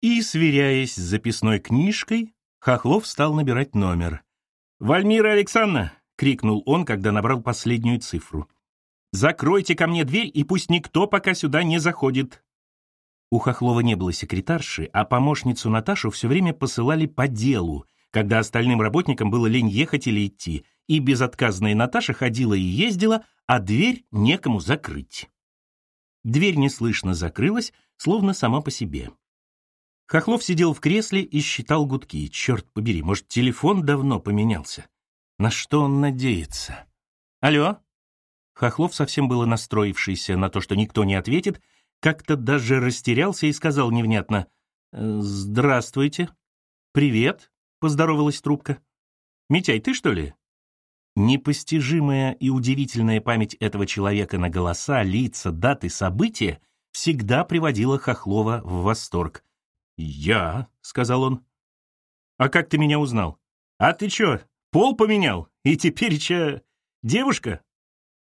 И, сверяясь с записной книжкой, Хохлов стал набирать номер. «Вальмира Александровна!» — крикнул он, когда набрал последнюю цифру. «Закройте ко мне дверь, и пусть никто пока сюда не заходит». У Хохлова не было секретарши, а помощницу Наташу все время посылали по делу, когда остальным работникам было лень ехать или идти, и безотказная Наташа ходила и ездила, а дверь некому закрыть. Дверь неслышно закрылась, словно сама по себе. Хохлов сидел в кресле и считал гудки. Черт побери, может, телефон давно поменялся? На что он надеется? Алло? Хохлов, совсем было настроившийся на то, что никто не ответит, как-то даже растерялся и сказал невнятно «Э, «Здравствуйте». «Привет», — поздоровалась трубка. «Митяй, ты что ли?» Непостижимая и удивительная память этого человека на голоса, лица, даты, события всегда приводила Хохлова в восторг. «Я», — сказал он. «А как ты меня узнал? А ты чё, пол поменял? И теперь чё, девушка?»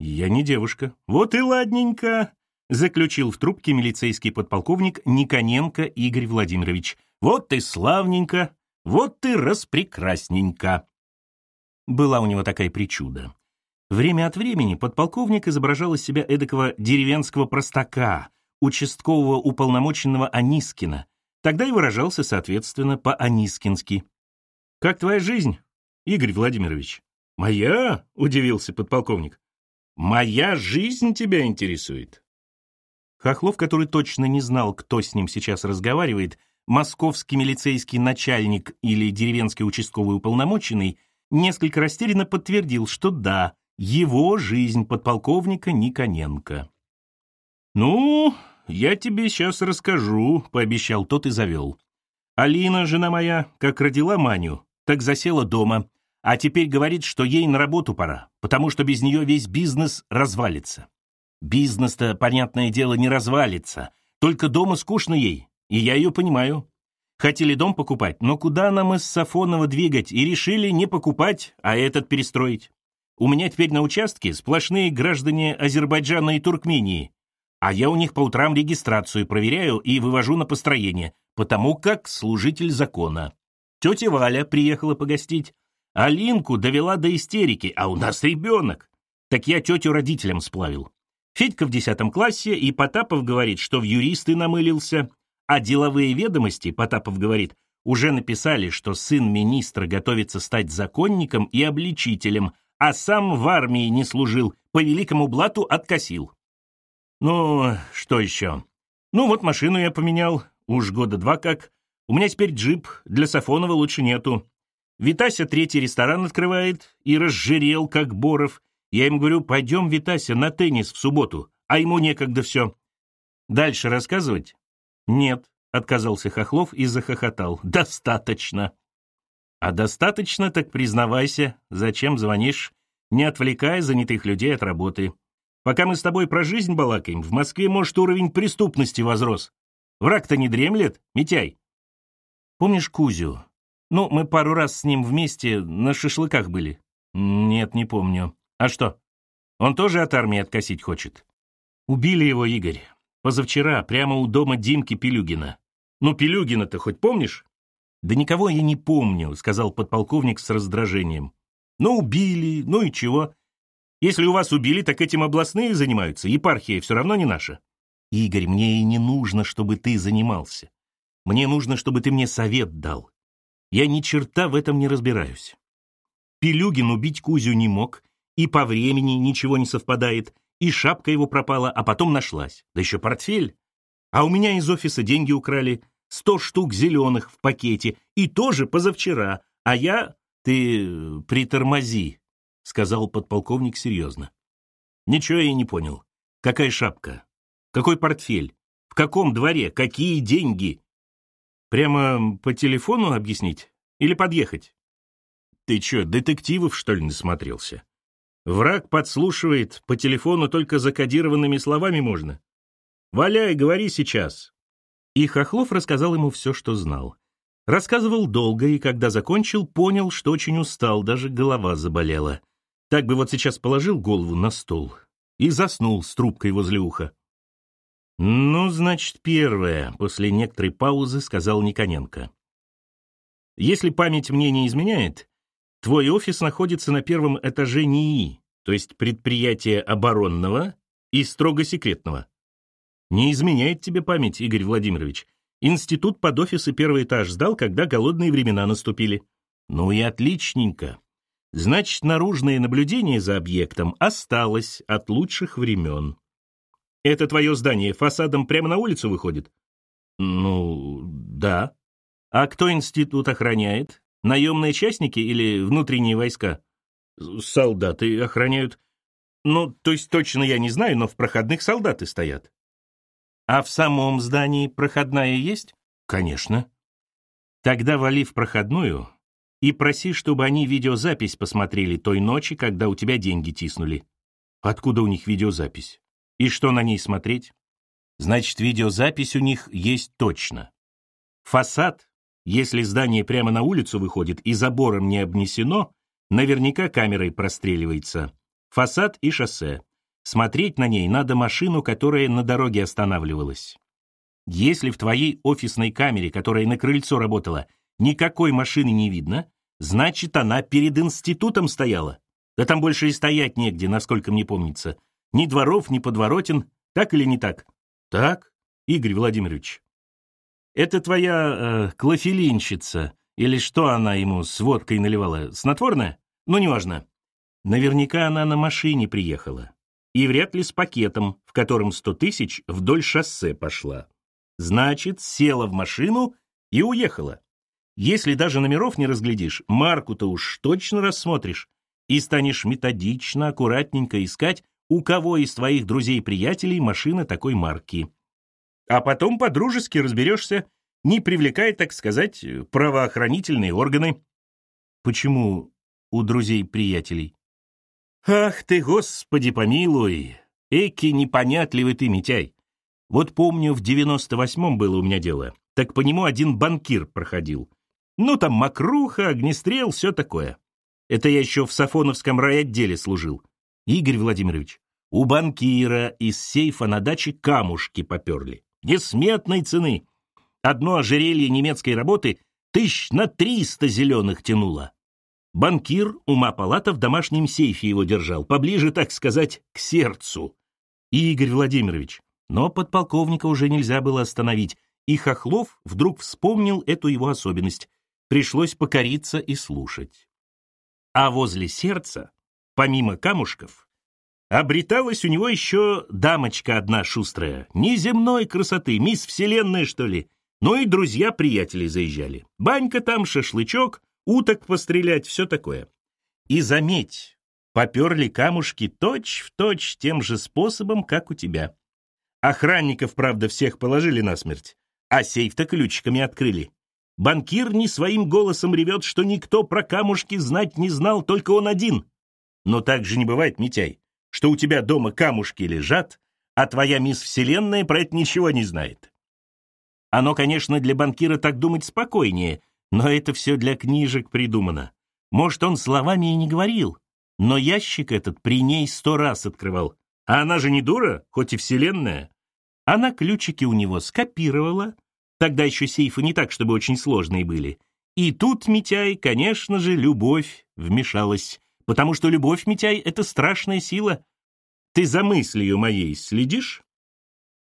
«Я не девушка». «Вот и ладненько», — заключил в трубке милицейский подполковник Никоненко Игорь Владимирович. «Вот ты славненько, вот ты распрекрасненько». Была у него такая причуда. Время от времени подполковник изображал из себя эдакого деревенского простака, участкового уполномоченного Анискина, Тогда и выражался, соответственно, по-анискински. «Как твоя жизнь, Игорь Владимирович?» «Моя?» — удивился подполковник. «Моя жизнь тебя интересует?» Хохлов, который точно не знал, кто с ним сейчас разговаривает, московский милицейский начальник или деревенский участковый уполномоченный, несколько растерянно подтвердил, что да, его жизнь подполковника Никоненко. «Ну, я тебе сейчас расскажу», — пообещал тот и завел. «Алина, жена моя, как родила Маню, так засела дома, а теперь говорит, что ей на работу пора, потому что без нее весь бизнес развалится. Бизнес-то, понятное дело, не развалится, только дома скучно ей, и я ее понимаю. Хотели дом покупать, но куда нам из Сафонова двигать, и решили не покупать, а этот перестроить. У меня теперь на участке сплошные граждане Азербайджана и Туркмении, а я у них по утрам регистрацию проверяю и вывожу на построение, потому как служитель закона. Тетя Валя приехала погостить, Алинку довела до истерики, а у нас ребенок. Так я тетю родителям сплавил. Федька в десятом классе, и Потапов говорит, что в юристы намылился, а деловые ведомости, Потапов говорит, уже написали, что сын министра готовится стать законником и обличителем, а сам в армии не служил, по великому блату откосил. Ну, что еще? Ну, вот машину я поменял, уж года два как. У меня теперь джип, для Сафонова лучше нету. Витася третий ресторан открывает и разжирел, как Боров. Я ему говорю, пойдем, Витася, на теннис в субботу, а ему некогда все. Дальше рассказывать? Нет, отказался Хохлов и захохотал. Достаточно. А достаточно, так признавайся, зачем звонишь, не отвлекая занятых людей от работы. Пока мы с тобой про жизнь балакаем, в Москве, может, уровень преступности возрос. Враг-то не дремлет, Митяй. Помнишь Кузю? Ну, мы пару раз с ним вместе на шашлыках были. Нет, не помню. А что? Он тоже от армии откосить хочет. Убили его, Игорь. Позавчера, прямо у дома Димки Пелюгина. Ну, Пелюгина-то хоть помнишь? Да никого я не помню, сказал подполковник с раздражением. Ну, убили, ну и чего? Если у вас убили, так этим областные занимаются, епархия все равно не наша. Игорь, мне и не нужно, чтобы ты занимался. Мне нужно, чтобы ты мне совет дал. Я ни черта в этом не разбираюсь. Пелюгин убить Кузю не мог, и по времени ничего не совпадает, и шапка его пропала, а потом нашлась. Да еще портфель. А у меня из офиса деньги украли, сто штук зеленых в пакете, и тоже позавчера, а я... Ты притормози, — сказал подполковник серьезно. «Ничего я не понял. Какая шапка? Какой портфель? В каком дворе? Какие деньги? Прямо по телефону объяснить? Или подъехать?» «Ты чё, детективов, что ли, насмотрелся? Враг подслушивает, по телефону только закодированными словами можно. Валяй, говори сейчас!» И Хохлов рассказал ему все, что знал. Рассказывал долго, и когда закончил, понял, что очень устал, даже голова заболела. Так бы вот сейчас положил голову на стол и заснул с трубкой возле уха. «Ну, значит, первое», — после некоторой паузы сказал Никоненко. «Если память мне не изменяет, твой офис находится на первом этаже НИИ, то есть предприятия оборонного и строго секретного. Не изменяет тебе память, Игорь Владимирович. Институт под офис первый этаж сдал, когда голодные времена наступили. Ну и отличненько. Значит, наружное наблюдение за объектом осталось от лучших времен. Это твое здание фасадом прямо на улицу выходит? Ну, да. А кто институт охраняет? Наемные частники или внутренние войска? Солдаты охраняют. Ну, то есть точно я не знаю, но в проходных солдаты стоят. А в самом здании проходная есть? Конечно. Тогда вали в проходную и проси, чтобы они видеозапись посмотрели той ночи, когда у тебя деньги тиснули. Откуда у них видеозапись? И что на ней смотреть? Значит, видеозапись у них есть точно. Фасад, если здание прямо на улицу выходит и забором не обнесено, наверняка камерой простреливается. Фасад и шоссе. Смотреть на ней надо машину, которая на дороге останавливалась. Если в твоей офисной камере, которая на крыльцо работала, никакой машины не видно, значит, она перед институтом стояла. Да там больше и стоять негде, насколько мне помнится. Ни дворов, ни подворотен. Так или не так? Так, Игорь Владимирович. Это твоя э, клофелинщица, или что она ему с водкой наливала, снотворная? Ну, неважно. Наверняка она на машине приехала. И вряд ли с пакетом, в котором сто тысяч вдоль шоссе пошла. Значит, села в машину и уехала. Если даже номеров не разглядишь, марку-то уж точно рассмотришь и станешь методично, аккуратненько искать, у кого из твоих друзей-приятелей машина такой марки. А потом по-дружески разберешься, не привлекая, так сказать, правоохранительные органы. Почему у друзей-приятелей? Ах ты, господи помилуй! Эки непонятливый ты, Митяй. Вот помню, в девяносто восьмом было у меня дело. Так по нему один банкир проходил. Ну, там мокруха, огнестрел, все такое. Это я еще в Сафоновском райотделе служил. Игорь Владимирович, у банкира из сейфа на даче камушки поперли. Несметной цены. Одно ожерелье немецкой работы тысяч на триста зеленых тянуло. Банкир ума палата в домашнем сейфе его держал, поближе, так сказать, к сердцу. Игорь Владимирович, но подполковника уже нельзя было остановить, и Хохлов вдруг вспомнил эту его особенность. Пришлось покориться и слушать. А возле сердца, помимо камушков, обреталась у него еще дамочка одна шустрая, неземной красоты, мисс Вселенная, что ли. Ну и друзья-приятели заезжали. Банька там, шашлычок, уток пострелять, все такое. И заметь, поперли камушки точь-в-точь тем же способом, как у тебя. Охранников, правда, всех положили насмерть, а сейф-то ключиками открыли. Банкир не своим голосом ревет, что никто про камушки знать не знал, только он один. Но так же не бывает, Митяй, что у тебя дома камушки лежат, а твоя мисс Вселенная про это ничего не знает. Оно, конечно, для банкира так думать спокойнее, но это все для книжек придумано. Может, он словами и не говорил, но ящик этот при ней сто раз открывал. А она же не дура, хоть и Вселенная. Она ключики у него скопировала, Тогда еще сейфы не так, чтобы очень сложные были. И тут, Митяй, конечно же, любовь вмешалась. Потому что любовь, Митяй, — это страшная сила. Ты за мыслью моей следишь?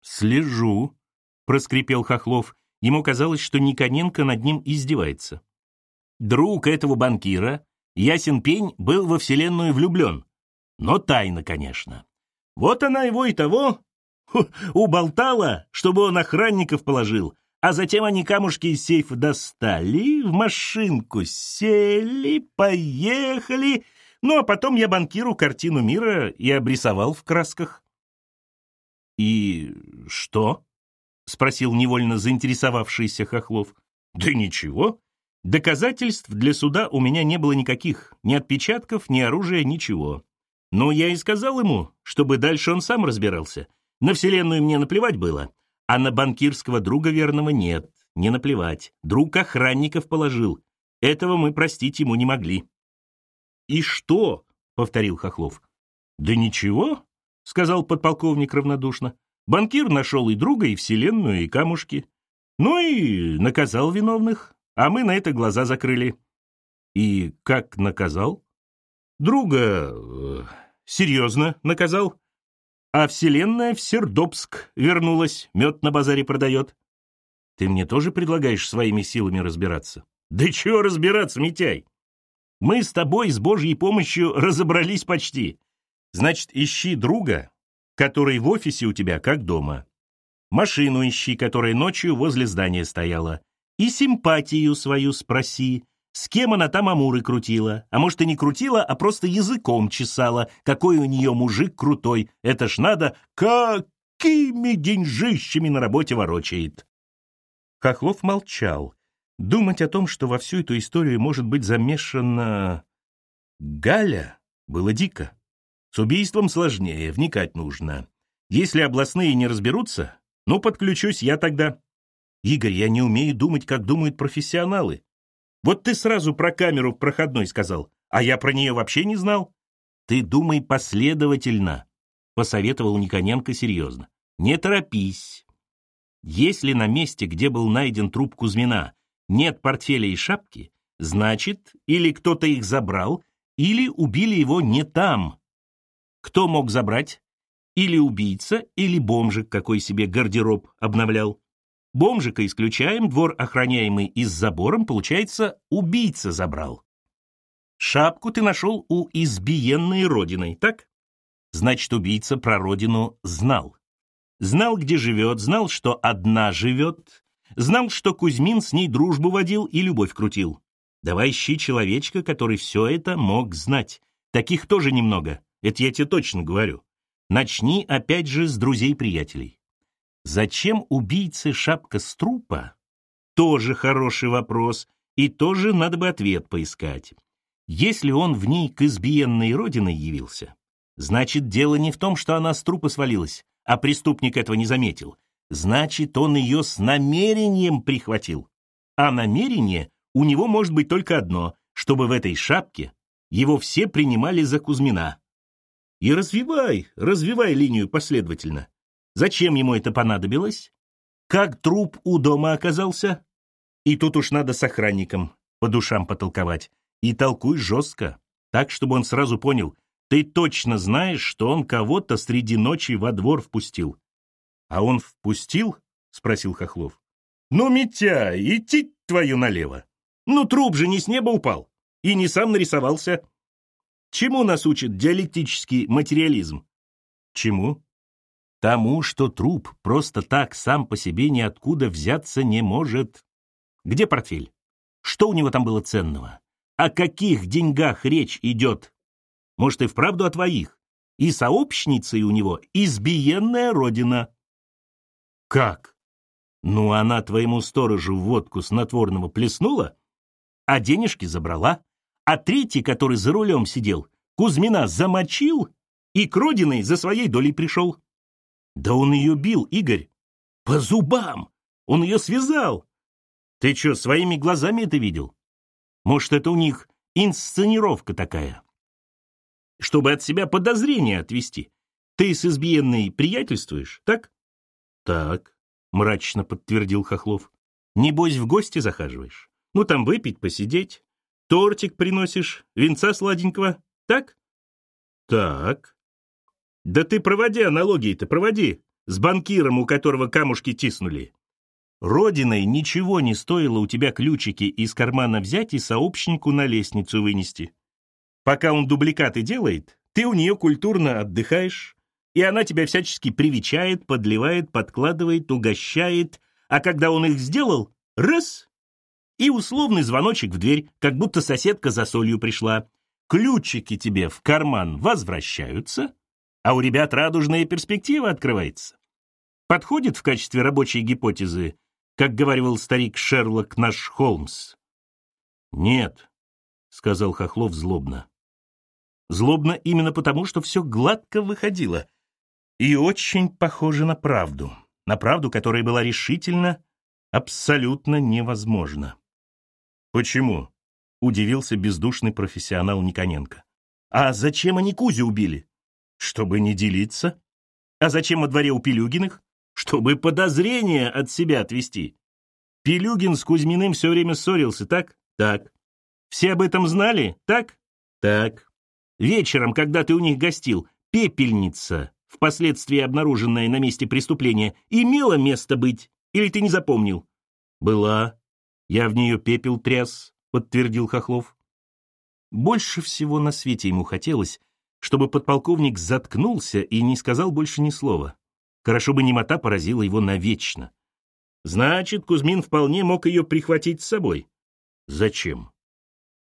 Слежу, — проскрипел Хохлов. Ему казалось, что Никоненко над ним издевается. Друг этого банкира, ясен пень, был во Вселенную влюблен. Но тайно, конечно. Вот она его и того уболтала, чтобы он охранников положил, а затем они камушки из сейфа достали, в машинку сели, поехали. Ну, а потом я банкиру картину мира и обрисовал в красках. «И что?» — спросил невольно заинтересовавшийся Хохлов. «Да ничего. Доказательств для суда у меня не было никаких. Ни отпечатков, ни оружия, ничего. Но я и сказал ему, чтобы дальше он сам разбирался. На Вселенную мне наплевать было. А на банкирского друга верного нет, не наплевать. Друг охранников положил. Этого мы простить ему не могли. «И что?» — повторил Хохлов. «Да ничего», — сказал подполковник равнодушно. Банкир нашел и друга, и вселенную, и камушки. Ну и наказал виновных, а мы на это глаза закрыли. И как наказал? Друга э, серьезно наказал. А вселенная в Сердобск вернулась, мед на базаре продает. Ты мне тоже предлагаешь своими силами разбираться? Да чего разбираться, Митяй? Мы с тобой с Божьей помощью разобрались почти. Значит, ищи друга, который в офисе у тебя как дома. Машину ищи, которая ночью возле здания стояла. И симпатию свою спроси, с кем она там амуры крутила. А может, и не крутила, а просто языком чесала. Какой у нее мужик крутой. Это ж надо, какими деньжищами на работе ворочает. Хохлов молчал. Думать о том, что во всю эту историю может быть замешана Галя, было дико. С убийством сложнее, вникать нужно. Если областные не разберутся, ну, подключусь я тогда. Игорь, я не умею думать, как думают профессионалы. Вот ты сразу про камеру в проходной сказал, а я про нее вообще не знал. Ты думай последовательно, посоветовал Никоненко серьезно. Не торопись. Если на месте, где был найден труп Кузьмина, нет портфеля и шапки, значит, или кто-то их забрал, или убили его не там. Кто мог забрать? Или убийца, или бомжик, какой себе гардероб обновлял. Бомжика исключаем, двор охраняемый и с забором, получается, убийца забрал. Шапку ты нашел у избиенной родиной, так? Значит, убийца про родину знал. Знал, где живет, знал, что одна живет, знал, что Кузьмин с ней дружбу водил и любовь крутил. Давай ищи человечка, который все это мог знать. Таких тоже немного. Это я тебе точно говорю. Начни опять же с друзей-приятелей. Зачем убийце шапка с трупа? Тоже хороший вопрос, и тоже надо бы ответ поискать. Если он в ней к избиенной родиной явился, значит, дело не в том, что она с трупа свалилась, а преступник этого не заметил. Значит, он ее с намерением прихватил. А намерение у него может быть только одно, чтобы в этой шапке его все принимали за Кузьмина. И развивай, развивай линию последовательно. Зачем ему это понадобилось? Как труп у дома оказался? И тут уж надо с охранником по душам потолковать. И толкуй жестко, так, чтобы он сразу понял, ты точно знаешь, что он кого-то среди ночи во двор впустил. А он впустил? Спросил Хохлов. Ну, Митя, идти твою налево. Ну, труп же не с неба упал. И не сам нарисовался. Чему нас учит диалектический материализм? Чему? Тому, что труп просто так сам по себе ниоткуда взяться не может. Где портфель? Что у него там было ценного? О каких деньгах речь идет? Может, и вправду о твоих? И сообщницей у него избиенная родина. Как? Ну, она твоему сторожу водку снотворного плеснула, а денежки забрала а третий, который за рулем сидел, Кузьмина замочил и к родиной за своей долей пришел. Да он ее бил, Игорь. По зубам. Он ее связал. Ты что, своими глазами это видел? Может, это у них инсценировка такая? Чтобы от себя подозрения отвести. Ты с избиенной приятельствуешь, так? Так, мрачно подтвердил Хохлов. Небось, в гости захаживаешь? Ну, там выпить, посидеть. Тортик приносишь, винца сладенького, так? Так. Да ты проводи аналогии-то, проводи, с банкиром, у которого камушки тиснули. Родиной ничего не стоило у тебя ключики из кармана взять и сообщнику на лестницу вынести. Пока он дубликаты делает, ты у нее культурно отдыхаешь, и она тебя всячески привечает, подливает, подкладывает, угощает, а когда он их сделал, раз, и условный звоночек в дверь, как будто соседка за солью пришла. Ключики тебе в карман возвращаются, а у ребят радужная перспектива открывается. Подходит в качестве рабочей гипотезы, как говорил старик Шерлок наш Холмс. «Нет», — сказал Хохлов злобно. Злобно именно потому, что все гладко выходило и очень похоже на правду, на правду, которая была решительно, абсолютно невозможна. «Почему?» — удивился бездушный профессионал Никоненко. «А зачем они Кузю убили?» «Чтобы не делиться». А зачем во дворе у Пелюгиных? Чтобы подозрения от себя отвести. Пелюгин с Кузьминым все время ссорился, так? Так. Все об этом знали? Так? Так. Вечером, когда ты у них гостил, пепельница, впоследствии обнаруженная на месте преступления, имела место быть? Или ты не запомнил? Была. Я в нее пепел тряс, подтвердил Хохлов. Больше всего на свете ему хотелось, чтобы подполковник заткнулся и не сказал больше ни слова. Хорошо бы немота поразила его навечно. Значит, Кузьмин вполне мог ее прихватить с собой. Зачем?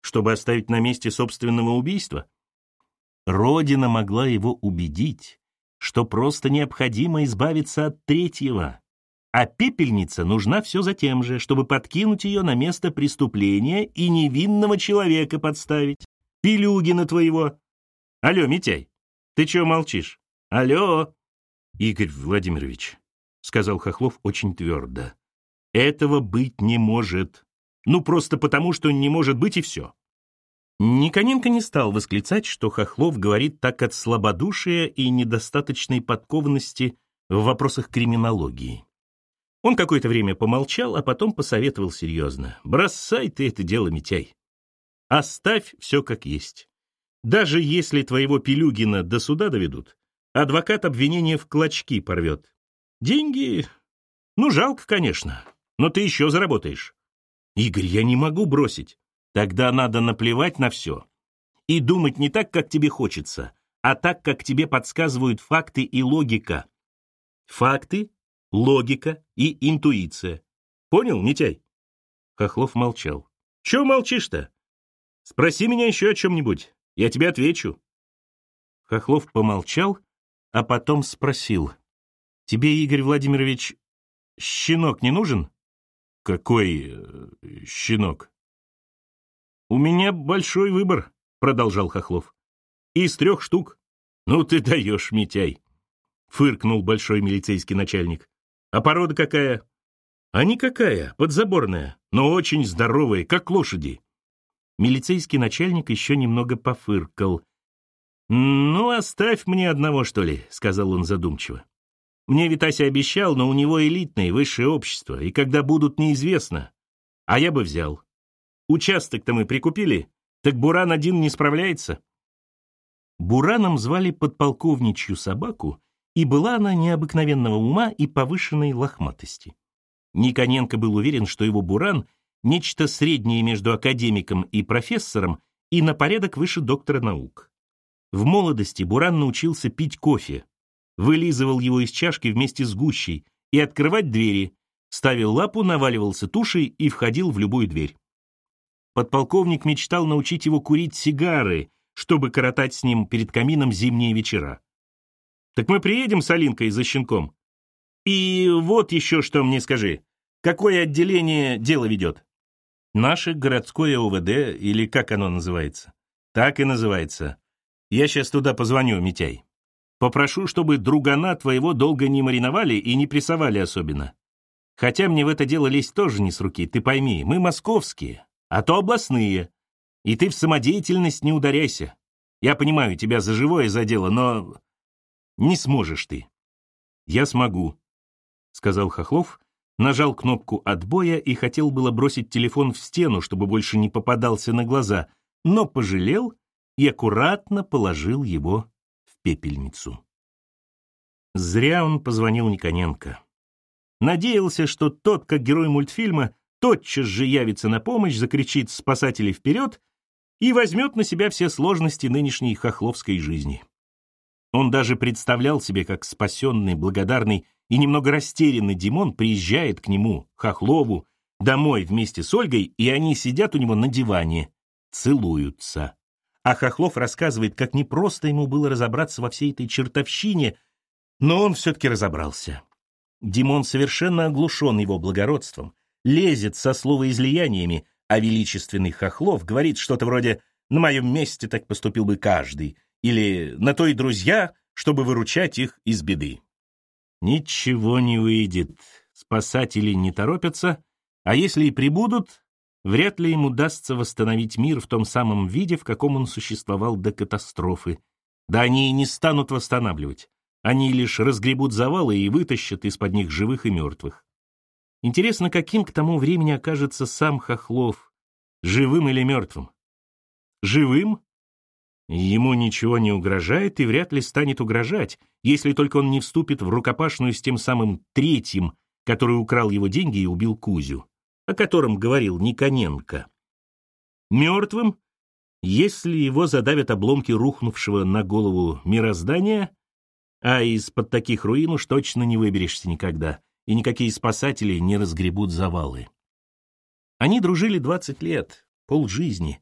Чтобы оставить на месте собственного убийства? Родина могла его убедить, что просто необходимо избавиться от третьего. А пепельница нужна все за тем же, чтобы подкинуть ее на место преступления и невинного человека подставить. Пилюгина твоего. Алло, Митяй, ты чего молчишь? Алло. Игорь Владимирович, сказал Хохлов очень твердо. Этого быть не может. Ну, просто потому, что не может быть и все. Никоненко не стал восклицать, что Хохлов говорит так от слабодушия и недостаточной подкованности в вопросах криминологии. Он какое-то время помолчал, а потом посоветовал серьезно. «Бросай ты это дело, Митяй. Оставь все как есть. Даже если твоего Пелюгина до суда доведут, адвокат обвинения в клочки порвет. Деньги... Ну, жалко, конечно, но ты еще заработаешь. Игорь, я не могу бросить. Тогда надо наплевать на все и думать не так, как тебе хочется, а так, как тебе подсказывают факты и логика. Факты, логика и интуиция. Понял, Митяй? Хохлов молчал. Чего молчишь-то? Спроси меня еще о чем-нибудь, я тебе отвечу. Хохлов помолчал, а потом спросил. Тебе, Игорь Владимирович, щенок не нужен? Какой э, щенок? «У меня большой выбор», — продолжал Хохлов. «Из трех штук». «Ну ты даешь, Митяй», — фыркнул большой милицейский начальник. «А порода какая?» «А никакая, подзаборная, но очень здоровая, как лошади». Милицейский начальник еще немного пофыркал. «Ну, оставь мне одного, что ли», — сказал он задумчиво. «Мне Витася обещал, но у него элитное, высшее общество, и когда будут, неизвестно. А я бы взял. Участок-то мы прикупили, так Буран один не справляется. Бураном звали подполковничью собаку, и была она необыкновенного ума и повышенной лохматости. Никоненко был уверен, что его Буран — нечто среднее между академиком и профессором и на порядок выше доктора наук. В молодости Буран научился пить кофе, вылизывал его из чашки вместе с гущей и открывать двери, ставил лапу, наваливался тушей и входил в любую дверь. Подполковник мечтал научить его курить сигары, чтобы коротать с ним перед камином зимние вечера. «Так мы приедем с Алинкой за щенком?» «И вот еще что мне скажи. Какое отделение дело ведет?» «Наше городское ОВД, или как оно называется?» «Так и называется. Я сейчас туда позвоню, Митяй. Попрошу, чтобы другана твоего долго не мариновали и не прессовали особенно. Хотя мне в это дело лезть тоже не с руки, ты пойми, мы московские, а то областные. И ты в самодеятельность не ударяйся. Я понимаю, тебя за живое задело, но не сможешь ты. Я смогу, сказал Хохлов, нажал кнопку отбоя и хотел было бросить телефон в стену, чтобы больше не попадался на глаза, но пожалел и аккуратно положил его в пепельницу. Зря он позвонил Никоненко. Надеялся, что тот, как герой мультфильма, тотчас же явится на помощь, закричит «спасатели вперед!» и возьмет на себя все сложности нынешней хохловской жизни. Он даже представлял себе, как спасенный, благодарный и немного растерянный Димон приезжает к нему, Хохлову, домой вместе с Ольгой, и они сидят у него на диване, целуются. А Хохлов рассказывает, как непросто ему было разобраться во всей этой чертовщине, но он все-таки разобрался. Димон совершенно оглушен его благородством, лезет со словоизлияниями, а величественный Хохлов говорит что-то вроде «на моем месте так поступил бы каждый» или «на то и друзья, чтобы выручать их из беды». Ничего не выйдет, спасатели не торопятся, а если и прибудут, вряд ли им удастся восстановить мир в том самом виде, в каком он существовал до катастрофы. Да они и не станут восстанавливать. Они лишь разгребут завалы и вытащат из-под них живых и мертвых. Интересно, каким к тому времени окажется сам Хохлов, живым или мертвым? Живым? Ему ничего не угрожает и вряд ли станет угрожать, если только он не вступит в рукопашную с тем самым третьим, который украл его деньги и убил Кузю, о котором говорил Никоненко. Мертвым, если его задавят обломки рухнувшего на голову мироздания, а из-под таких руин уж точно не выберешься никогда, и никакие спасатели не разгребут завалы. Они дружили 20 лет, полжизни.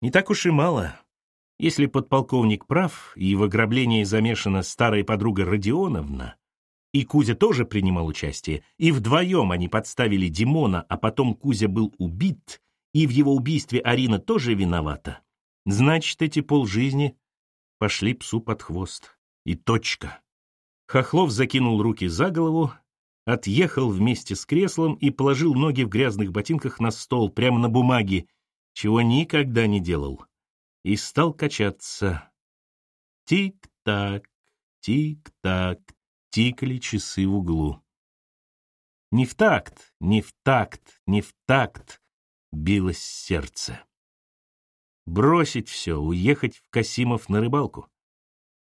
Не так уж и мало. Если подполковник прав, и в ограблении замешана старая подруга Родионовна, и Кузя тоже принимал участие, и вдвоем они подставили Димона, а потом Кузя был убит, и в его убийстве Арина тоже виновата, значит, эти полжизни пошли псу под хвост. И точка. Хохлов закинул руки за голову, отъехал вместе с креслом и положил ноги в грязных ботинках на стол, прямо на бумаге, чего никогда не делал, и стал качаться. Тик-так, тик-так, тикали часы в углу. Не в такт, не в такт, не в такт билось сердце. Бросить все, уехать в Касимов на рыбалку.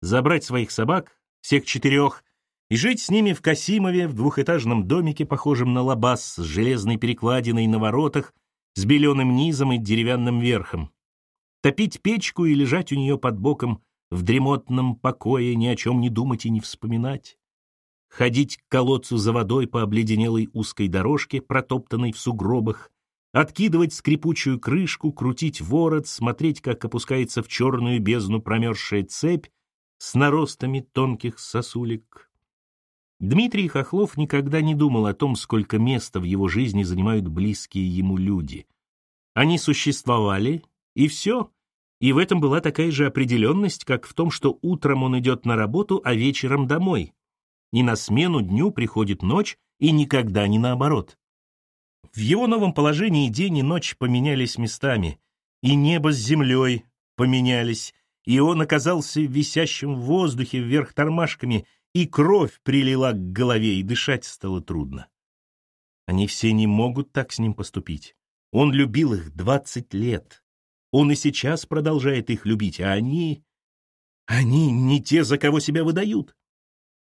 Забрать своих собак, всех четырех, и жить с ними в Касимове в двухэтажном домике, похожем на лабаз, с железной перекладиной на воротах, с беленым низом и деревянным верхом. Топить печку и лежать у нее под боком в дремотном покое, ни о чем не думать и не вспоминать. Ходить к колодцу за водой по обледенелой узкой дорожке, протоптанной в сугробах, откидывать скрипучую крышку, крутить ворот, смотреть, как опускается в черную бездну промерзшая цепь с наростами тонких сосулек. Дмитрий Хохлов никогда не думал о том, сколько места в его жизни занимают близкие ему люди. Они существовали, и все. И в этом была такая же определенность, как в том, что утром он идет на работу, а вечером домой. И на смену дню приходит ночь, и никогда не наоборот. В его новом положении день и ночь поменялись местами, и небо с землей поменялись, и он оказался висящим в воздухе вверх тормашками, и кровь прилила к голове, и дышать стало трудно. Они все не могут так с ним поступить. Он любил их двадцать лет. Он и сейчас продолжает их любить, а они... Они не те, за кого себя выдают.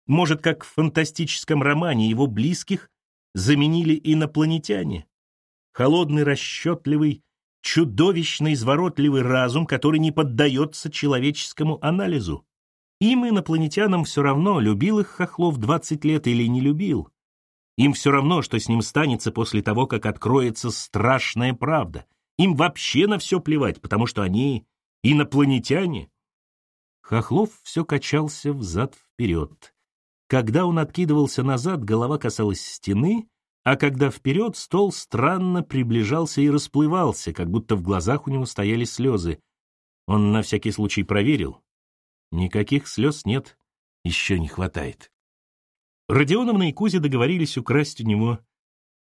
Может, как в фантастическом романе его близких заменили инопланетяне. Холодный, расчетливый, чудовищно изворотливый разум, который не поддается человеческому анализу. Им, инопланетянам, все равно, любил их Хохлов 20 лет или не любил. Им все равно, что с ним станется после того, как откроется страшная правда. Им вообще на все плевать, потому что они инопланетяне. Хохлов все качался взад-вперед. Когда он откидывался назад, голова касалась стены, а когда вперед, стол странно приближался и расплывался, как будто в глазах у него стояли слезы. Он на всякий случай проверил. Никаких слез нет, еще не хватает. Родионовна и Кузя договорились украсть у него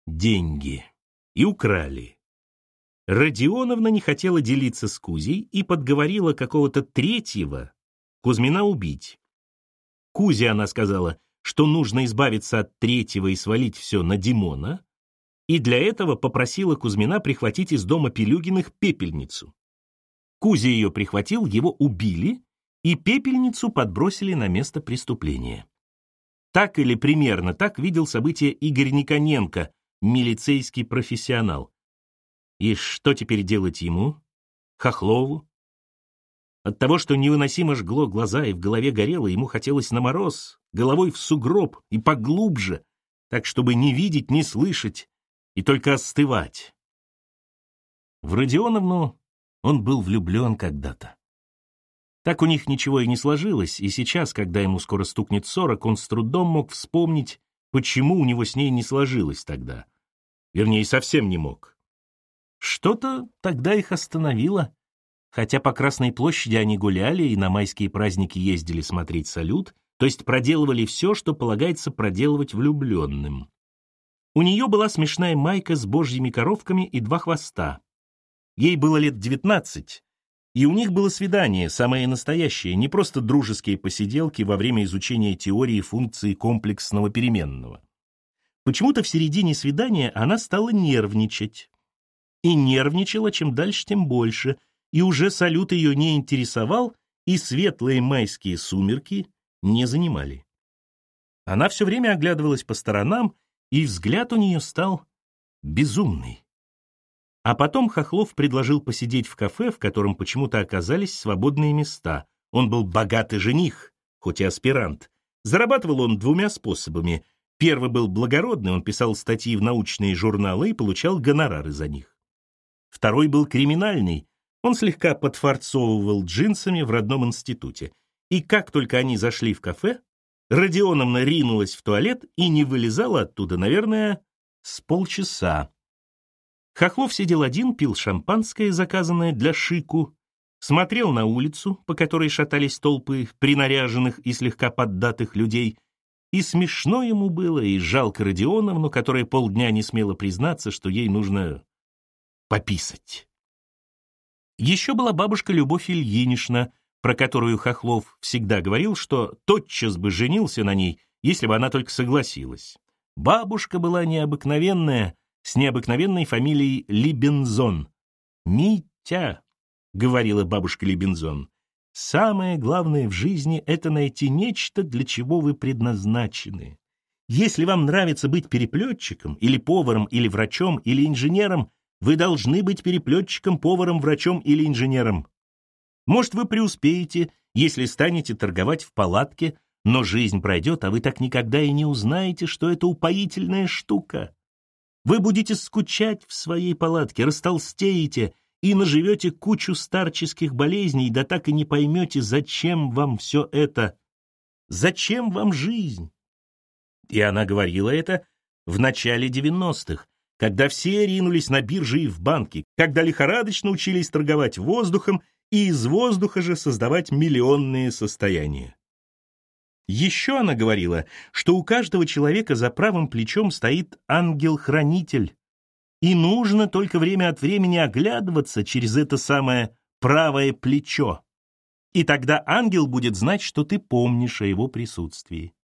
деньги. И украли. Родионовна не хотела делиться с Кузей и подговорила какого-то третьего Кузьмина убить. Кузе она сказала, что нужно избавиться от третьего и свалить все на Димона, и для этого попросила Кузьмина прихватить из дома Пелюгиных пепельницу. Кузя ее прихватил, его убили, и пепельницу подбросили на место преступления. Так или примерно так видел события Игорь Никоненко, милицейский профессионал. И что теперь делать ему? Хохлову? От того, что невыносимо жгло глаза и в голове горело, ему хотелось на мороз, головой в сугроб и поглубже, так, чтобы не видеть, не слышать и только остывать. В Родионовну он был влюблен когда-то. Так у них ничего и не сложилось, и сейчас, когда ему скоро стукнет сорок, он с трудом мог вспомнить, почему у него с ней не сложилось тогда. Вернее, совсем не мог. Что-то тогда их остановило. Хотя по Красной площади они гуляли и на майские праздники ездили смотреть салют, то есть проделывали все, что полагается проделывать влюбленным. У нее была смешная майка с божьими коровками и два хвоста. Ей было лет девятнадцать, И у них было свидание, самое настоящее, не просто дружеские посиделки во время изучения теории функции комплексного переменного. Почему-то в середине свидания она стала нервничать. И нервничала чем дальше, тем больше, и уже салют ее не интересовал, и светлые майские сумерки не занимали. Она все время оглядывалась по сторонам, и взгляд у нее стал безумный. А потом Хохлов предложил посидеть в кафе, в котором почему-то оказались свободные места. Он был богатый жених, хоть и аспирант. Зарабатывал он двумя способами. Первый был благородный, он писал статьи в научные журналы и получал гонорары за них. Второй был криминальный, он слегка подфарцовывал джинсами в родном институте. И как только они зашли в кафе, Родионовна ринулась в туалет и не вылезала оттуда, наверное, с полчаса. Хохлов сидел один, пил шампанское, заказанное для Шику, смотрел на улицу, по которой шатались толпы принаряженных и слегка поддатых людей, и смешно ему было, и жалко Родионовну, которая полдня не смела признаться, что ей нужно пописать. Еще была бабушка Любовь Ильинична, про которую Хохлов всегда говорил, что тотчас бы женился на ней, если бы она только согласилась. Бабушка была необыкновенная, с необыкновенной фамилией Либензон. «Митя», — говорила бабушка Либензон, — «самое главное в жизни — это найти нечто, для чего вы предназначены. Если вам нравится быть переплетчиком, или поваром, или врачом, или инженером, вы должны быть переплетчиком, поваром, врачом или инженером. Может, вы преуспеете, если станете торговать в палатке, но жизнь пройдет, а вы так никогда и не узнаете, что это упоительная штука. Вы будете скучать в своей палатке, растолстеете и наживете кучу старческих болезней, да так и не поймете, зачем вам все это. Зачем вам жизнь? И она говорила это в начале девяностых, когда все ринулись на биржи и в банки, когда лихорадочно учились торговать воздухом и из воздуха же создавать миллионные состояния. Еще она говорила, что у каждого человека за правым плечом стоит ангел-хранитель, и нужно только время от времени оглядываться через это самое правое плечо. И тогда ангел будет знать, что ты помнишь о его присутствии.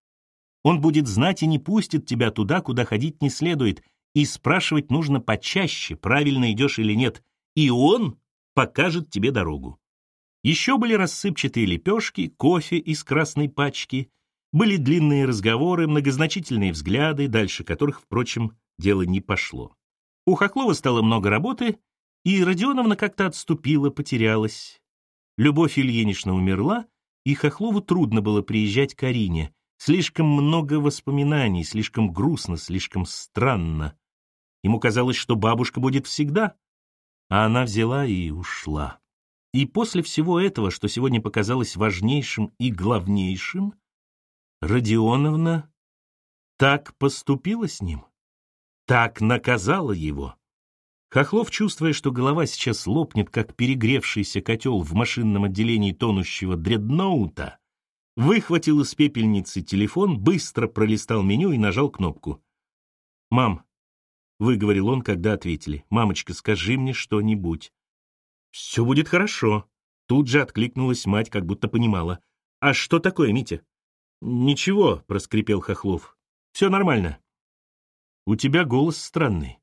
Он будет знать и не пустит тебя туда, куда ходить не следует, и спрашивать нужно почаще, правильно идешь или нет, и он покажет тебе дорогу. Еще были рассыпчатые лепешки, кофе из красной пачки, были длинные разговоры, многозначительные взгляды, дальше которых, впрочем, дело не пошло. У Хохлова стало много работы, и Родионовна как-то отступила, потерялась. Любовь Ильинична умерла, и Хохлову трудно было приезжать к Арине. Слишком много воспоминаний, слишком грустно, слишком странно. Ему казалось, что бабушка будет всегда, а она взяла и ушла. И после всего этого, что сегодня показалось важнейшим и главнейшим, Родионовна так поступила с ним, так наказала его. Хохлов, чувствуя, что голова сейчас лопнет, как перегревшийся котел в машинном отделении тонущего дредноута, выхватил из пепельницы телефон, быстро пролистал меню и нажал кнопку. «Мам», — выговорил он, когда ответили, — «мамочка, скажи мне что-нибудь». «Все будет хорошо», — тут же откликнулась мать, как будто понимала. «А что такое, Митя?» «Ничего», — проскрипел Хохлов. «Все нормально». «У тебя голос странный.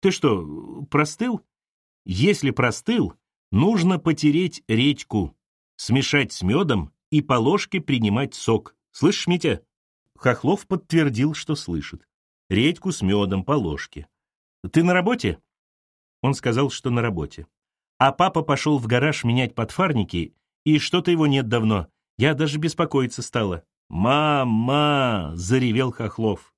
Ты что, простыл?» «Если простыл, нужно потереть редьку, смешать с медом и по ложке принимать сок. Слышишь, Митя?» Хохлов подтвердил, что слышит. «Редьку с медом по ложке». «Ты на работе?» Он сказал, что на работе. А папа пошел в гараж менять подфарники, и что-то его нет давно. Я даже беспокоиться стала. «Мама!» — заревел Хохлов.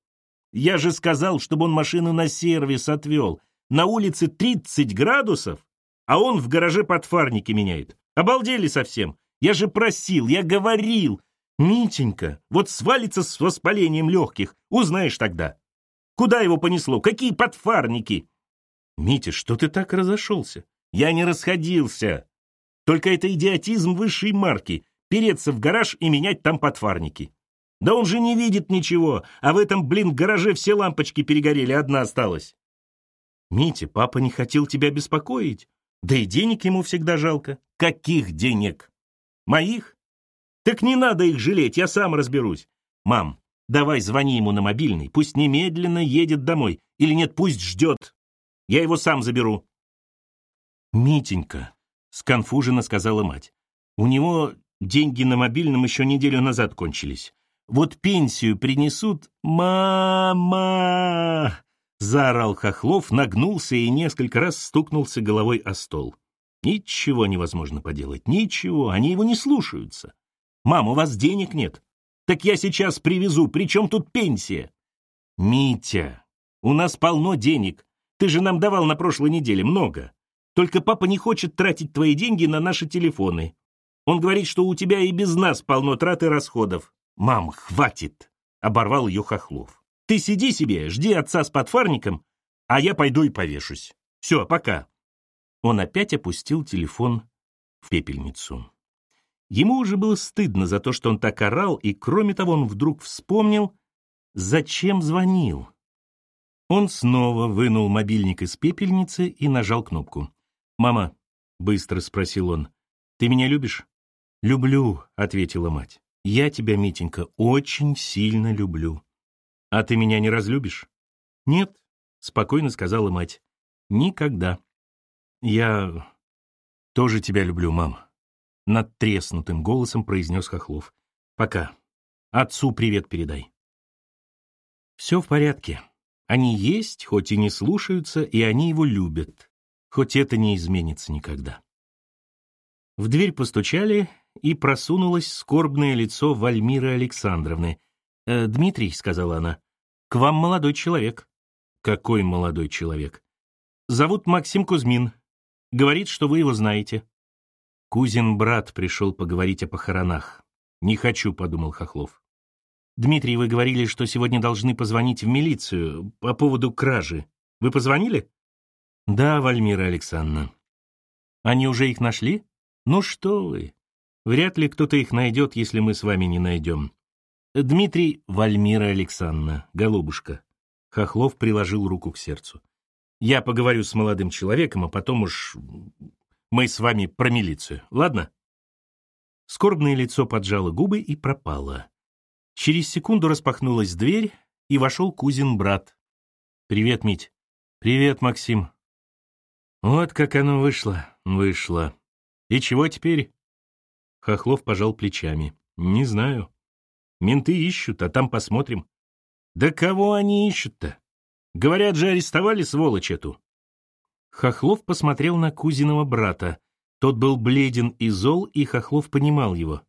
«Я же сказал, чтобы он машину на сервис отвел. На улице 30 градусов, а он в гараже подфарники меняет. Обалдели совсем. Я же просил, я говорил. Митенька, вот свалится с воспалением легких, узнаешь тогда. Куда его понесло? Какие подфарники?» «Митя, что ты так разошелся? Я не расходился. Только это идиотизм высшей марки — переться в гараж и менять там подфарники. Да он же не видит ничего, а в этом, блин, гараже все лампочки перегорели, одна осталась. Митя, папа не хотел тебя беспокоить. Да и денег ему всегда жалко. Каких денег? Моих? Так не надо их жалеть, я сам разберусь. Мам, давай звони ему на мобильный, пусть немедленно едет домой. Или нет, пусть ждет. Я его сам заберу. Митенька, сконфуженно сказала мать. У него деньги на мобильном еще неделю назад кончились. Вот пенсию принесут. Мама! Заорал Хохлов, нагнулся и несколько раз стукнулся головой о стол. Ничего невозможно поделать, ничего, они его не слушаются. Мам, у вас денег нет? Так я сейчас привезу, причем тут пенсия? Митя, у нас полно денег. Ты же нам давал на прошлой неделе много. Только папа не хочет тратить твои деньги на наши телефоны. Он говорит, что у тебя и без нас полно трат и расходов. Мам, хватит, оборвал ее Хохлов. Ты сиди себе, жди отца с подфарником, а я пойду и повешусь. Все, пока. Он опять опустил телефон в пепельницу. Ему уже было стыдно за то, что он так орал, и, кроме того, он вдруг вспомнил, зачем звонил. Он снова вынул мобильник из пепельницы и нажал кнопку. «Мама», — быстро спросил он, — «ты меня любишь?» «Люблю», — ответила мать. «Я тебя, Митенька, очень сильно люблю». «А ты меня не разлюбишь?» «Нет», — спокойно сказала мать. «Никогда». «Я тоже тебя люблю, мам», — над треснутым голосом произнес Хохлов. «Пока. Отцу привет передай». Все в порядке. Они есть, хоть и не слушаются, и они его любят, хоть это не изменится никогда. В дверь постучали, и просунулось скорбное лицо Вальмиры Александровны. «Э, «Дмитрий», — сказала она, — «к вам молодой человек». «Какой молодой человек?» «Зовут Максим Кузьмин. Говорит, что вы его знаете». Кузин брат пришел поговорить о похоронах. «Не хочу», — подумал Хохлов. «Дмитрий, вы говорили, что сегодня должны позвонить в милицию по поводу кражи. Вы позвонили?» «Да, Вальмира Александровна». «Они уже их нашли?» «Ну что вы! Вряд ли кто-то их найдет, если мы с вами не найдем». «Дмитрий Вальмира Александровна, голубушка». Хохлов приложил руку к сердцу. Я поговорю с молодым человеком, а потом уж мы с вами про милицию, ладно?» Скорбное лицо поджало губы и пропало. Через секунду распахнулась дверь, и вошел Кузин брат. «Привет, Мить». «Привет, Максим». «Вот как оно вышло, вышло. И чего теперь?» Хохлов пожал плечами. «Не знаю. Менты ищут, а там посмотрим». «Да кого они ищут-то? Говорят же, арестовали сволочь эту. Хохлов посмотрел на Кузиного брата. Тот был бледен и зол, и Хохлов понимал его.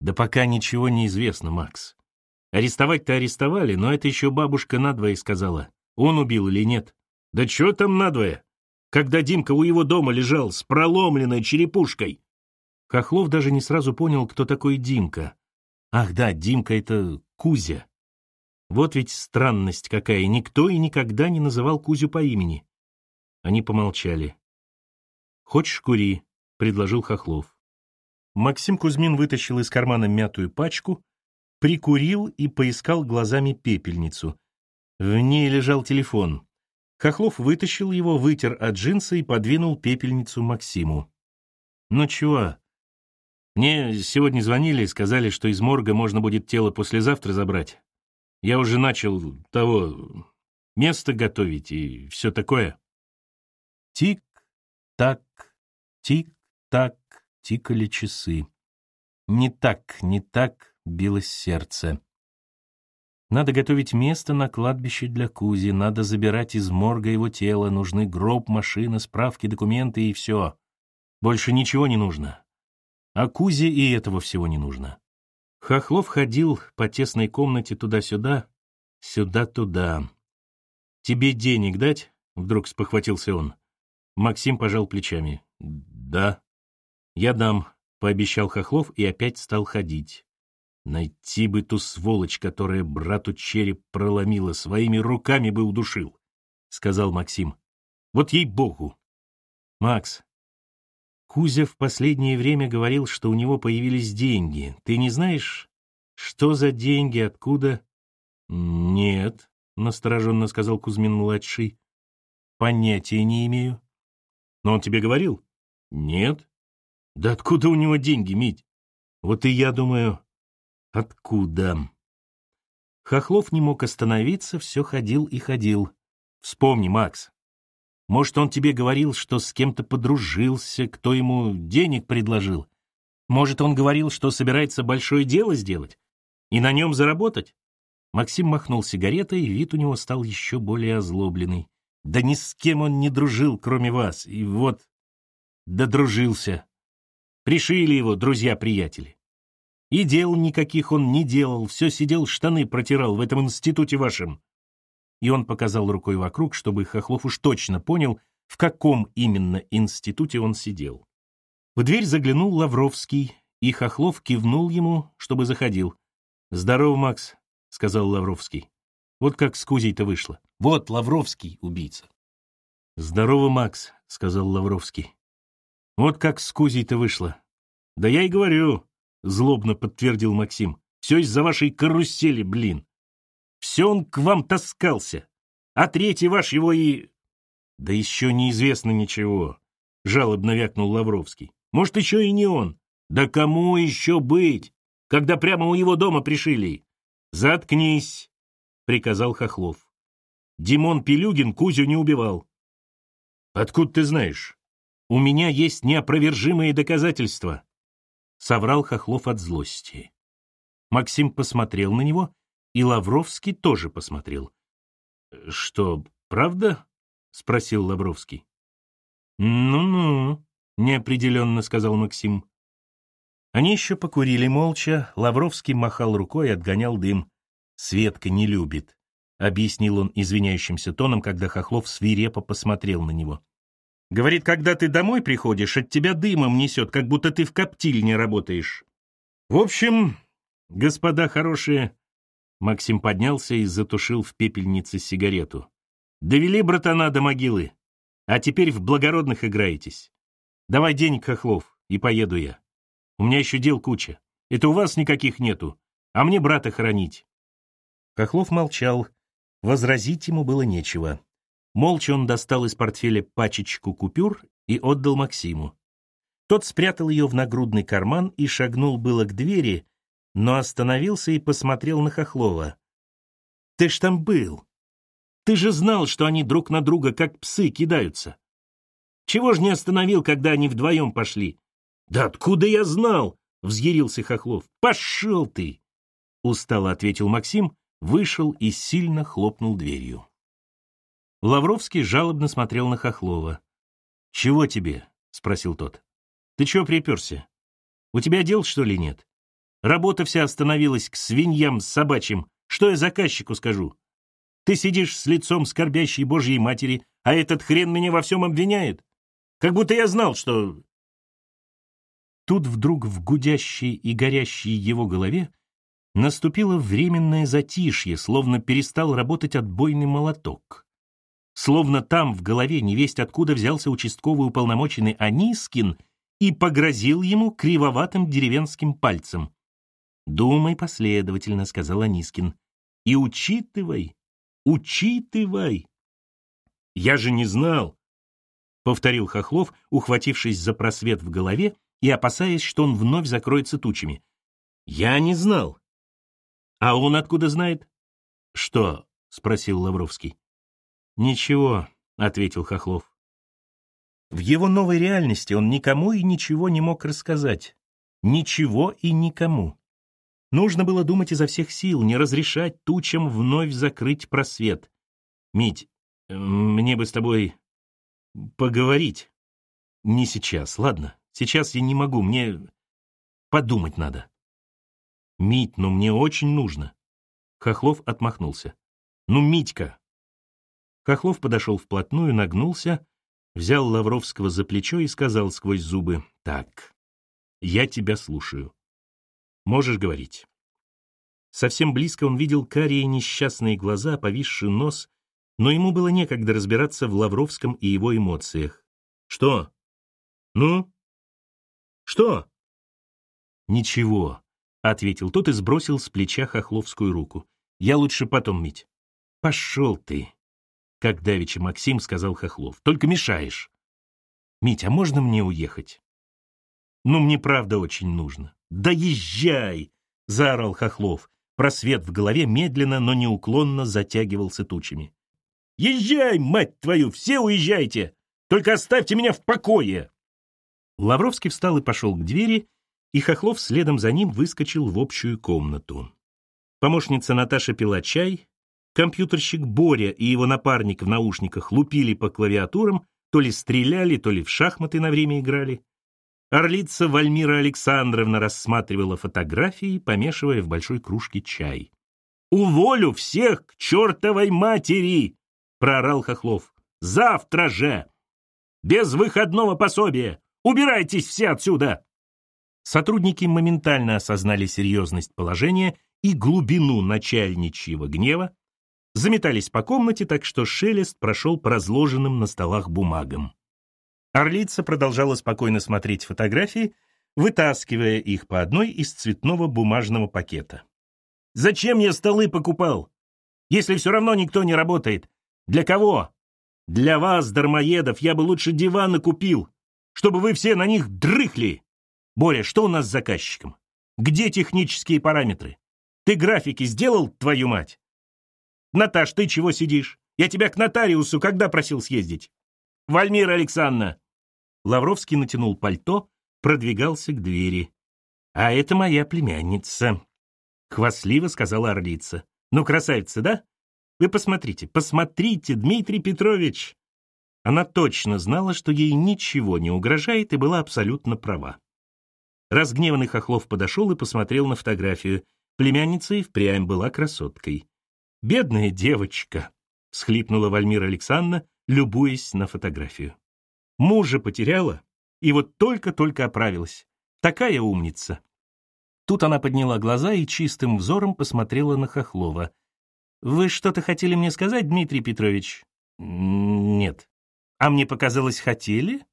Да пока ничего не известно, Макс. Арестовать-то арестовали, но это еще бабушка надвое сказала. Он убил или нет? Да что там надвое? Когда Димка у его дома лежал с проломленной черепушкой. Хохлов даже не сразу понял, кто такой Димка. Ах да, Димка — это Кузя. Вот ведь странность какая, никто и никогда не называл Кузю по имени. Они помолчали. «Хочешь кури?» — предложил Хохлов. Максим Кузьмин вытащил из кармана мятую пачку, прикурил и поискал глазами пепельницу. В ней лежал телефон. Хохлов вытащил его, вытер от джинса и подвинул пепельницу Максиму. «Ну чего?» «Мне сегодня звонили и сказали, что из морга можно будет тело послезавтра забрать. Я уже начал того место готовить и все такое. Тик-так, тик-так, тикали часы. Не так, не так билось сердце. Надо готовить место на кладбище для Кузи, надо забирать из морга его тело, нужны гроб, машина, справки, документы и все. Больше ничего не нужно. А Кузе и этого всего не нужно. Хохлов ходил по тесной комнате туда-сюда, сюда-туда. «Тебе денег дать?» — вдруг спохватился он. Максим пожал плечами. «Да». «Я дам», — пообещал Хохлов и опять стал ходить. «Найти бы ту сволочь, которая брату череп проломила, своими руками бы удушил», — сказал Максим. «Вот ей-богу!» «Макс, Кузя в последнее время говорил, что у него появились деньги. Ты не знаешь, что за деньги, откуда? Нет, настороженно сказал Кузьмин-младший. Понятия не имею. Но он тебе говорил? Нет. Да откуда у него деньги, Мить? Вот и я думаю, откуда? Хохлов не мог остановиться, все ходил и ходил. Вспомни, Макс. Может, он тебе говорил, что с кем-то подружился, кто ему денег предложил? Может, он говорил, что собирается большое дело сделать и на нем заработать? Максим махнул сигаретой, и вид у него стал еще более озлобленный. Да ни с кем он не дружил, кроме вас, и вот додружился. Пришили его друзья-приятели. И дел никаких он не делал, все сидел, штаны протирал в этом институте вашем. И он показал рукой вокруг, чтобы Хохлов уж точно понял, в каком именно институте он сидел. В дверь заглянул Лавровский, и Хохлов кивнул ему, чтобы заходил. «Здорово, Макс», — сказал Лавровский. «Вот как с Кузей-то вышло. Вот Лавровский, убийца». «Здорово, Макс», — сказал Лавровский. «Вот как с Кузей-то вышло». «Да я и говорю», — злобно подтвердил Максим. «Все из-за вашей карусели, блин. Все он к вам таскался. А третий ваш его и...» «Да еще неизвестно ничего», — жалобно вякнул Лавровский. «Может, еще и не он. Да кому еще быть, когда прямо у его дома пришили?» «Заткнись», — приказал Хохлов. «Димон Пелюгин Кузю не убивал». «Откуда ты знаешь?» «У меня есть неопровержимые доказательства», соврал Хохлов от злости. Максим посмотрел на него, и Лавровский тоже посмотрел. «Что, правда?» — спросил Лавровский. «Ну-ну», — неопределенно сказал Максим. Они еще покурили молча, Лавровский махал рукой и отгонял дым. «Светка не любит», — объяснил он извиняющимся тоном, когда Хохлов свирепо посмотрел на него. Говорит, когда ты домой приходишь, от тебя дымом несет, как будто ты в коптильне работаешь. В общем, господа хорошие, Максим поднялся и затушил в пепельнице сигарету. Довели братана до могилы, а теперь в благородных играетесь. Давай денег, Хохлов, и поеду я. У меня еще дел куча. Это у вас никаких нету, а мне брата хоронить. Хохлов молчал. Возразить ему было нечего. Молча он достал из портфеля пачечку купюр и отдал Максиму. Тот спрятал ее в нагрудный карман и шагнул было к двери, но остановился и посмотрел на Хохлова. «Ты ж там был. Ты же знал, что они друг на друга как псы кидаются. Чего ж не остановил, когда они вдвоем пошли?» «Да откуда я знал?» — взъярился Хохлов. «Пошел ты!» — устало ответил Максим, вышел и сильно хлопнул дверью. Лавровский жалобно смотрел на Хохлова. «Чего тебе?» — спросил тот. «Ты чего приперся? У тебя дел, что ли, нет? Работа вся остановилась к свиньям с собачьим. Что я заказчику скажу? Ты сидишь с лицом скорбящей Божьей Матери, а этот хрен меня во всем обвиняет? Как будто я знал, что...» Тут вдруг в гудящей и горящей его голове наступило временное затишье, словно перестал работать отбойный молоток. Словно там в голове невесть откуда взялся участковый уполномоченный Анискин и погрозил ему кривоватым деревенским пальцем. «Думай последовательно», — сказал Анискин, — «и учитывай, учитывай». «Я же не знал», — повторил Хохлов, ухватившись за просвет в голове и опасаясь, что он вновь закроется тучами. «Я не знал». «А он откуда знает?» «Что?» — спросил Лавровский. «Ничего», — ответил Хохлов. В его новой реальности он никому и ничего не мог рассказать. Ничего и никому. Нужно было думать изо всех сил, не разрешать тучам вновь закрыть просвет. «Мить, мне бы с тобой поговорить». «Не сейчас, ладно? Сейчас я не могу, мне подумать надо». «Мить, но мне очень нужно». Хохлов отмахнулся. «Ну, Митька, Хохлов подошел вплотную, нагнулся, взял Лавровского за плечо и сказал сквозь зубы, «Так, я тебя слушаю. Можешь говорить». Совсем близко он видел карие несчастные глаза, повисший нос, но ему было некогда разбираться в Лавровском и его эмоциях. «Что? Ну? Что?» «Ничего», — ответил тот и сбросил с плеча хохловскую руку. «Я лучше потом, Мить». «Пошел ты», как давеча Максим сказал Хохлов. «Только мешаешь». «Митя, а можно мне уехать?» «Ну, мне правда очень нужно». «Да езжай!» — заорал Хохлов. Просвет в голове медленно, но неуклонно затягивался тучами. «Езжай, мать твою, все уезжайте! Только оставьте меня в покое!» Лавровский встал и пошел к двери, и Хохлов следом за ним выскочил в общую комнату. Помощница Наташа пила чай, компьютерщик Боря и его напарник в наушниках лупили по клавиатурам, то ли стреляли, то ли в шахматы на время играли. Орлица Вальмира Александровна рассматривала фотографии, помешивая в большой кружке чай. «Уволю всех к чертовой матери!» — проорал Хохлов. «Завтра же! Без выходного пособия! Убирайтесь все отсюда!» Сотрудники моментально осознали серьезность положения и глубину начальничьего гнева, заметались по комнате, так что шелест прошел по разложенным на столах бумагам. Орлица продолжала спокойно смотреть фотографии, вытаскивая их по одной из цветного бумажного пакета. «Зачем я столы покупал? Если все равно никто не работает. Для кого? Для вас, дармоедов, я бы лучше диваны купил, чтобы вы все на них дрыхли. Боря, что у нас с заказчиком? Где технические параметры? Ты графики сделал, твою мать? Наташ, ты чего сидишь? Я тебя к нотариусу когда просил съездить? Вальмира Александровна!» Лавровский натянул пальто, продвигался к двери. «А это моя племянница», — хвастливо сказала орлица. «Ну, красавица, да? Вы посмотрите, посмотрите, Дмитрий Петрович!» Она точно знала, что ей ничего не угрожает, и была абсолютно права. Разгневанный Хохлов подошел и посмотрел на фотографию. Племянница и впрямь была красоткой. «Бедная девочка!» — всхлипнула Вальмира Александровна, любуясь на фотографию. «Мужа потеряла, и вот только-только оправилась. Такая умница!» Тут она подняла глаза и чистым взором посмотрела на Хохлова. «Вы что-то хотели мне сказать, Дмитрий Петрович?» «Нет». «А мне показалось, хотели?»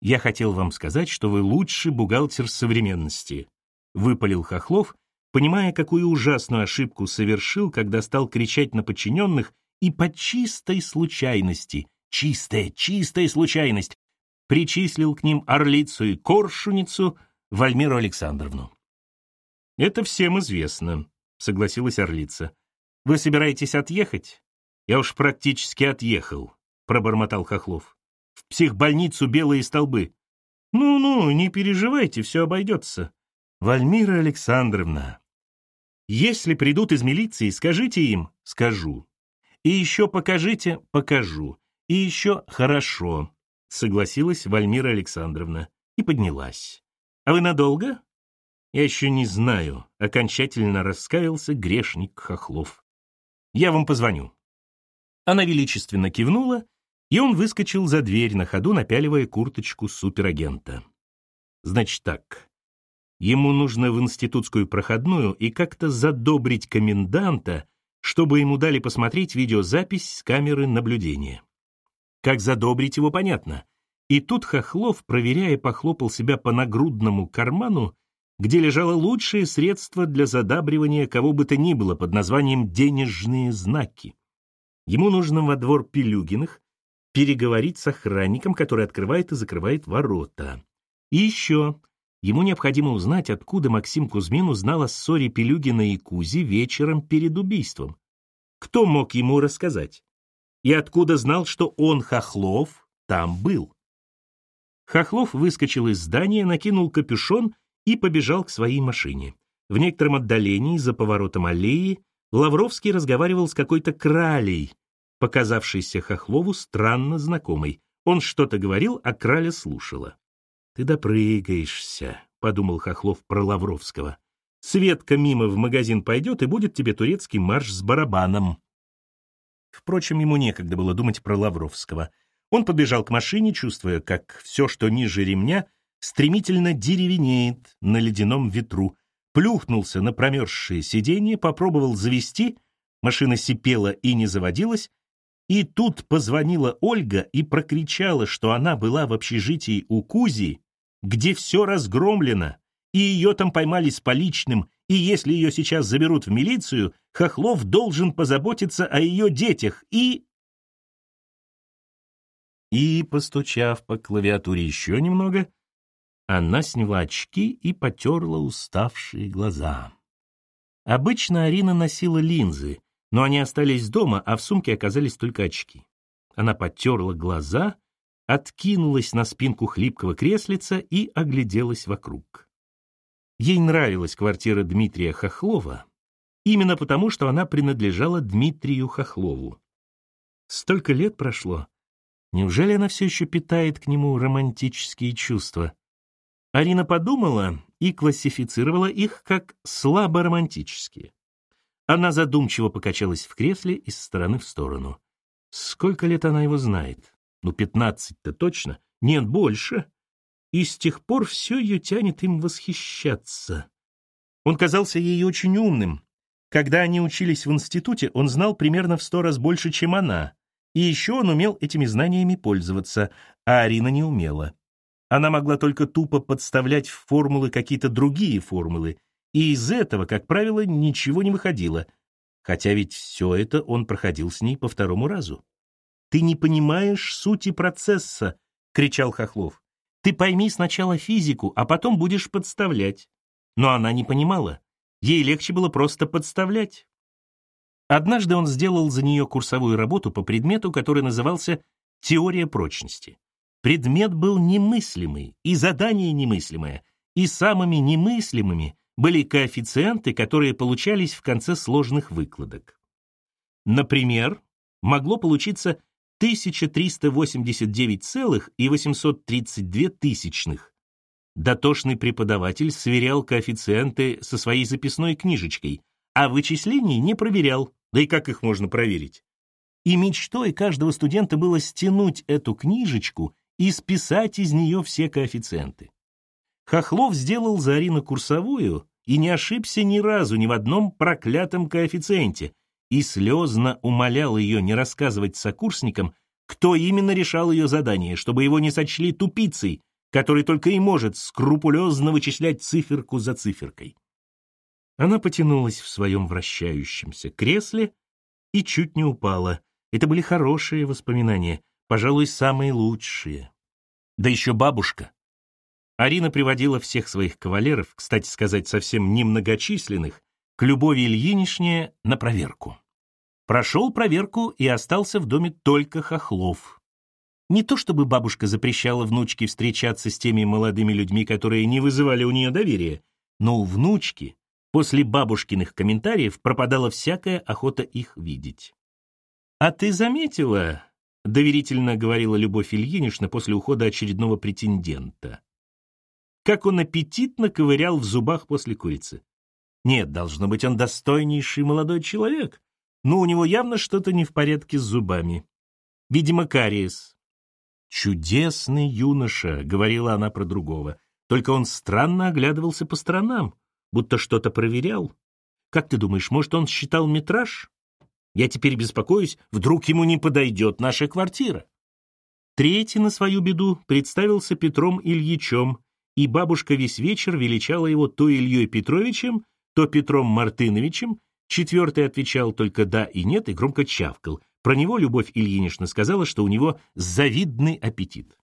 «Я хотел вам сказать, что вы лучший бухгалтер современности», — выпалил Хохлов, понимая, какую ужасную ошибку совершил, когда стал кричать на подчиненных и по чистой случайности, чистая, чистая случайность, причислил к ним орлицу и коршуницу Вальмиру Александровну. «Это всем известно», — согласилась орлица. «Вы собираетесь отъехать?» «Я уж практически отъехал», — пробормотал Хохлов. «В психбольницу белые столбы». «Ну-ну, не переживайте, все обойдется». «Вальмира Александровна, если придут из милиции, скажите им, скажу. И еще покажите, покажу. И еще хорошо, согласилась Вальмира Александровна и поднялась. А вы надолго? Я еще не знаю, окончательно раскаялся грешник Хохлов. Я вам позвоню. Она величественно кивнула, и он выскочил за дверь на ходу, напяливая курточку суперагента. Значит так, Ему нужно в институтскую проходную и как-то задобрить коменданта, чтобы ему дали посмотреть видеозапись с камеры наблюдения. Как задобрить его, понятно. И тут Хохлов, проверяя, похлопал себя по нагрудному карману, где лежало лучшее средство для задабривания кого бы то ни было под названием «денежные знаки». Ему нужно во двор Пелюгиных переговорить с охранником, который открывает и закрывает ворота. И еще Ему необходимо узнать, откуда Максим Кузьмин узнал о ссоре Пелюгина и Кузи вечером перед убийством. Кто мог ему рассказать? И откуда знал, что он, Хохлов, там был? Хохлов выскочил из здания, накинул капюшон и побежал к своей машине. В некотором отдалении, за поворотом аллеи, Лавровский разговаривал с какой-то кралей, показавшейся Хохлову странно знакомой. Он что-то говорил, а краля слушала. «Ты допрыгаешься», — подумал Хохлов про Лавровского. «Светка мимо в магазин пойдет, и будет тебе турецкий марш с барабаном». Впрочем, ему некогда было думать про Лавровского. Он подбежал к машине, чувствуя, как все, что ниже ремня, стремительно деревенеет на ледяном ветру, плюхнулся на промерзшее сиденье, попробовал завести, машина сипела и не заводилась, и тут позвонила Ольга и прокричала, что она была в общежитии у Кузи, где все разгромлено, и ее там поймали с поличным, и если ее сейчас заберут в милицию, Хохлов должен позаботиться о ее детях и... И, постучав по клавиатуре еще немного, она сняла очки и потерла уставшие глаза. Обычно Арина носила линзы, но они остались дома, а в сумке оказались только очки. Она потерла глаза, откинулась на спинку хлипкого креслица и огляделась вокруг. Ей нравилась квартира Дмитрия Хохлова, именно потому, что она принадлежала Дмитрию Хохлову. Столько лет прошло. Неужели она все еще питает к нему романтические чувства? Арина подумала и классифицировала их как слабо романтические. Она задумчиво покачалась в кресле из стороны в сторону. Сколько лет она его знает? Ну, пятнадцать-то точно. Нет, больше. И с тех пор все ее тянет им восхищаться. Он казался ей очень умным. Когда они учились в институте, он знал примерно в сто раз больше, чем она. И еще он умел этими знаниями пользоваться, а Арина не умела. Она могла только тупо подставлять в формулы какие-то другие формулы, и из этого, как правило, ничего не выходило, хотя ведь все это он проходил с ней по второму разу. «Ты не понимаешь сути процесса», — кричал Хохлов. «Ты пойми сначала физику, а потом будешь подставлять». Но она не понимала. Ей легче было просто подставлять. Однажды он сделал за нее курсовую работу по предмету, который назывался «Теория прочности». Предмет был немыслимый, и задание немыслимое, и самыми немыслимыми были коэффициенты, которые получались в конце сложных выкладок. Например, могло получиться 1389,832 тысячных. Дотошный преподаватель сверял коэффициенты со своей записной книжечкой, а вычислений не проверял, да и как их можно проверить? И мечтой каждого студента было стянуть эту книжечку и списать из нее все коэффициенты. Хохлов сделал за Арину курсовую и не ошибся ни разу ни в одном проклятом коэффициенте и слезно умолял ее не рассказывать сокурсникам, кто именно решал ее задание, чтобы его не сочли тупицей, который только и может скрупулезно вычислять циферку за циферкой. Она потянулась в своем вращающемся кресле и чуть не упала. Это были хорошие воспоминания, пожалуй, самые лучшие. Да еще бабушка. Арина приводила всех своих кавалеров, кстати сказать, совсем немногочисленных, к Любови Ильинишне на проверку. Прошел проверку и остался в доме только Хохлов. Не то чтобы бабушка запрещала внучке встречаться с теми молодыми людьми, которые не вызывали у нее доверия, но у внучки после бабушкиных комментариев пропадала всякая охота их видеть. «А ты заметила, доверительно говорила Любовь Ильинична после ухода очередного претендента. Как он аппетитно ковырял в зубах после курицы. Нет, должно быть, он достойнейший молодой человек, но у него явно что-то не в порядке с зубами. Видимо, кариес. «Чудесный юноша», — говорила она про другого, только он странно оглядывался по сторонам, будто что-то проверял. Как ты думаешь, может, он считал метраж? Я теперь беспокоюсь, вдруг ему не подойдет наша квартира. Третий на свою беду представился Петром Ильичем, и бабушка весь вечер величала его то Ильей Петровичем, то Петром Мартыновичем, четвертый отвечал только «да» и «нет» и громко чавкал. Про него Любовь Ильинична сказала, что у него завидный аппетит.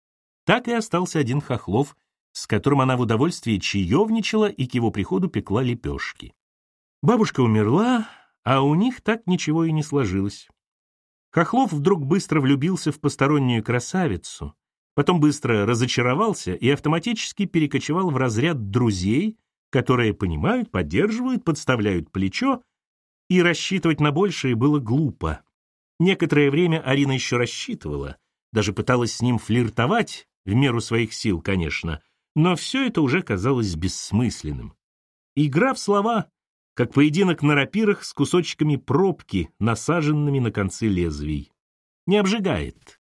Так и остался один Хохлов, с которым она в удовольствии чаевничала и к его приходу пекла лепешки. Бабушка умерла, а у них так ничего и не сложилось. Хохлов вдруг быстро влюбился в постороннюю красавицу, потом быстро разочаровался и автоматически перекочевал в разряд друзей, которые понимают, поддерживают, подставляют плечо, и рассчитывать на большее было глупо. Некоторое время Арина еще рассчитывала, даже пыталась с ним флиртовать, в меру своих сил, конечно, но все это уже казалось бессмысленным. Игра в слова как поединок на рапирах с кусочками пробки, насаженными на концы лезвий. Не обжигает.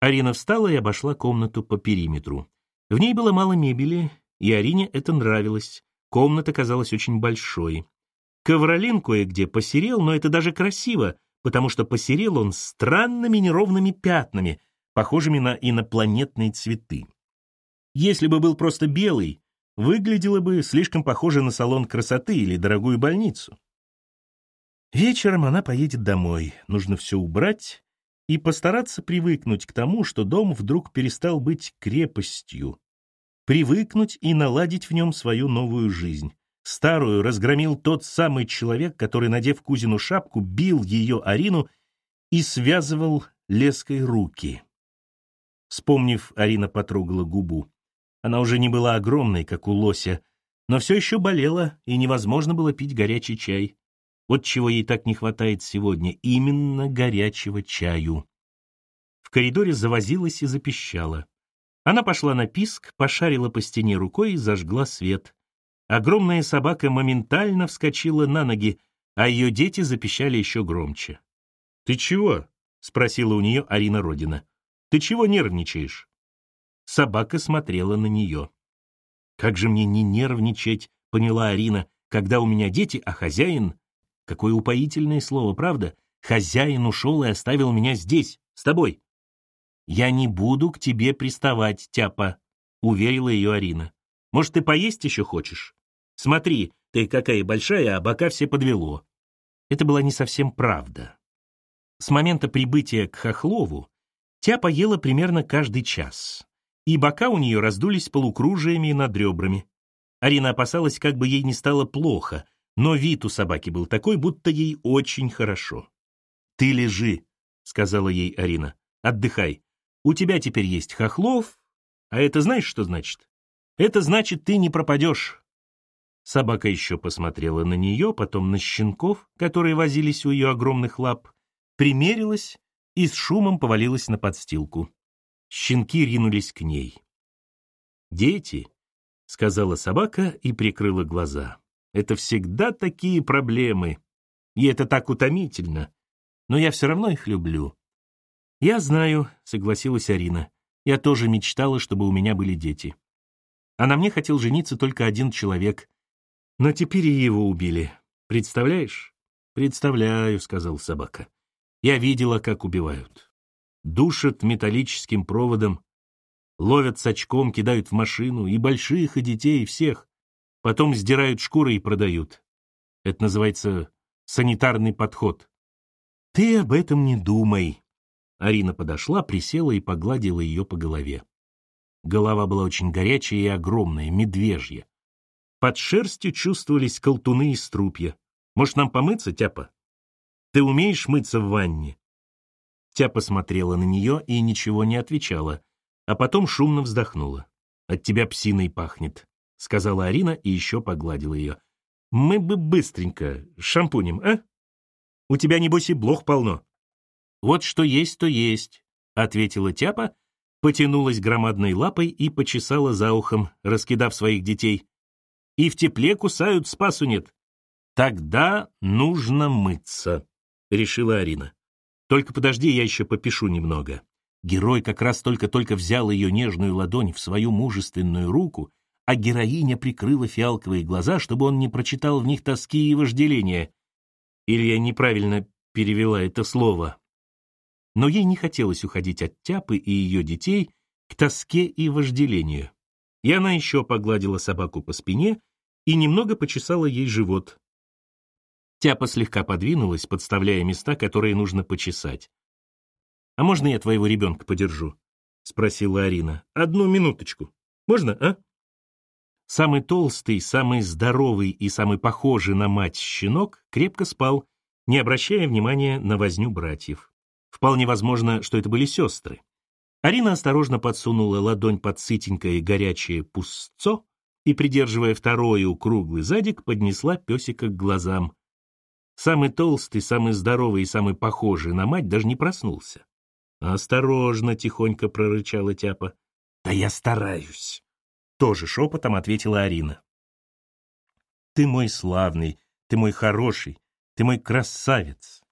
Арина встала и обошла комнату по периметру. В ней было мало мебели, и Арине это нравилось. Комната казалась очень большой. Ковролин кое-где посерел, но это даже красиво, потому что посерел он странными неровными пятнами, похожими на инопланетные цветы. Если бы был просто белый, выглядело бы слишком похоже на салон красоты или дорогую больницу. Вечером она поедет домой, нужно все убрать и постараться привыкнуть к тому, что дом вдруг перестал быть крепостью, привыкнуть и наладить в нем свою новую жизнь. Старую разгромил тот самый человек, который, надев кузину шапку, бил ее Арину и связывал леской руки. Вспомнив, Арина потрогала губу. Она уже не была огромной, как у лося, но все еще болела, и невозможно было пить горячий чай. Вот чего ей так не хватает сегодня, именно горячего чаю. В коридоре завозилась и запищала. Она пошла на писк, пошарила по стене рукой и зажгла свет. Огромная собака моментально вскочила на ноги, а ее дети запищали еще громче. «Ты чего?» — спросила у нее Арина Родина. «Ты чего нервничаешь?» Собака смотрела на нее. «Как же мне не нервничать?» — поняла Арина, «когда у меня дети, а хозяин...» Какое упоительное слово, правда? Хозяин ушел и оставил меня здесь, с тобой. «Я не буду к тебе приставать, тяпа», — уверила ее Арина. «Может, ты поесть еще хочешь? Смотри, ты какая большая, а бока все подвело». Это была не совсем правда. С момента прибытия к Хохлову Тяпа ела примерно каждый час, и бока у нее раздулись полукружиями над ребрами. Арина опасалась, как бы ей не стало плохо, но вид у собаки был такой, будто ей очень хорошо. «Ты лежи», — сказала ей Арина, — «отдыхай. У тебя теперь есть Хохлов, а это знаешь, что значит? Это значит, ты не пропадешь». Собака еще посмотрела на нее, потом на щенков, которые возились у ее огромных лап, примерилась и с шумом повалилась на подстилку. Щенки ринулись к ней. «Дети», — сказала собака и прикрыла глаза. «Это всегда такие проблемы, и это так утомительно, но я все равно их люблю. «Я знаю», — согласилась Арина. «Я тоже мечтала, чтобы у меня были дети. А на мне хотел жениться только один человек. Но теперь и его убили. Представляешь?» «Представляю», — сказал собака. «Я видела, как убивают. Душат металлическим проводом, ловят с очком, кидают в машину, и больших, и детей, и всех. Потом сдирают шкуры и продают. Это называется санитарный подход. Ты об этом не думай, Арина подошла, присела и погладила ее по голове. Голова была очень горячая и огромная, медвежья. Под шерстью чувствовались колтуны и струпья. Может, нам помыться, Тяпа? Ты умеешь мыться в ванне? Тяпа смотрела на нее и ничего не отвечала, а потом шумно вздохнула. «От тебя псиной пахнет», — сказала Арина и еще погладила ее. «Мы бы быстренько, шампунем, а? У тебя, небось, и блох полно». «Вот что есть, то есть», — ответила Тяпа, потянулась громадной лапой и почесала за ухом, раскидав своих детей. «И в тепле кусают, спасу нет». «Тогда нужно мыться», — решила Арина. «Только подожди, я еще попишу немного». Герой как раз только-только взял ее нежную ладонь в свою мужественную руку, а героиня прикрыла фиалковые глаза, чтобы он не прочитал в них тоски и вожделения. Или я неправильно перевела это слово но ей не хотелось уходить от Тяпы и ее детей к тоске и вожделению. И она еще погладила собаку по спине и немного почесала ей живот. Тяпа слегка подвинулась, подставляя места, которые нужно почесать. «А можно я твоего ребенка подержу?» — спросила Арина. «Одну минуточку. Можно, а?» Самый толстый, самый здоровый и самый похожий на мать щенок крепко спал, не обращая внимания на возню братьев. Вполне возможно, что это были сестры. Арина осторожно подсунула ладонь под сытенькое горячее пустцо и, придерживая второй круглый задик, поднесла песика к глазам. Самый толстый, самый здоровый и самый похожий на мать даже не проснулся. «Осторожно!» — тихонько прорычала Тяпа. «Да я стараюсь!» — тоже шепотом ответила Арина. «Ты мой славный, ты мой хороший, ты мой красавец!»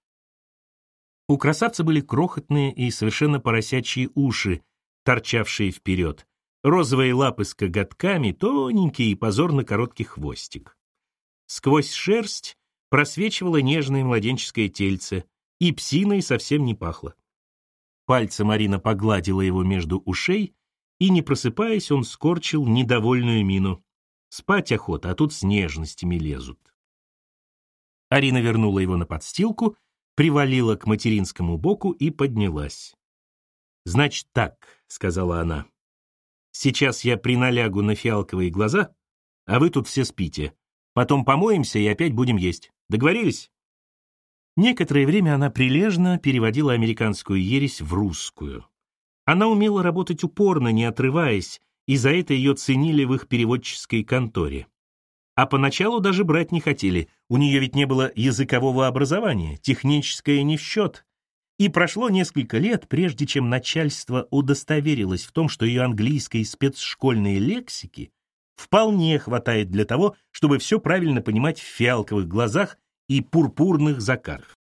У красавца были крохотные и совершенно поросячьи уши, торчавшие вперед, розовые лапы с коготками, тоненький и позорно короткий хвостик. Сквозь шерсть просвечивало нежное младенческое тельце, и псиной совсем не пахло. Пальцем Марина погладила его между ушей, и, не просыпаясь, он скорчил недовольную мину. Спать охота, а тут с нежностями лезут. Арина вернула его на подстилку — привалила к материнскому боку и поднялась. «Значит так», — сказала она. «Сейчас я приналягу на фиалковые глаза, а вы тут все спите. Потом помоемся и опять будем есть. Договорились?» Некоторое время она прилежно переводила американскую ересь в русскую. Она умела работать упорно, не отрываясь, и за это ее ценили в их переводческой конторе. А поначалу даже брать не хотели, у нее ведь не было языкового образования, техническое не в счет. И прошло несколько лет, прежде чем начальство удостоверилось в том, что ее английской спецшкольной лексики вполне хватает для того, чтобы все правильно понимать в фиалковых глазах и пурпурных закарах.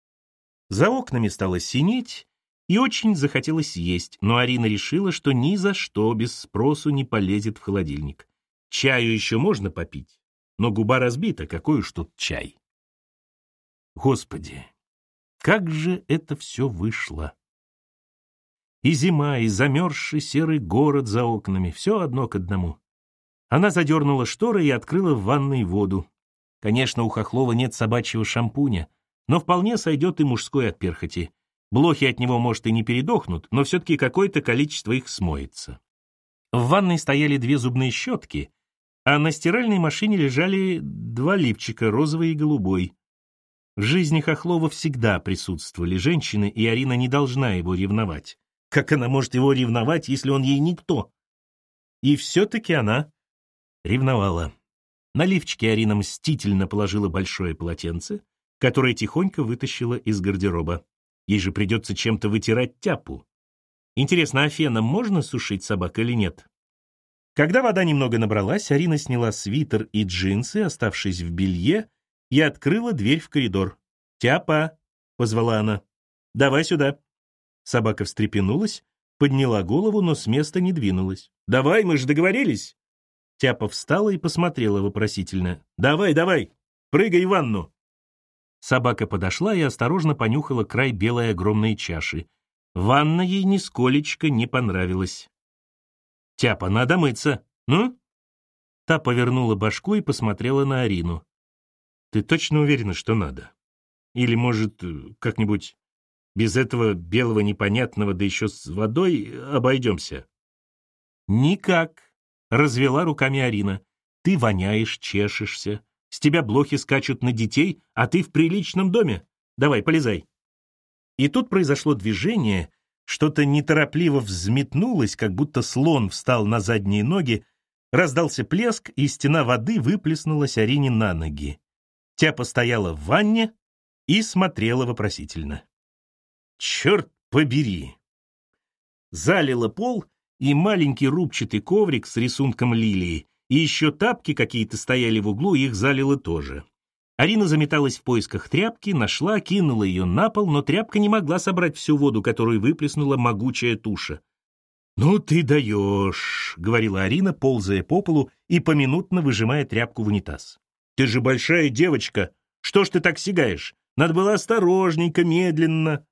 За окнами стало синеть, и очень захотелось есть, но Арина решила, что ни за что без спросу не полезет в холодильник. Чаю еще можно попить, но губа разбита, какой уж тут чай. Господи, как же это все вышло! И зима, и замерзший серый город за окнами, все одно к одному. Она задернула шторы и открыла в ванной воду. Конечно, у Хохлова нет собачьего шампуня, но вполне сойдет и мужской от перхоти. Блохи от него, может, и не передохнут, но все-таки какое-то количество их смоется. В ванной стояли две зубные щетки, а на стиральной машине лежали два липчика, розовый и голубой. В жизни Хохлова всегда присутствовали женщины, и Арина не должна его ревновать. Как она может его ревновать, если он ей никто? И все-таки она ревновала. На лифчике Арина мстительно положила большое полотенце, которое тихонько вытащила из гардероба. Ей же придется чем-то вытирать тяпу. Интересно, а феном можно сушить собак или нет? Когда вода немного набралась, Арина сняла свитер и джинсы, оставшись в белье, и открыла дверь в коридор. «Тяпа!» — позвала она. «Давай сюда!» Собака встрепенулась, подняла голову, но с места не двинулась. «Давай, мы же договорились!» Тяпа встала и посмотрела вопросительно. «Давай, давай, прыгай в ванну!» Собака подошла и осторожно понюхала край белой огромной чаши. Ванна ей нисколечко не понравилась. «Тяпа, надо мыться, ну?» Та повернула башку и посмотрела на Арину. «Ты точно уверена, что надо? Или, может, как-нибудь без этого белого непонятного, да еще с водой обойдемся?» «Никак», Развела руками Арина. Ты воняешь, чешешься. С тебя блохи скачут на детей, а ты в приличном доме. Давай, полезай. И тут произошло движение, что-то неторопливо взметнулось, как будто слон встал на задние ноги, раздался плеск, и стена воды выплеснулась Арине на ноги. Тяпа стояла в ванне и смотрела вопросительно. «Черт побери!» Залила пол и маленький рубчатый коврик с рисунком лилии, и еще тапки какие-то стояли в углу, их залило тоже. Арина заметалась в поисках тряпки, нашла, кинула ее на пол, но тряпка не могла собрать всю воду, которую выплеснула могучая туша. «Ну ты даешь», — говорила Арина, ползая по полу и поминутно выжимая тряпку в унитаз. «Ты же большая девочка! Что ж ты так сигаешь? Надо было осторожненько, медленно».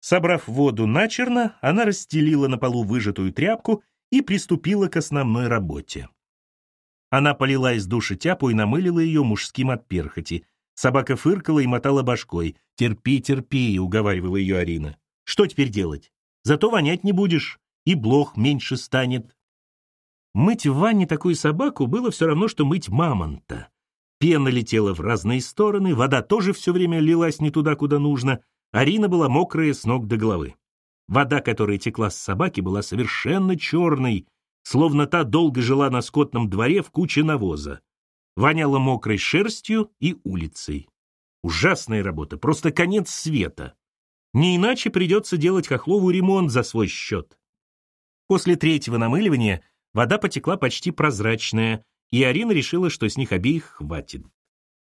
Собрав воду начерно, она расстелила на полу выжатую тряпку и приступила к основной работе. Она полила из души тяпу и намылила ее мужским от перхоти. Собака фыркала и мотала башкой. «Терпи, терпи», — уговаривала ее Арина. «Что теперь делать? Зато вонять не будешь, и блох меньше станет». Мыть в ванне такую собаку было все равно, что мыть мамонта. Пена летела в разные стороны, вода тоже все время лилась не туда, куда нужно, Арина была мокрая с ног до головы. Вода, которая текла с собаки, была совершенно черной, словно та долго жила на скотном дворе в куче навоза. Воняла мокрой шерстью и улицей. Ужасная работа, просто конец света. Не иначе придется делать Хохлову ремонт за свой счет. После третьего намыливания вода потекла почти прозрачная, и Арина решила, что с них обеих хватит.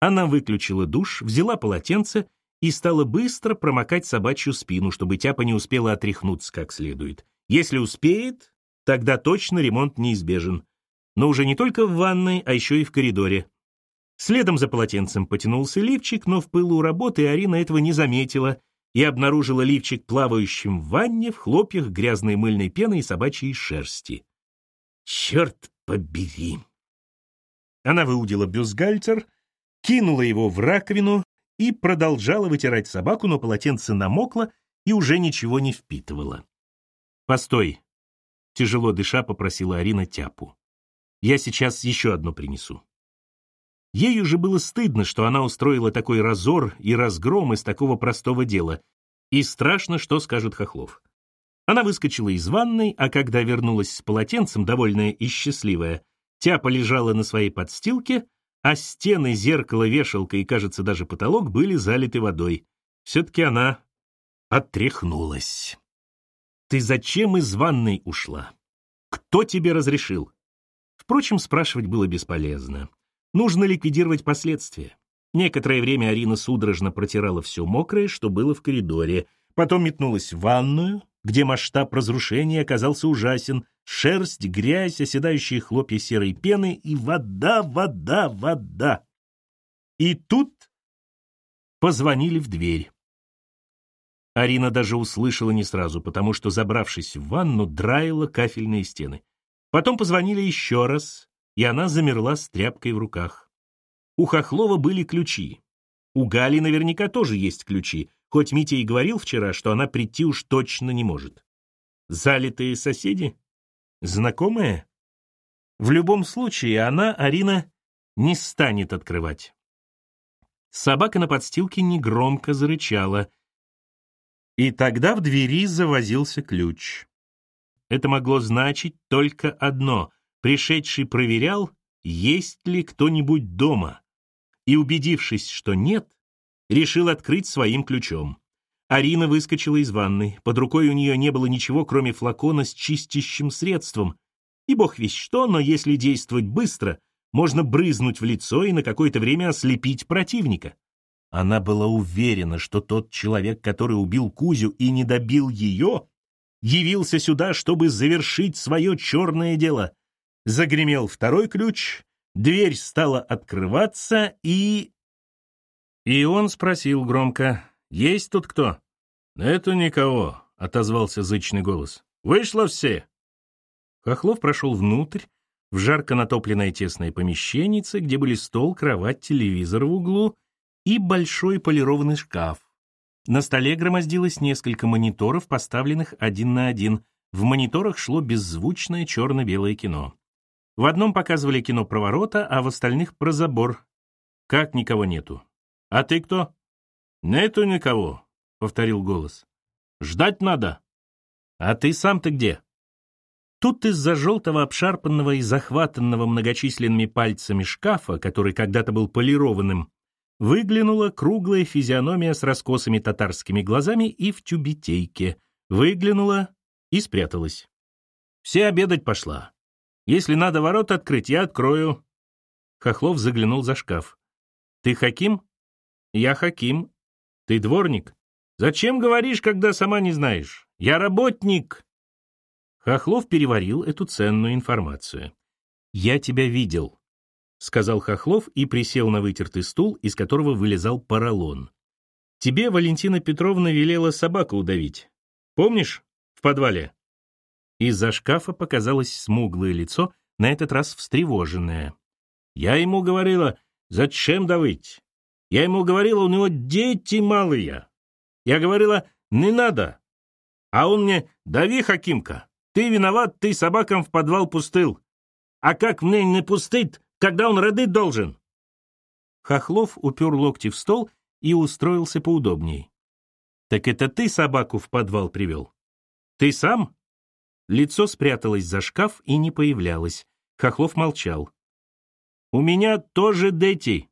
Она выключила душ, взяла полотенце и стала быстро промокать собачью спину, чтобы тяпа не успела отряхнуться как следует. Если успеет, тогда точно ремонт неизбежен. Но уже не только в ванной, а еще и в коридоре. Следом за полотенцем потянулся лифчик, но в пылу работы Арина этого не заметила и обнаружила лифчик плавающим в ванне в хлопьях грязной мыльной пены и собачьей шерсти. «Черт побери!» Она выудила бюстгальтер, кинула его в раковину, и продолжала вытирать собаку, но полотенце намокло и уже ничего не впитывало. «Постой!» — тяжело дыша попросила Арина Тяпу. «Я сейчас еще одно принесу». Ей уже было стыдно, что она устроила такой разор и разгром из такого простого дела, и страшно, что скажет Хохлов. Она выскочила из ванной, а когда вернулась с полотенцем, довольная и счастливая, Тяпа лежала на своей подстилке, а стены, зеркало, вешалка и, кажется, даже потолок были залиты водой. Все-таки она отряхнулась. «Ты зачем из ванной ушла? Кто тебе разрешил?» Впрочем, спрашивать было бесполезно. Нужно ликвидировать последствия. Некоторое время Арина судорожно протирала все мокрое, что было в коридоре, потом метнулась в ванную, где масштаб разрушения оказался ужасен. Шерсть, грязь, оседающие хлопья серой пены и вода, вода, вода. И тут позвонили в дверь. Арина даже услышала не сразу, потому что, забравшись в ванну, драила кафельные стены. Потом позвонили еще раз, и она замерла с тряпкой в руках. У Хохлова были ключи. У Гали наверняка тоже есть ключи, хоть Митя и говорил вчера, что она прийти уж точно не может. Залитые соседи? Знакомые? В любом случае, она, Арина, не станет открывать. Собака на подстилке негромко зарычала. И тогда в двери завозился ключ. Это могло значить только одно. Пришедший проверял, есть ли кто-нибудь дома. И, убедившись, что нет, решил открыть своим ключом. Арина выскочила из ванной. Под рукой у нее не было ничего, кроме флакона с чистящим средством. И бог весь что, но если действовать быстро, можно брызнуть в лицо и на какое-то время ослепить противника. Она была уверена, что тот человек, который убил Кузю и не добил ее, явился сюда, чтобы завершить свое черное дело. Загремел второй ключ, дверь стала открываться, и... И он спросил громко, «Есть тут кто?» «Это никого», — отозвался зычный голос. «Вышло все». Хохлов прошел внутрь, в жарко натопленное тесное помещение, где были стол, кровать, телевизор в углу и большой полированный шкаф. На столе громоздилось несколько мониторов, поставленных один на один. В мониторах шло беззвучное черно-белое кино. В одном показывали кино про ворота, а в остальных про забор. Как никого нету? «А ты кто?» «Нету никого», — повторил голос. «Ждать надо». «А ты сам-то где?» Тут из-за желтого обшарпанного и захватанного многочисленными пальцами шкафа, который когда-то был полированным, выглянула круглая физиономия с раскосыми татарскими глазами и в тюбетейке. Выглянула и спряталась. «Все обедать пошла. Если надо ворот открыть, я открою». Хохлов заглянул за шкаф. «Ты Хаким?» Я Хаким. Ты дворник? Зачем говоришь, когда сама не знаешь? Я работник. Хохлов переварил эту ценную информацию. Я тебя видел, сказал Хохлов и присел на вытертый стул, из которого вылезал поролон. Тебе Валентина Петровна велела собаку удавить. Помнишь? В подвале. Из-за шкафа показалось смуглое лицо, на этот раз встревоженное. Я ему говорила, зачем давить? Я ему говорила, у него дети малые. Я говорила, не надо. А он мне, дави, Хакимка, ты виноват, ты собакам в подвал пустыл. А как мне не пустить, когда он родить должен? Хохлов упер локти в стол и устроился поудобней. «Так это ты собаку в подвал привел? Ты сам?» Лицо спряталось за шкаф и не появлялось. Хохлов молчал. «У меня тоже дети»,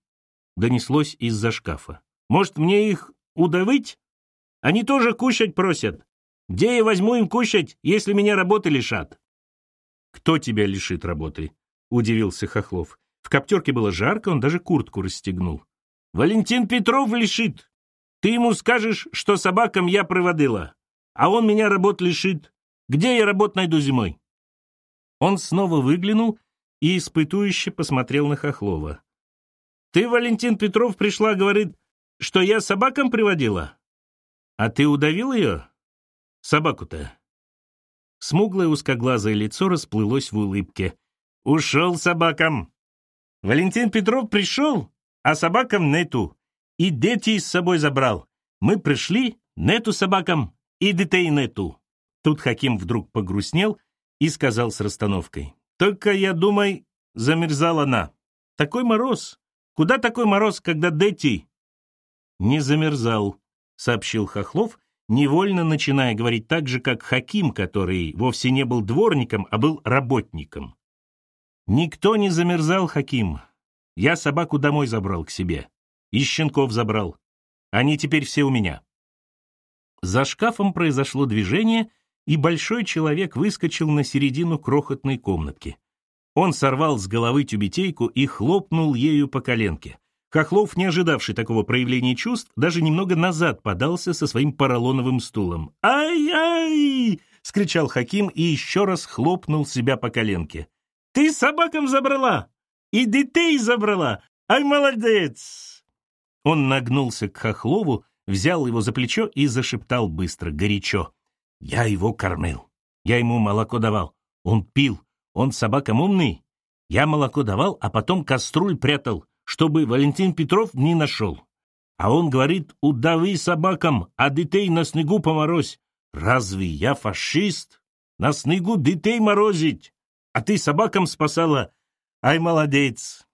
донеслось из-за шкафа. «Может, мне их удавить? Они тоже кушать просят. Где я возьму им кушать, если меня работы лишат?» «Кто тебя лишит работы?» — удивился Хохлов. В коптерке было жарко, он даже куртку расстегнул. «Валентин Петров лишит. Ты ему скажешь, что собакам я проводила, а он меня работ лишит. Где я работ найду зимой?» Он снова выглянул и испытующе посмотрел на Хохлова. Ты, Валентин Петров, пришла, говорит, что я собакам приводила? А ты удавил ее? Собаку-то. Смуглое узкоглазое лицо расплылось в улыбке. Ушел собакам. Валентин Петров пришел, а собакам нету. и дети с собой забрал. Мы пришли, нету собакам, и детей нету». Тут Хаким вдруг погрустнел и сказал с расстановкой. «Только, я думаю, замерзала она. Такой мороз. Куда такой мороз, когда дети?» «Не замерзал», — сообщил Хохлов, невольно начиная говорить так же, как Хаким, который вовсе не был дворником, а был работником. «Никто не замерзал, Хаким. Я собаку домой забрал к себе. И щенков забрал. Они теперь все у меня». За шкафом произошло движение, и большой человек выскочил на середину крохотной комнатки. Он сорвал с головы тюбетейку и хлопнул ею по коленке. Хохлов, не ожидавший такого проявления чувств, даже немного назад подался со своим поролоновым стулом. «Ай-ай!» — скричал Хаким и еще раз хлопнул себя по коленке. «Ты собакам забрала! И детей забрала! Ай, молодец!» Он нагнулся к Хохлову, взял его за плечо и зашептал быстро, горячо. «Я его кормил. Я ему молоко давал. Он пил. Он собакам умный. Я молоко давал, а потом кастрюль прятал чтобы Валентин Петров не нашел. А он говорит, удави собакам, а детей на снегу поморозь. Разве я фашист? На снегу детей морозить. А ты собакам спасала. Ай, молодец.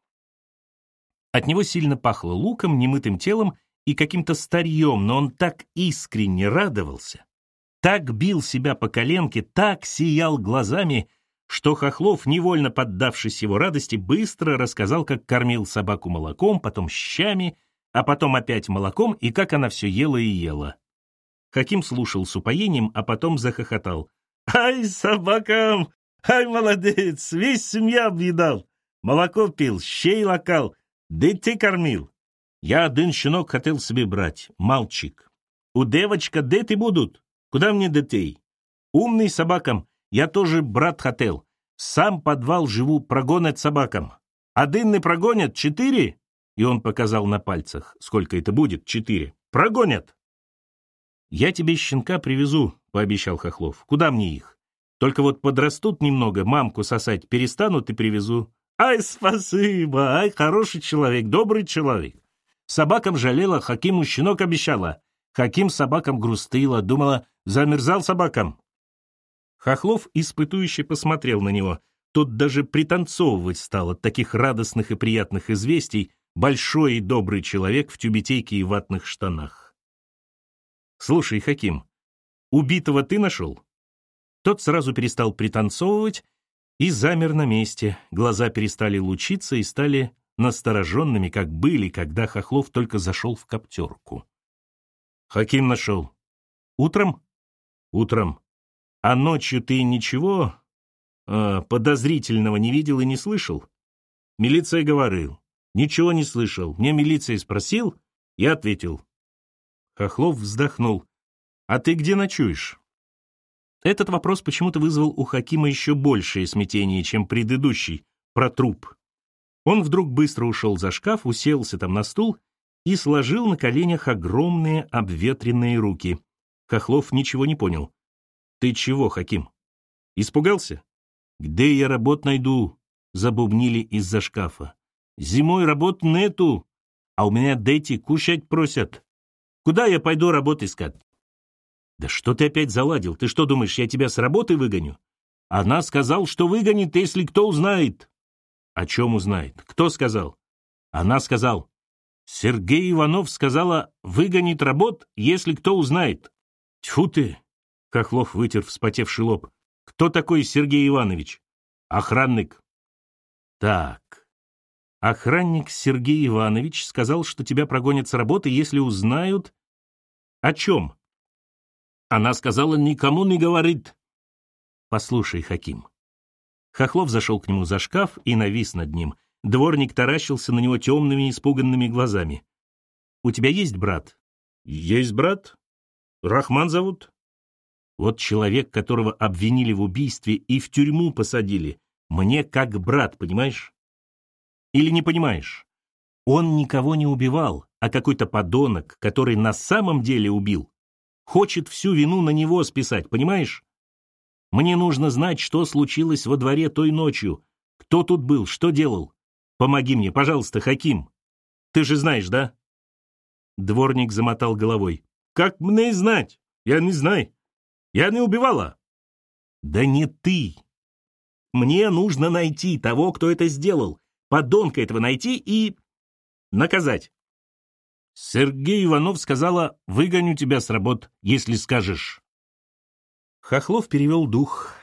От него сильно пахло луком, немытым телом и каким-то старьем, но он так искренне радовался, так бил себя по коленке, так сиял глазами, что Хохлов, невольно поддавшись его радости, быстро рассказал, как кормил собаку молоком, потом щами, а потом опять молоком, и как она все ела и ела. Хаким слушал с упоением, а потом захохотал. «Ай, собакам! Ай, молодец! Весь семья объедал! Молоко пил, щей лакал, детей кормил. Я один щенок хотел себе брать, мальчик. У девочка дети будут? Куда мне детей? Умный собакам, я тоже брат хотел. Сам подвал живу, прогонят собакам. Один не прогонят, четыре? И он показал на пальцах. Сколько это будет? Четыре. Прогонят. Я тебе щенка привезу, пообещал Хохлов. Куда мне их? Только вот подрастут немного, мамку сосать перестанут и привезу. Ай, спасибо, ай, хороший человек, добрый человек. Собакам жалела, Хакиму щенок обещала. Хаким собакам грустила, думала, замерзал собакам. Хохлов испытующе посмотрел на него. Тот даже пританцовывать стал от таких радостных и приятных известий, большой и добрый человек в тюбетейке и ватных штанах. «Слушай, Хаким, убитого ты нашел?» Тот сразу перестал пританцовывать и замер на месте. Глаза перестали лучиться и стали настороженными, как были, когда Хохлов только зашел в коптерку. «Хаким нашел. Утром?» «Утром. А ночью ты ничего э, подозрительного не видел и не слышал? Милиция говорил. Ничего не слышал. Мне милиция спросил, я ответил. Хохлов вздохнул. А ты где ночуешь? Этот вопрос почему-то вызвал у Хакима еще большее смятение, чем предыдущий, про труп. Он вдруг быстро ушел за шкаф, уселся там на стул и сложил на коленях огромные обветренные руки. Хохлов ничего не понял. «Ты чего, Хаким? Испугался?» «Где я работ найду?» — забубнили из-за шкафа. «Зимой работ нету, а у меня дети кушать просят. Куда я пойду работу искать?» «Да что ты опять заладил? Ты что думаешь, я тебя с работы выгоню?» «Она сказал, что выгонит, если кто узнает». «О чем узнает? Кто сказал?» «Она сказал». «Сергей Иванов сказала, выгонит работ, если кто узнает». «Тьфу ты!» Хохлов вытер вспотевший лоб. «Кто такой Сергей Иванович?» «Охранник». «Так. Охранник Сергей Иванович сказал, что тебя прогонят с работы, если узнают...» «О чем?» «Она сказала, никому не говорит». «Послушай, Хаким». Хохлов зашел к нему за шкаф и навис над ним. Дворник таращился на него темными испуганными глазами. «У тебя есть брат?» «Есть брат. Рахман зовут?» Вот человек, которого обвинили в убийстве и в тюрьму посадили, мне как брат, понимаешь? Или не понимаешь? Он никого не убивал, а какой-то подонок, который на самом деле убил, хочет всю вину на него списать, понимаешь? Мне нужно знать, что случилось во дворе той ночью. Кто тут был, что делал? Помоги мне, пожалуйста, Хаким. Ты же знаешь, да? Дворник замотал головой. «Как мне знать? Я не знаю. Я не убивала». «Да не ты. Мне нужно найти того, кто это сделал, подонка этого найти и... наказать». Сергей Иванов сказала, «Выгоню тебя с работ, если скажешь». Хохлов перевел дух.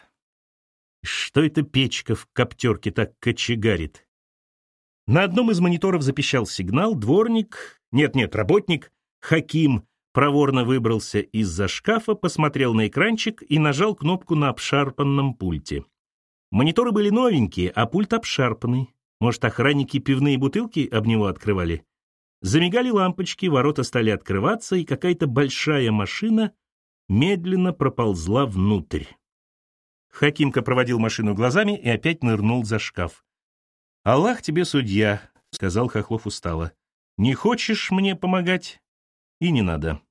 Что это печка в коптерке так кочегарит? На одном из мониторов запищал сигнал, дворник, нет-нет, работник, Хаким, проворно выбрался из-за шкафа, посмотрел на экранчик и нажал кнопку на обшарпанном пульте. Мониторы были новенькие, а пульт обшарпанный. Может, охранники пивные бутылки об него открывали? Замигали лампочки, ворота стали открываться, и какая-то большая машина медленно проползла внутрь. Хакимка проводил машину глазами и опять нырнул за шкаф. «Аллах тебе судья», — сказал Хохлов устало. «Не хочешь мне помогать? И не надо.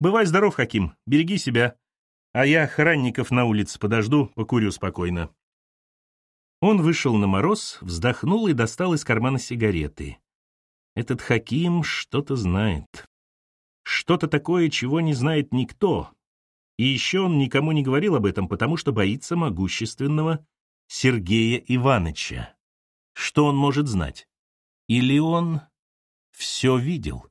Бывай здоров, Хаким, береги себя. А я охранников на улице подожду, покурю спокойно». Он вышел на мороз, вздохнул и достал из кармана сигареты. Этот Хаким что-то знает. Что-то такое, чего не знает никто, и еще он никому не говорил об этом, потому что боится могущественного Сергея Ивановича. Что он может знать? Или он все видел?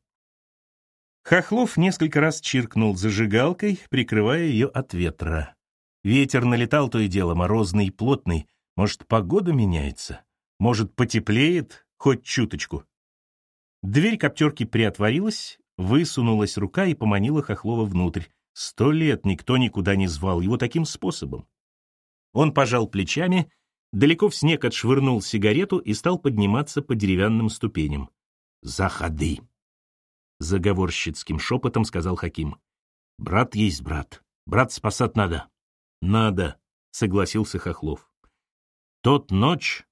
Хохлов несколько раз чиркнул зажигалкой, прикрывая ее от ветра. Ветер налетал то и дело, морозный и плотный. Может, погода меняется? Может, потеплеет хоть чуточку? Дверь коптерки приотворилась, высунулась рука и поманила Хохлова внутрь. Сто лет никто никуда не звал его таким способом. Он пожал плечами, далеко в снег отшвырнул сигарету и стал подниматься по деревянным ступеням. «Заходи!» Заговорщицким шепотом сказал Хаким. «Брат есть брат. Брат спасать надо». «Надо», — согласился Хохлов. «Тот ночь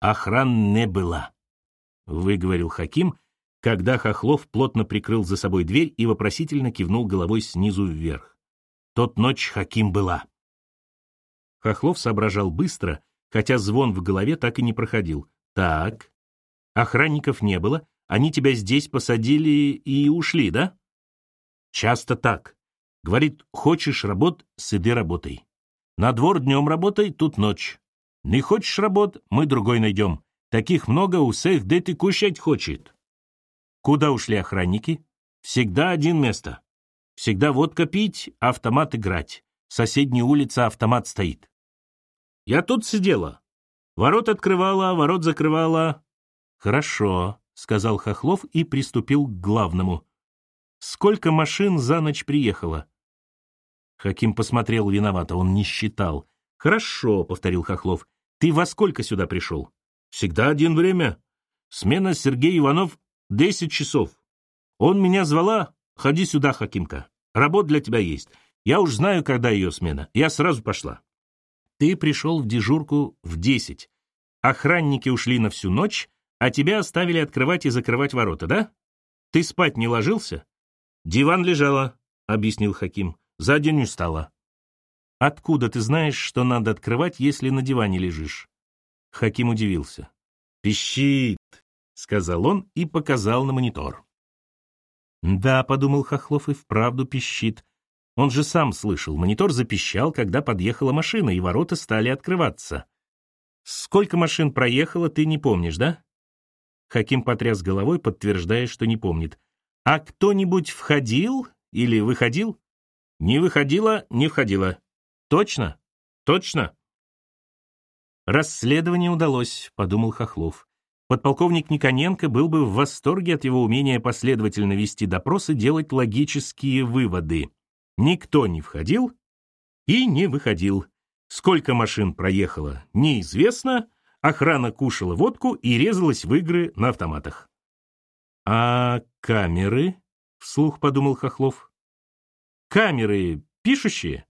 охран не была», — выговорил Хаким когда Хохлов плотно прикрыл за собой дверь и вопросительно кивнул головой снизу вверх. «Тот ночь Хаким была». Хохлов соображал быстро, хотя звон в голове так и не проходил. «Так, охранников не было, они тебя здесь посадили и ушли, да?» «Часто так. Говорит, хочешь работ, сиди работай. На двор днем работай, тут ночь. Не хочешь работ, мы другой найдем. Таких много, у всех, где ты кушать хочет». Куда ушли охранники? Всегда один место. Всегда водка пить, автомат играть. Соседняя улица автомат стоит. Я тут сидела. Ворот открывала, ворот закрывала. Хорошо, сказал Хохлов и приступил к главному. Сколько машин за ночь приехало? Хаким посмотрел виновато, он не считал. Хорошо, повторил Хохлов. Ты во сколько сюда пришел? Всегда один время. Смена Сергей Иванов Десять часов. Он меня звала, ходи сюда, Хакимка. Работа для тебя есть. Я уж знаю, когда ее смена. Я сразу пошла. Ты пришел в дежурку в десять. Охранники ушли на всю ночь, а тебя оставили открывать и закрывать ворота, да? Ты спать не ложился? Диван лежала, объяснил Хаким. За день устала. Откуда ты знаешь, что надо открывать, если на диване лежишь? Хаким удивился. Пищит, — сказал он и показал на монитор. «Да», — подумал Хохлов, — и вправду пищит. Он же сам слышал, монитор запищал, когда подъехала машина, и ворота стали открываться. «Сколько машин проехало, ты не помнишь, да?» Хаким потряс головой, подтверждая, что не помнит. «А кто-нибудь входил или выходил?» «Не выходила, не входила». «Точно? Точно?» «Расследование удалось», — подумал Хохлов. Подполковник Никоненко был бы в восторге от его умения последовательно вести допросы, делать логические выводы. Никто не входил и не выходил. Сколько машин проехало, неизвестно. Охрана кушала водку и резалась в игры на автоматах. «А камеры?» — вслух подумал Хохлов. «Камеры пишущие?»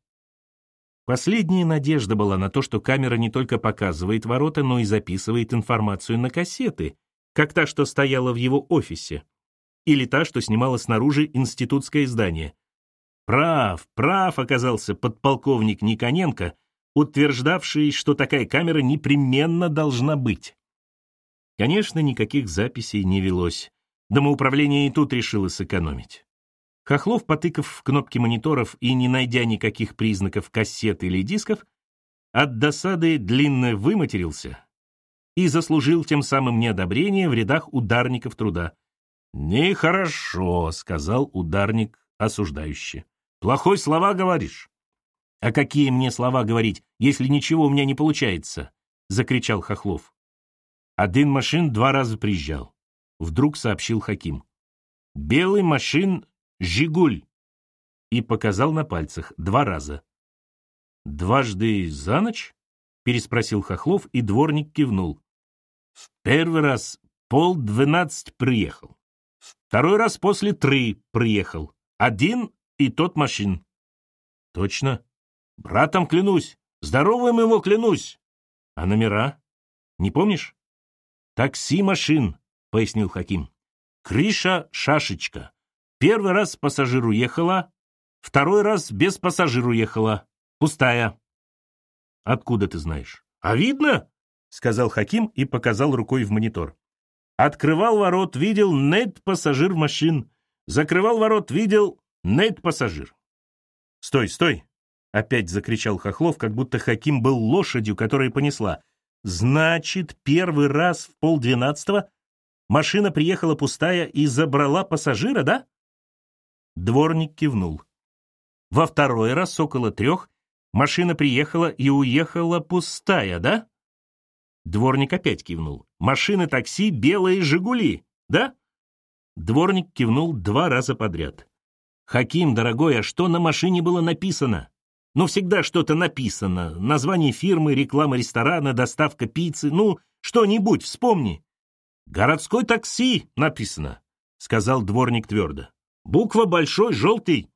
Последняя надежда была на то, что камера не только показывает ворота, но и записывает информацию на кассеты, как та, что стояла в его офисе, или та, что снимала снаружи институтское здание. Прав, прав оказался подполковник Никоненко, утверждавший, что такая камера непременно должна быть. Конечно, никаких записей не велось. Домоуправление и тут решило сэкономить. Хохлов, потыкав в кнопки мониторов и не найдя никаких признаков кассет или дисков, от досады длинно выматерился и заслужил тем самым неодобрение в рядах ударников труда. «Нехорошо», — сказал ударник осуждающе. «Плохой слова говоришь». «А какие мне слова говорить, если ничего у меня не получается?» — закричал Хохлов. Один машин два раза приезжал. Вдруг сообщил Хаким. «Белый машин «Жигуль!» и показал на пальцах два раза. «Дважды за ночь?» — переспросил Хохлов, и дворник кивнул. «В первый раз пол двенадцать приехал. Второй раз после три приехал. Один и тот машин». «Точно? Братом клянусь. Здоровым его клянусь. А номера? Не помнишь?» «Такси машин», — пояснил Хаким. «Крыша шашечка. Первый раз пассажир уехала, второй раз без пассажира уехала. Пустая. Откуда ты знаешь? А видно, сказал Хаким и показал рукой в монитор. Открывал ворот, видел нет пассажир машин. Закрывал ворот, видел нет пассажир. Стой, стой! Опять закричал Хохлов, как будто Хаким был лошадью, которая понесла. Значит, первый раз в полдвенадцатого машина приехала пустая и забрала пассажира, да? Дворник кивнул. Во второй раз около трех машина приехала и уехала пустая, да? Дворник опять кивнул. Машины такси белые «Жигули», да? Дворник кивнул два раза подряд. «Хаким, дорогой, а что на машине было написано?» «Ну, всегда что-то написано. Название фирмы, реклама ресторана, доставка пиццы. Ну, что-нибудь вспомни». «Городской такси» написано, — сказал дворник твердо. Буква большой, желтый.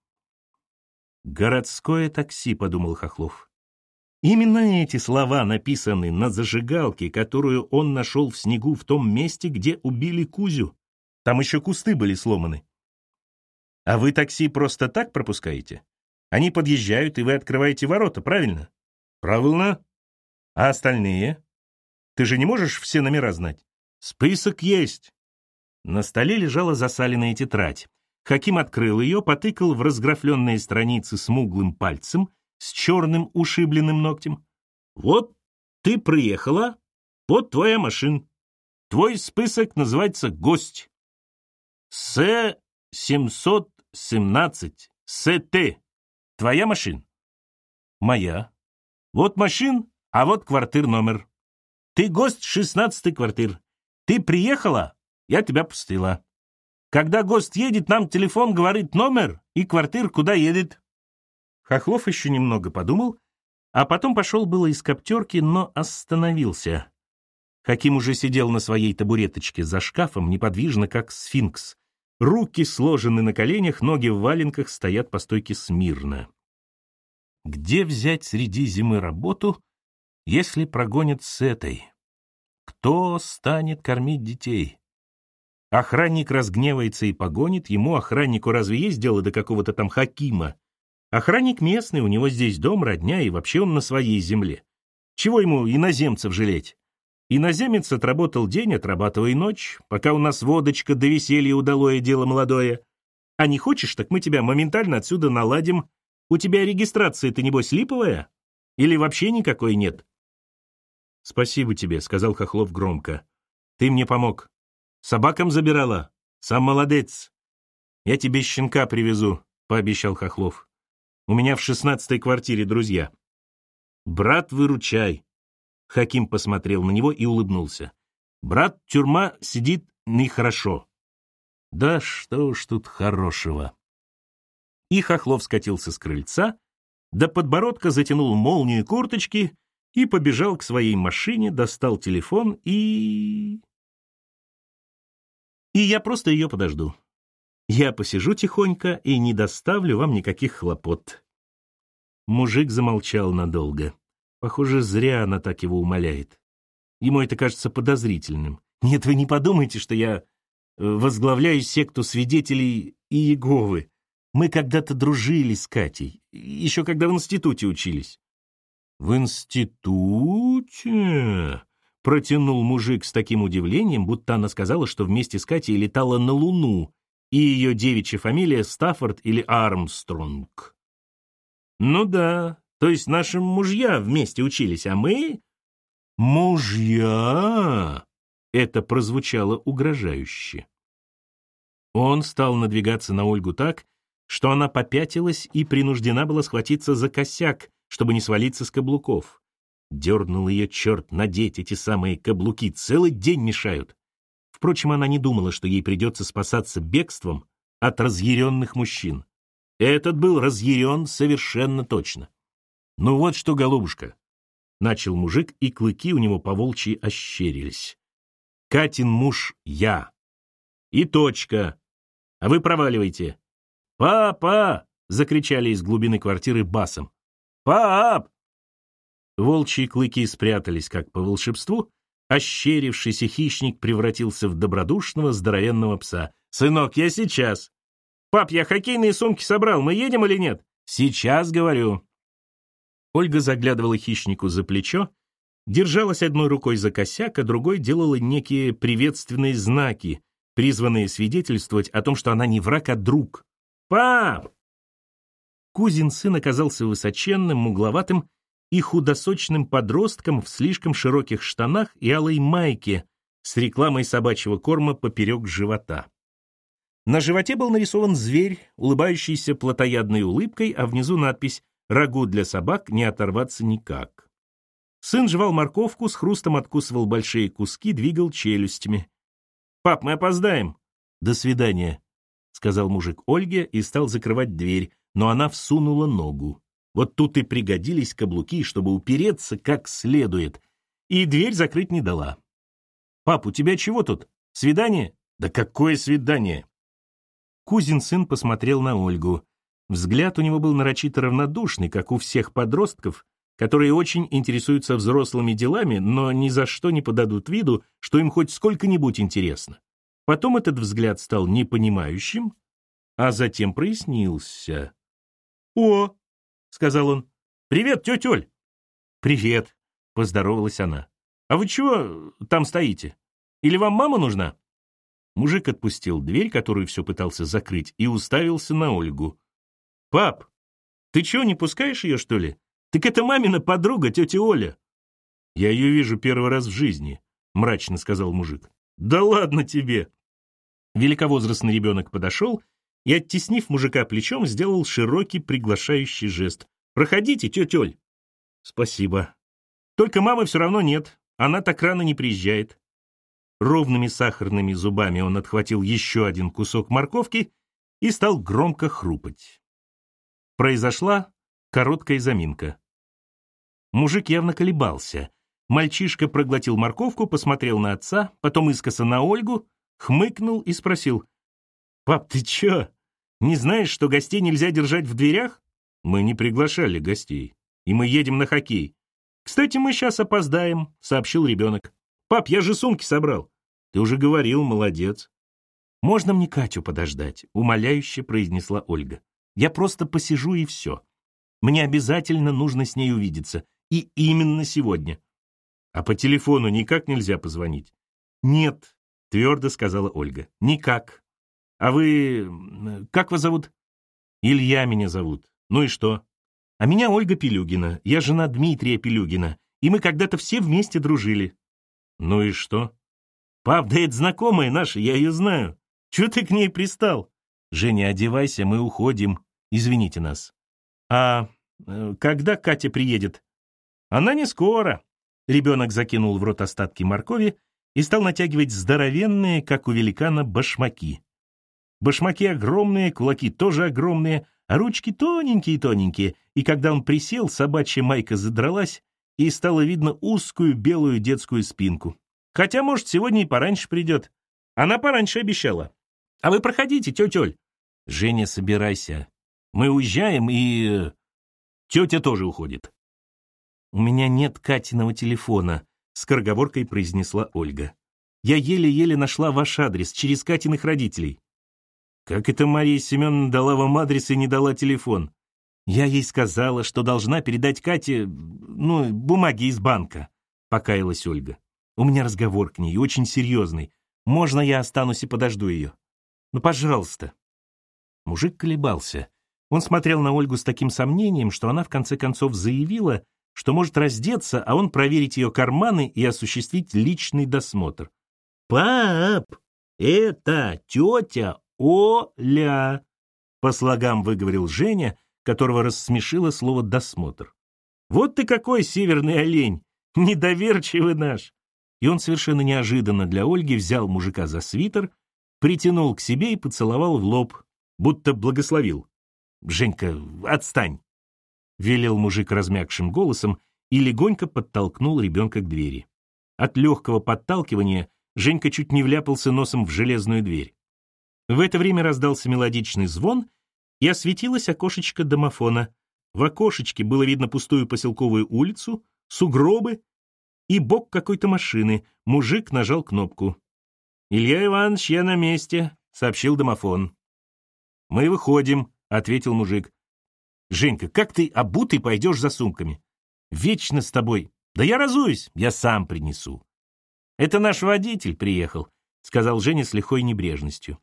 «Городское такси», — подумал Хохлов. Именно эти слова написаны на зажигалке, которую он нашел в снегу в том месте, где убили Кузю. Там еще кусты были сломаны. А вы такси просто так пропускаете? Они подъезжают, и вы открываете ворота, правильно? Правильно. А остальные? Ты же не можешь все номера знать? Список есть. На столе лежала засаленная тетрадь. Хаким открыл ее, потыкал в разграфленные страницы смуглым пальцем с черным ушибленным ногтем. «Вот ты приехала, вот твоя машина. Твой список называется «Гость». С-717, СТ. Твоя машина? Моя. Вот машин, а вот квартир номер. Ты гость шестнадцатой квартир. Ты приехала, я тебя пустила. Когда гость едет, нам телефон говорит номер и квартир, куда едет. Хохлов еще немного подумал, а потом пошел было из коптерки, но остановился. Хаким уже сидел на своей табуреточке за шкафом, неподвижно, как сфинкс. Руки сложены на коленях, ноги в валенках стоят по стойке смирно. Где взять среди зимы работу, если прогонят с этой? Кто станет кормить детей? Охранник разгневается и погонит, ему, охраннику, разве есть дело до какого-то там Хакима? Охранник местный, у него здесь дом, родня, и вообще он на своей земле. Чего ему иноземцев жалеть? Иноземец отработал день, отрабатывай ночь, пока у нас водочка до веселья удалое дело молодое. А не хочешь, так мы тебя моментально отсюда наладим. У тебя регистрация-то, небось, липовая? Или вообще никакой нет? Спасибо тебе, — сказал Хохлов громко. Ты мне помог. Собакам забирала? Сам молодец. Я тебе щенка привезу, пообещал Хохлов. У меня в шестнадцатой квартире друзья. Брат, выручай. Хаким посмотрел на него и улыбнулся. Брат, тюрьма сидит нехорошо. Да что ж тут хорошего. И Хохлов скатился с крыльца, до подбородка затянул молнию курточки и побежал к своей машине, достал телефон и... И я просто ее подожду. Я посижу тихонько и не доставлю вам никаких хлопот». Мужик замолчал надолго. Похоже, зря она так его умоляет. Ему это кажется подозрительным. Нет, вы не подумайте, что я э, возглавляю секту свидетелей Иеговы. Мы когда-то дружили с Катей, еще когда в институте учились. В институте? Протянул мужик с таким удивлением, будто она сказала, что вместе с Катей летала на Луну, и ее девичья фамилия Стаффорд или Армстронг. Ну да, то есть наши мужья вместе учились, а мы... Мужья! Это прозвучало угрожающе. Он стал надвигаться на Ольгу так, что она попятилась и принуждена была схватиться за косяк, чтобы не свалиться с каблуков. Дернул ее черт надеть эти самые каблуки, целый день мешают. Впрочем, она не думала, что ей придется спасаться бегством от разъяренных мужчин. Этот был разъярен совершенно точно. «Ну вот что, голубушка», — начал мужик, и клыки у него поволчьи ощерились. «Катин муж я. И точка. А вы проваливайте». «Папа!» — закричали из глубины квартиры басом. «Пап!» Волчьи клыки спрятались, как по волшебству, ощерившийся хищник превратился в добродушного здоровенного пса. «Сынок, я сейчас!» «Пап, я хоккейные сумки собрал, мы едем или нет?» «Сейчас, говорю». Ольга заглядывала хищнику за плечо, держалась одной рукой за косяк, а другой делала некие приветственные знаки, призванные свидетельствовать о том, что она не враг, а друг. «Пап!» Кузин сын оказался высоченным, угловатым и худосочным подростком в слишком широких штанах и алой майке с рекламой собачьего корма поперек живота. На животе был нарисован зверь, улыбающийся плотоядной улыбкой, а внизу надпись «Рагу для собак не оторваться никак». Сын жевал морковку, с хрустом откусывал большие куски, двигал челюстями. «Пап, мы опоздаем!» «До свидания», — сказал мужик Ольге и стал закрывать дверь, но она всунула ногу. Вот тут и пригодились каблуки, чтобы упереться как следует, и дверь закрыть не дала. «Пап, у тебя чего тут? Свидание?» «Да какое свидание?» Кузин сын посмотрел на Ольгу. Взгляд у него был нарочито равнодушный, как у всех подростков, которые очень интересуются взрослыми делами, но ни за что не подадут виду, что им хоть сколько-нибудь интересно. Потом этот взгляд стал непонимающим, а затем прояснился. «О, сказал он. «Привет, тетя Оль!» «Привет!» — поздоровалась она. «А вы чего там стоите? Или вам мама нужна?» Мужик отпустил дверь, которую все пытался закрыть, и уставился на Ольгу. «Пап, ты чего, не пускаешь ее, что ли? Так это мамина подруга, тетя Оля!» «Я ее вижу первый раз в жизни», — мрачно сказал мужик. «Да ладно тебе!» Великовозрастный ребенок подошел и, оттеснив мужика плечом, сделал широкий приглашающий жест. «Проходите, тетя Оль». «Спасибо. Только мамы все равно нет. Она так рано не приезжает». Ровными сахарными зубами он отхватил еще один кусок морковки и стал громко хрупать. Произошла короткая заминка. Мужик явно колебался. Мальчишка проглотил морковку, посмотрел на отца, потом искоса на Ольгу, хмыкнул и спросил. «Пап, ты чё?» Не знаешь, что гостей нельзя держать в дверях? Мы не приглашали гостей. И мы едем на хоккей. Кстати, мы сейчас опоздаем, сообщил ребенок. Пап, я же сумки собрал. Ты уже говорил, молодец. Можно мне Катю подождать? Умоляюще произнесла Ольга. Я просто посижу и все. Мне обязательно нужно с ней увидеться. И именно сегодня. А по телефону никак нельзя позвонить? Нет, твердо сказала Ольга. Никак. А вы... как вас зовут? Илья меня зовут. Ну и что? А меня Ольга Пелюгина. Я жена Дмитрия Пелюгина. И мы когда-то все вместе дружили. Ну и что? Пап, да это знакомая наша, я ее знаю. Чего ты к ней пристал? Женя, одевайся, мы уходим. Извините нас. А э, когда Катя приедет? Она не скоро. Ребенок закинул в рот остатки моркови и стал натягивать здоровенные, как у великана, башмаки. Башмаки огромные, кулаки тоже огромные, а ручки тоненькие-тоненькие, и когда он присел, собачья майка задралась, и стало видно узкую белую детскую спинку. Хотя, может, сегодня и пораньше придет. Она пораньше обещала. А вы проходите, тетя Оль. Женя, собирайся. Мы уезжаем, и... Тетя тоже уходит. У меня нет Катиного телефона, скороговоркой произнесла Ольга. Я еле-еле нашла ваш адрес через Катиных родителей. Как это Мария Семеновна дала вам адрес и не дала телефон? Я ей сказала, что должна передать Кате, ну, бумаги из банка, покаялась Ольга. У меня разговор к ней, очень серьезный. Можно я останусь и подожду ее? Ну, пожалуйста». Мужик колебался. Он смотрел на Ольгу с таким сомнением, что она в конце концов заявила, что может раздеться, а он проверить ее карманы и осуществить личный досмотр. «Пап, это тетя Оля!» По слогам выговорил Женя, которого рассмешило слово «досмотр». «Вот ты какой северный олень! Недоверчивый наш!» И он совершенно неожиданно для Ольги взял мужика за свитер, притянул к себе и поцеловал в лоб, будто благословил. «Женька, отстань!» — велел мужик размягшим голосом и легонько подтолкнул ребенка к двери. От легкого подталкивания Женька чуть не вляпался носом в железную дверь. В это время раздался мелодичный звон, и осветилось окошечко домофона. В окошечке было видно пустую поселковую улицу, сугробы и бок какой-то машины. Мужик нажал кнопку. «Илья Иванович, я на месте», — сообщил домофон. «Мы выходим», — ответил мужик. «Женька, как ты обутый пойдешь за сумками? Вечно с тобой. Да я разуюсь, я сам принесу». «Это наш водитель приехал», — сказал Женя с лихой небрежностью.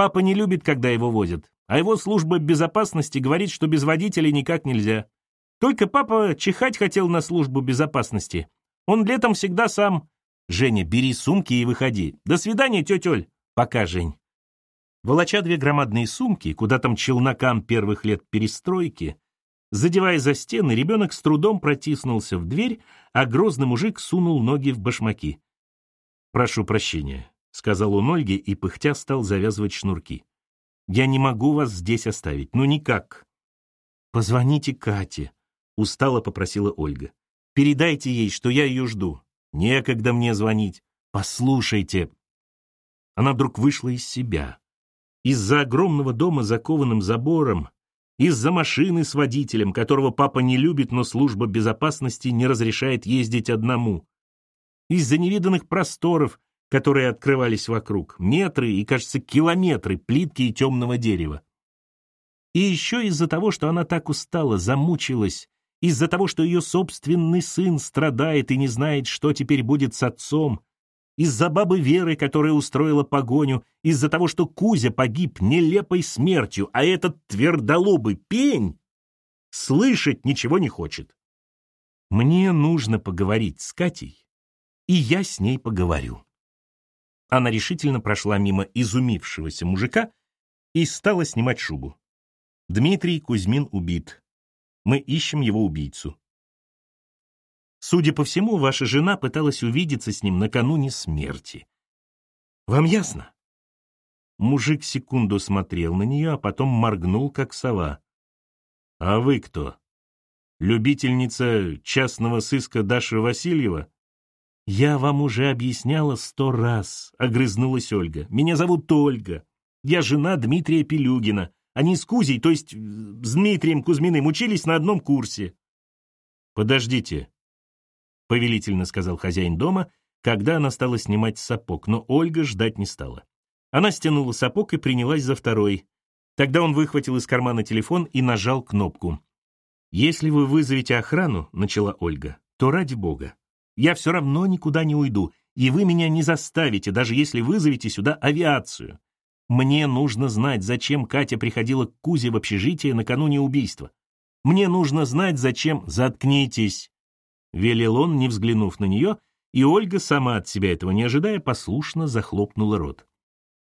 «Папа не любит, когда его возят, а его служба безопасности говорит, что без водителя никак нельзя. Только папа чихать хотел на службу безопасности. Он летом всегда сам. Женя, бери сумки и выходи. До свидания, тетя Оль. Пока, Жень». Волоча две громадные сумки, куда там челнокам первых лет перестройки, задевая за стены, ребенок с трудом протиснулся в дверь, а грозный мужик сунул ноги в башмаки. «Прошу прощения», — сказал он Ольге и пыхтя стал завязывать шнурки. «Я не могу вас здесь оставить, ну никак». «Позвоните Кате», — устало попросила Ольга. «Передайте ей, что я ее жду. Некогда мне звонить. Послушайте». Она вдруг вышла из себя. Из-за огромного дома, закованным забором, из-за машины с водителем, которого папа не любит, но служба безопасности не разрешает ездить одному, из-за невиданных просторов, которые открывались вокруг, метры и, кажется, километры плитки и темного дерева. И еще из-за того, что она так устала, замучилась, из-за того, что ее собственный сын страдает и не знает, что теперь будет с отцом, из-за бабы Веры, которая устроила погоню, из-за того, что Кузя погиб нелепой смертью, а этот твердолобый пень слышать ничего не хочет. Мне нужно поговорить с Катей, и я с ней поговорю. Она решительно прошла мимо изумившегося мужика и стала снимать шубу. Дмитрий Кузьмин убит. Мы ищем его убийцу. Судя по всему, ваша жена пыталась увидеться с ним накануне смерти. Вам ясно? Мужик секунду смотрел на нее, а потом моргнул, как сова. «А вы кто? Любительница частного сыска Даша Васильева?» «Я вам уже объясняла сто раз», — огрызнулась Ольга. «Меня зовут Ольга. Я жена Дмитрия Пелюгина. Они с Кузей, то есть с Дмитрием Кузьминым, учились на одном курсе». «Подождите», повелительно сказал хозяин дома, когда она стала снимать сапог, но Ольга ждать не стала. Она стянула сапог и принялась за второй. Тогда он выхватил из кармана телефон и нажал кнопку. «Если вы вызовете охрану», — начала Ольга, — «то ради бога. Я все равно никуда не уйду, и вы меня не заставите, даже если вызовете сюда авиацию. Мне нужно знать, зачем Катя приходила к Кузе в общежитие накануне убийства. Мне нужно знать, зачем... Заткнитесь!» — велел он, не взглянув на нее, и Ольга, сама от себя этого не ожидая, послушно захлопнула рот.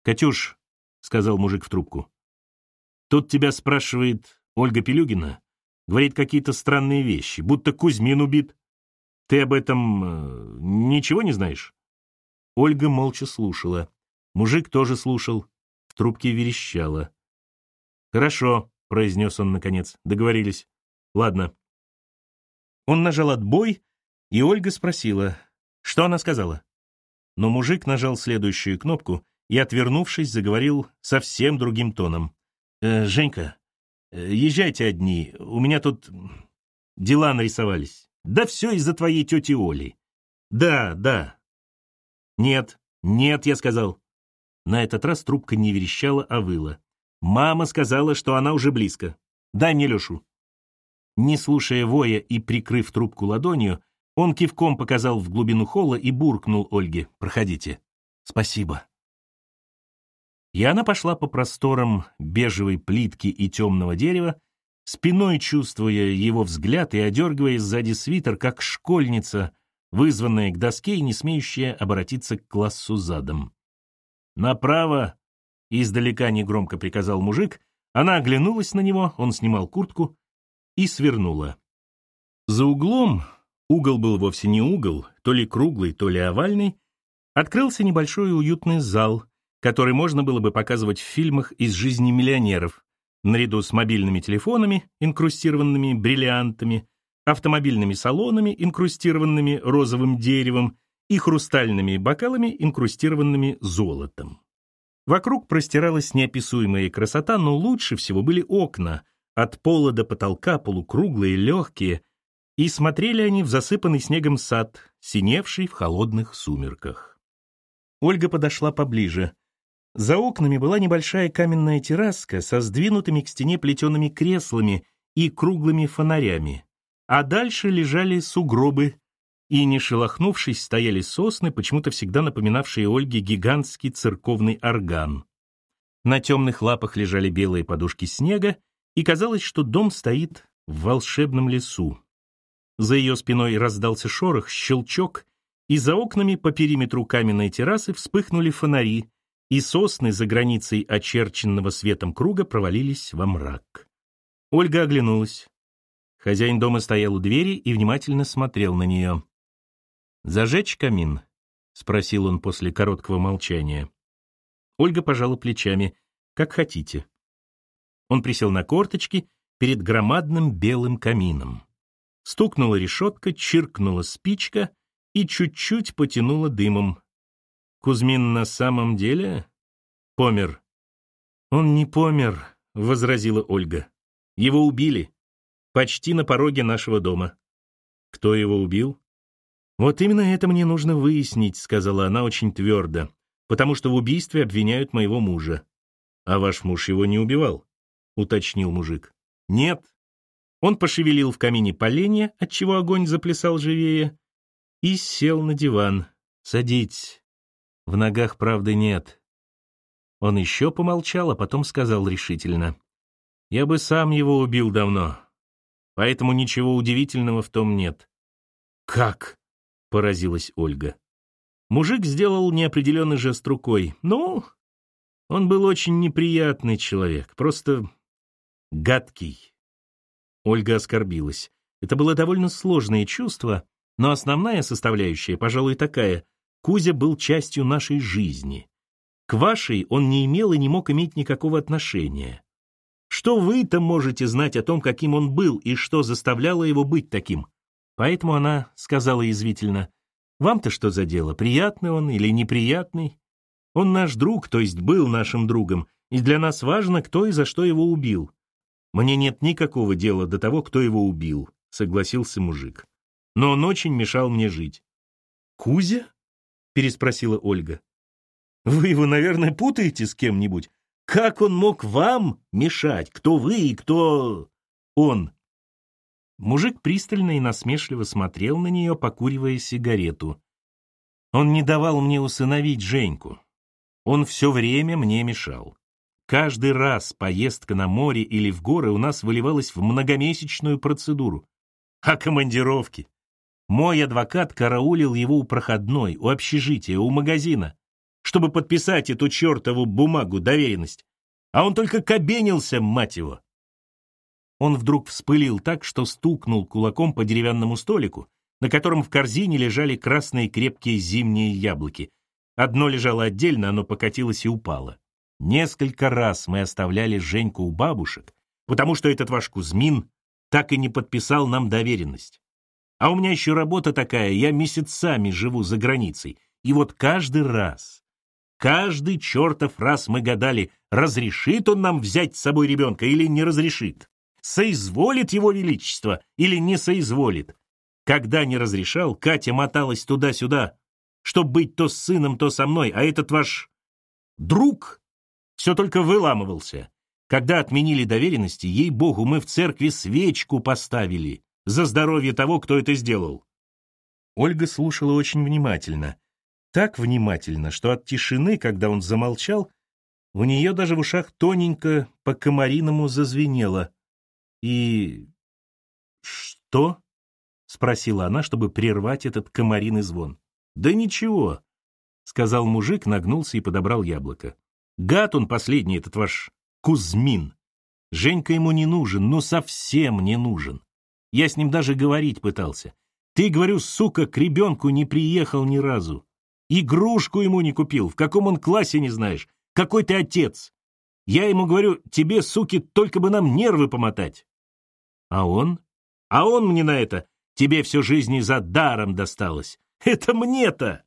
«Катюш», — сказал мужик в трубку, — «тут тебя спрашивает Ольга Пелюгина, говорит какие-то странные вещи, будто Кузьмин убит. Ты об этом э, ничего не знаешь?» Ольга молча слушала. Мужик тоже слушал. В трубке верещало. «Хорошо», — произнес он наконец, — договорились. «Ладно, он нажал «отбой», и Ольга спросила, что она сказала. Но мужик нажал следующую кнопку и, отвернувшись, заговорил совсем другим тоном. «Э, «Женька, э, езжайте одни, у меня тут дела нарисовались. Да все из-за твоей тети Оли. Да, да». «Нет, нет», — я сказал. На этот раз трубка не верещала, а выла. «Мама сказала, что она уже близко. Дай мне Лешу». Не слушая воя и прикрыв трубку ладонью, Он кивком показал в глубину холла и буркнул Ольге «Проходите». «Спасибо». И она пошла по просторам бежевой плитки и темного дерева, спиной чувствуя его взгляд и одергивая сзади свитер, как школьница, вызванная к доске и не смеющая обратиться к классу задом. «Направо!» — издалека негромко приказал мужик. Она оглянулась на него, он снимал куртку и свернула. За углом, угол был вовсе не угол, то ли круглый, то ли овальный, открылся небольшой уютный зал, который можно было бы показывать в фильмах из жизни миллионеров, наряду с мобильными телефонами, инкрустированными бриллиантами, автомобильными салонами, инкрустированными розовым деревом, и хрустальными бокалами, инкрустированными золотом. Вокруг простиралась неописуемая красота, но лучше всего были окна, от пола до потолка полукруглые, легкие, и смотрели они в засыпанный снегом сад, синевший в холодных сумерках. Ольга подошла поближе. За окнами была небольшая каменная терраска со сдвинутыми к стене плетеными креслами и круглыми фонарями, а дальше лежали сугробы, и, не шелохнувшись, стояли сосны, почему-то всегда напоминавшие Ольге гигантский церковный орган. На темных лапах лежали белые подушки снега, и казалось, что дом стоит в волшебном лесу. За ее спиной раздался шорох, щелчок, и за окнами по периметру каменной террасы вспыхнули фонари, и сосны за границей очерченного светом круга провалились во мрак. Ольга оглянулась. Хозяин дома стоял у двери и внимательно смотрел на нее. «Зажечь камин?» — спросил он после короткого молчания. Ольга пожала плечами. «Как хотите». Он присел на корточки перед громадным белым камином. Стукнула решетка, чиркнула спичка и чуть-чуть потянула дымом. Кузьмин на самом деле помер. Он не помер, возразила Ольга. Его убили. Почти на пороге нашего дома. Кто его убил? Вот именно это мне нужно выяснить, сказала она очень твердо, потому что в убийстве обвиняют моего мужа. А ваш муж его не убивал? уточнил мужик. Нет. Он пошевелил в камине поленья, отчего огонь заплясал живее, и сел на диван. Садитесь. В ногах правды нет. Он еще помолчал, а потом сказал решительно. Я бы сам его убил давно. Поэтому ничего удивительного в том нет. Как? Поразилась Ольга. Мужик сделал неопределенный жест рукой. Ну, он был очень неприятный человек, просто гадкий. Ольга оскорбилась. Это было довольно сложное чувство, но основная составляющая, пожалуй, такая. Кузя был частью нашей жизни. К вашей он не имел и не мог иметь никакого отношения. Что вы-то можете знать о том, каким он был и что заставляло его быть таким? Поэтому она сказала язвительно, «Вам-то что за дело, приятный он или неприятный? Он наш друг, то есть был нашим другом, и для нас важно, кто и за что его убил. Мне нет никакого дела до того, кто его убил», — согласился мужик. «Но он очень мешал мне жить». «Кузя?» Переспросила Ольга. Вы его, наверное, путаете с кем-нибудь? Как он мог вам мешать? Кто вы и кто он? Мужик пристально и насмешливо смотрел на нее, покуривая сигарету. Он не давал мне усыновить Женьку. Он все время мне мешал. Каждый раз поездка на море или в горы у нас выливалась в многомесячную процедуру. А командировки? Мой адвокат караулил его у проходной, у общежития, у магазина, чтобы подписать эту чертову бумагу, доверенность. А он только кабенился, мать его. Он вдруг вспылил так, что стукнул кулаком по деревянному столику, на котором в корзине лежали красные крепкие зимние яблоки. Одно лежало отдельно, оно покатилось и упало. Несколько раз мы оставляли Женьку у бабушек, потому что этот ваш Кузьмин так и не подписал нам доверенность. А у меня еще работа такая, я месяцами живу за границей. И вот каждый раз, каждый чертов раз мы гадали, разрешит он нам взять с собой ребенка или не разрешит. Соизволит его величество или не соизволит. Когда не разрешал, Катя моталась туда-сюда, чтобы быть то с сыном, то со мной, а этот ваш друг все только выламывался. Когда отменили доверенности, ей-богу, мы в церкви свечку поставили за здоровье того, кто это сделал. Ольга слушала очень внимательно. Так внимательно, что от тишины, когда он замолчал, у нее даже в ушах тоненько по-комариному зазвенело. И... что? — спросила она, чтобы прервать этот комариный звон. «Да ничего», — сказал мужик, нагнулся и подобрал яблоко. «Гад он последний, этот ваш Кузьмин. Женька ему не нужен, ну совсем не нужен. Я с ним даже говорить пытался. Ты, говорю, сука, к ребенку не приехал ни разу. Игрушку ему не купил, в каком он классе не знаешь. Какой ты отец? Я ему говорю, тебе, суки, только бы нам нервы помотать. А он? А он мне на это, тебе всю жизнь за даром досталось. Это мне-то!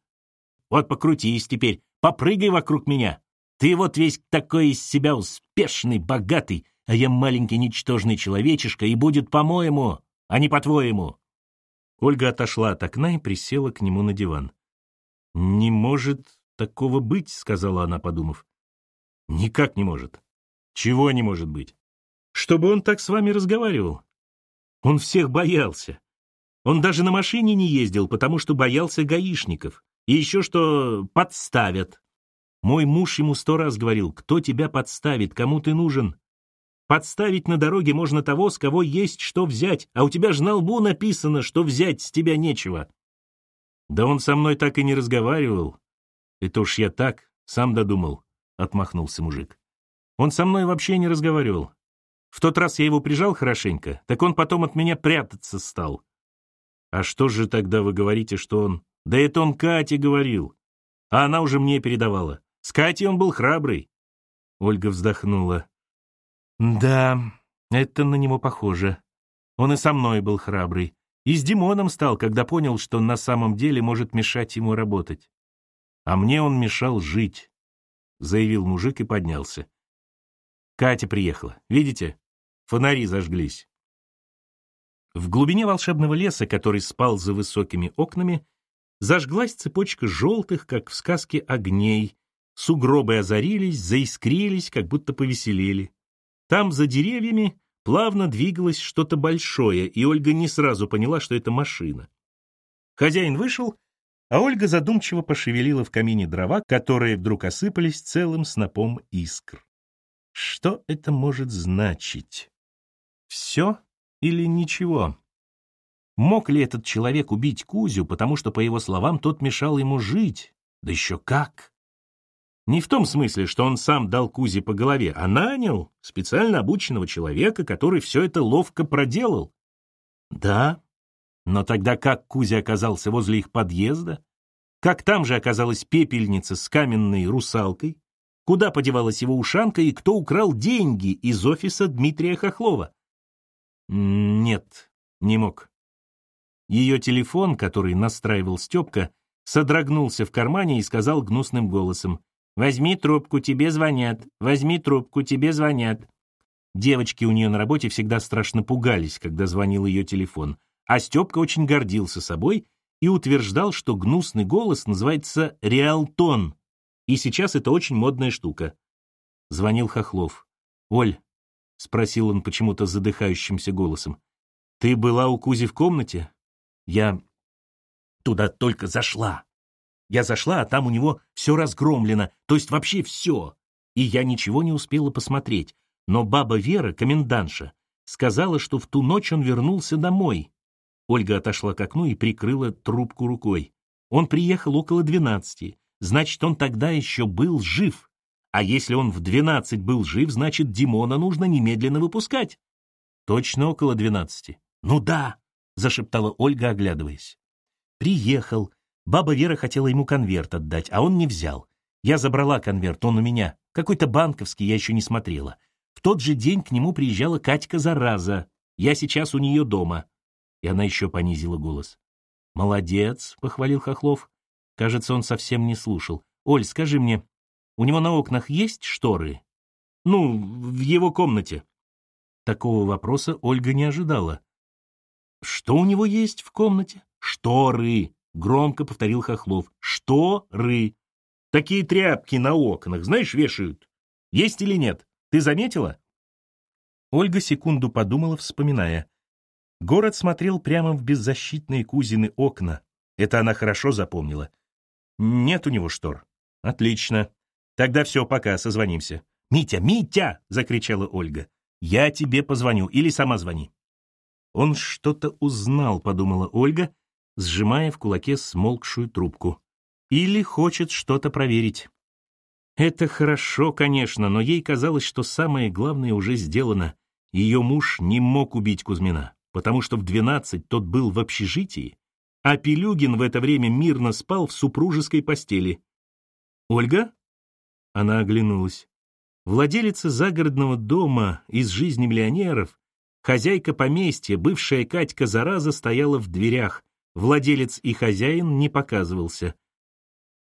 Вот покрутись теперь, попрыгай вокруг меня. Ты вот весь такой из себя успешный, богатый, а я маленький ничтожный человечишка, и будет по-моему, а не по-твоему. Ольга отошла от окна и присела к нему на диван. «Не может такого быть», — сказала она, подумав. «Никак не может. Чего не может быть? Чтобы он так с вами разговаривал. Он всех боялся. Он даже на машине не ездил, потому что боялся гаишников. И еще что подставят. Мой муж ему сто раз говорил, кто тебя подставит, кому ты нужен. Подставить на дороге можно того, с кого есть что взять, а у тебя же на лбу написано, что взять с тебя нечего. Да он со мной так и не разговаривал. Это уж я так, сам додумал, — отмахнулся мужик. Он со мной вообще не разговаривал. В тот раз я его прижал хорошенько, так он потом от меня прятаться стал. А что же тогда вы говорите, что он... Да это он Кате говорил. А она уже мне передавала. С Катей он был храбрый. Ольга вздохнула. Да, это на него похоже. Он и со мной был храбрый. И с Димоном стал, когда понял, что на самом деле может мешать ему работать. А мне он мешал жить, заявил мужик и поднялся. Катя приехала. Видите? Фонари зажглись. В глубине волшебного леса, который спал за высокими окнами, зажглась цепочка желтых, как в сказке, огней. Сугробы озарились, заискрились, как будто повеселели. Там, за деревьями, плавно двигалось что-то большое, и Ольга не сразу поняла, что это машина. Хозяин вышел, а Ольга задумчиво пошевелила в камине дрова, которые вдруг осыпались целым снопом искр. Что это может значить? Все или ничего? Мог ли этот человек убить Кузю, потому что, по его словам, тот мешал ему жить? Да еще как! Не в том смысле, что он сам дал Кузе по голове, а нанял специально обученного человека, который все это ловко проделал. Да, но тогда как Кузя оказался возле их подъезда? Как там же оказалась пепельница с каменной русалкой? Куда подевалась его ушанка и кто украл деньги из офиса Дмитрия Хохлова? Нет, не мог. Ее телефон, который настраивал Степка, содрогнулся в кармане и сказал гнусным голосом. «Возьми трубку, тебе звонят. Возьми трубку, тебе звонят». Девочки у нее на работе всегда страшно пугались, когда звонил ее телефон. А Степка очень гордился собой и утверждал, что гнусный голос называется реалтон, и сейчас это очень модная штука. Звонил Хохлов. «Оль», — спросил он почему-то задыхающимся голосом, — «ты была у Кузи в комнате?» «Я туда только зашла», я зашла, а там у него все разгромлено, то есть вообще все. И я ничего не успела посмотреть. Но баба Вера, комендантша, сказала, что в ту ночь он вернулся домой. Ольга отошла к окну и прикрыла трубку рукой. Он приехал около двенадцати. Значит, он тогда еще был жив. А если он в двенадцать был жив, значит, Димона нужно немедленно выпускать. Точно около двенадцати. Ну да, зашептала Ольга, оглядываясь. Приехал, Баба Вера хотела ему конверт отдать, а он не взял. Я забрала конверт, он у меня. Какой-то банковский, я еще не смотрела. В тот же день к нему приезжала Катька Зараза. Я сейчас у нее дома. И она еще понизила голос. «Молодец», — похвалил Хохлов. Кажется, он совсем не слушал. «Оль, скажи мне, у него на окнах есть шторы?» «Ну, в его комнате». Такого вопроса Ольга не ожидала. «Что у него есть в комнате?» «Шторы», Громко повторил Хохлов. Что ры? Такие тряпки на окнах, знаешь, вешают. Есть или нет? Ты заметила? Ольга секунду подумала, вспоминая. Город смотрел прямо в беззащитные Кузины окна. Это она хорошо запомнила. Нет у него штор. Отлично. Тогда все, пока, созвонимся. «Митя, Митя!» — закричала Ольга. «Я тебе позвоню, или сама звони». Он что-то узнал, подумала Ольга, сжимая в кулаке смолкшую трубку. Или хочет что-то проверить. Это хорошо, конечно, но ей казалось, что самое главное уже сделано. Ее муж не мог убить Кузьмина, потому что в двенадцать тот был в общежитии, а Пелюгин в это время мирно спал в супружеской постели. «Ольга?» Она оглянулась. Владелица загородного дома из жизни миллионеров, хозяйка поместья, бывшая Катька Зараза, стояла в дверях. Владелец и хозяин не показывался.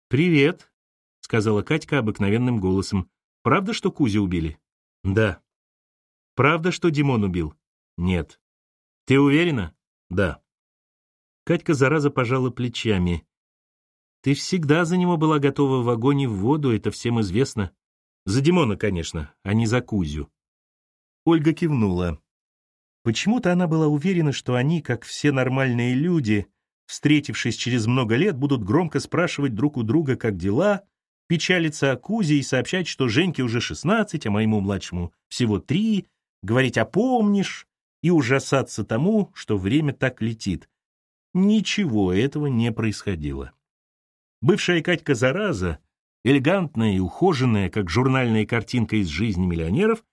«Привет», — сказала Катька обыкновенным голосом. «Правда, что Кузю убили?» «Да». «Правда, что Димон убил?» «Нет». «Ты уверена?» «Да». Катька, зараза, пожала плечами. «Ты всегда за него была готова в огонь и в воду, это всем известно. За Димона, конечно, а не за Кузю». Ольга кивнула. Почему-то она была уверена, что они, как все нормальные люди, встретившись через много лет, будут громко спрашивать друг у друга, как дела, печалиться о Кузе и сообщать, что Женьке уже 16, а моему младшему всего три, говорить «а помнишь?» и ужасаться тому, что время так летит. Ничего этого не происходило. Бывшая Катька Зараза, элегантная и ухоженная, как журнальная картинка из жизни миллионеров,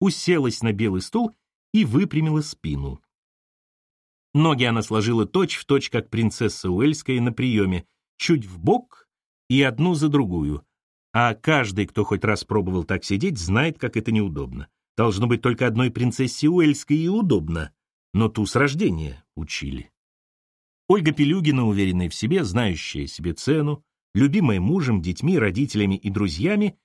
уселась на белый стул и выпрямила спину. Ноги она сложила точь-в-точь, точь, как принцесса Уэльская на приеме, чуть в бок и одну за другую. А каждый, кто хоть раз пробовал так сидеть, знает, как это неудобно. Должно быть только одной принцессе Уэльской и удобно, но ту с рождения учили. Ольга Пелюгина, уверенная в себе, знающая себе цену, любимая мужем, детьми, родителями и друзьями,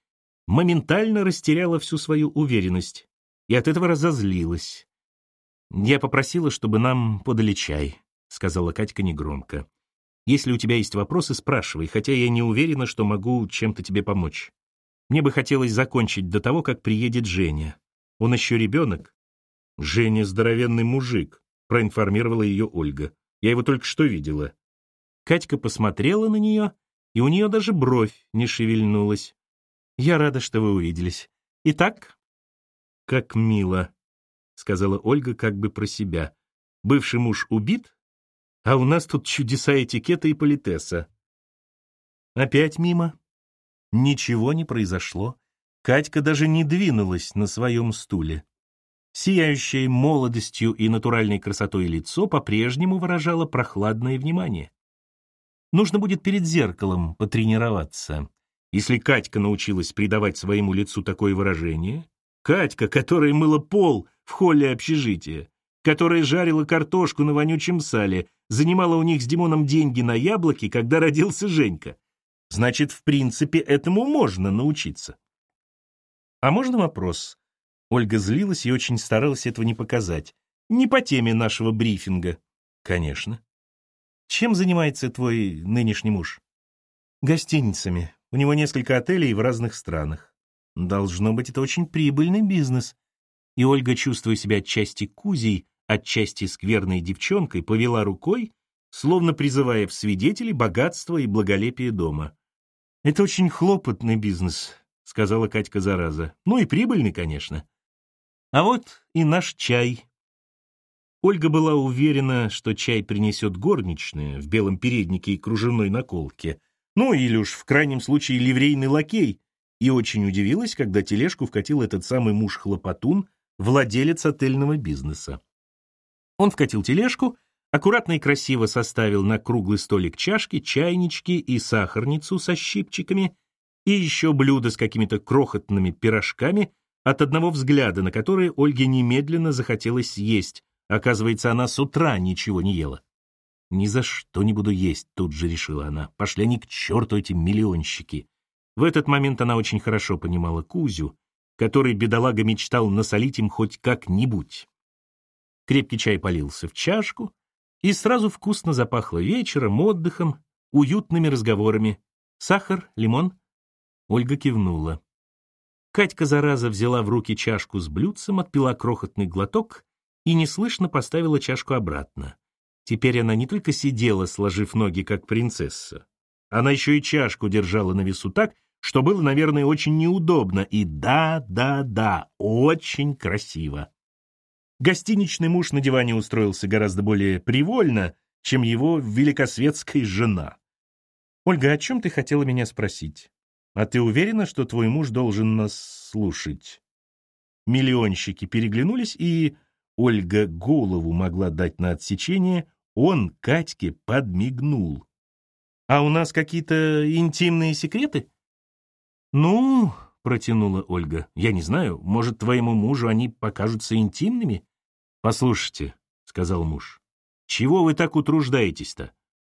моментально растеряла всю свою уверенность и от этого разозлилась. «Я попросила, чтобы нам подали чай», — сказала Катька негромко. «Если у тебя есть вопросы, спрашивай, хотя я не уверена, что могу чем-то тебе помочь. Мне бы хотелось закончить до того, как приедет Женя. Он еще ребенок». «Женя здоровенный мужик», — проинформировала ее Ольга. Я его только что видела». Катька посмотрела на нее, и у нее даже бровь не шевельнулась. «Я рада, что вы увиделись. Итак?» «Как мило», — сказала Ольга как бы про себя. «Бывший муж убит, а у нас тут чудеса этикета и политеса». Опять мимо. Ничего не произошло. Катька даже не двинулась на своем стуле. Сияющее молодостью и натуральной красотой лицо по-прежнему выражало прохладное внимание. Нужно будет перед зеркалом потренироваться. Если Катька научилась придавать своему лицу такое выражение, Катька, которая мыла пол в холле общежития, которая жарила картошку на вонючем сале, занимала у них с Димоном деньги на яблоки, когда родился Женька. Значит, в принципе, этому можно научиться. А можно вопрос? Ольга злилась и очень старалась этого не показать. Не по теме нашего брифинга. Конечно. Чем занимается твой нынешний муж? Гостиницами. У него несколько отелей в разных странах. Должно быть, это очень прибыльный бизнес. И Ольга, чувствуя себя отчасти кузей, отчасти скверной девчонкой, повела рукой, словно призывая в свидетели богатство и благолепие дома. «Это очень хлопотный бизнес», — сказала Катька зараза. «Ну и прибыльный, конечно. А вот и наш чай. Ольга была уверена, что чай принесет горничная в белом переднике и кружевной наколке, ну или уж в крайнем случае ливрейный лакей, и очень удивилась, когда тележку вкатил этот самый муж-хлопотун, владелец отельного бизнеса. Он вкатил тележку, аккуратно и красиво составил на круглый столик чашки, чайнички и сахарницу со щипчиками, и еще блюдо с какими-то крохотными пирожками от одного взгляда, на который Ольге немедленно захотелось съесть. Оказывается, она с утра ничего не ела. «Ни за что не буду есть», — тут же решила она. «Пошли они к черту, эти миллионщики». В этот момент она очень хорошо понимала Кузю, который, бедолага, мечтал насолить им хоть как-нибудь. Крепкий чай полился в чашку, и сразу вкусно запахло вечером, отдыхом, уютными разговорами. «Сахар? Лимон?» Ольга кивнула. Катька, зараза, взяла в руки чашку с блюдцем, отпила крохотный глоток и неслышно поставила чашку обратно. Теперь она не только сидела, сложив ноги, как принцесса. Она еще и чашку держала на весу так, что было, наверное, очень неудобно. И да, да, да, очень красиво. Гостиничный муж на диване устроился гораздо более привольно, чем его великосветская жена. «Ольга, о чем ты хотела меня спросить? А ты уверена, что твой муж должен нас слушать?» Миллионщики переглянулись, и Ольга голову могла дать на отсечение, он Катьке подмигнул. «А у нас какие-то интимные секреты?» «Ну, — протянула Ольга, — я не знаю, может, твоему мужу они покажутся интимными?» «Послушайте», — сказал муж, — «чего вы так утруждаетесь-то?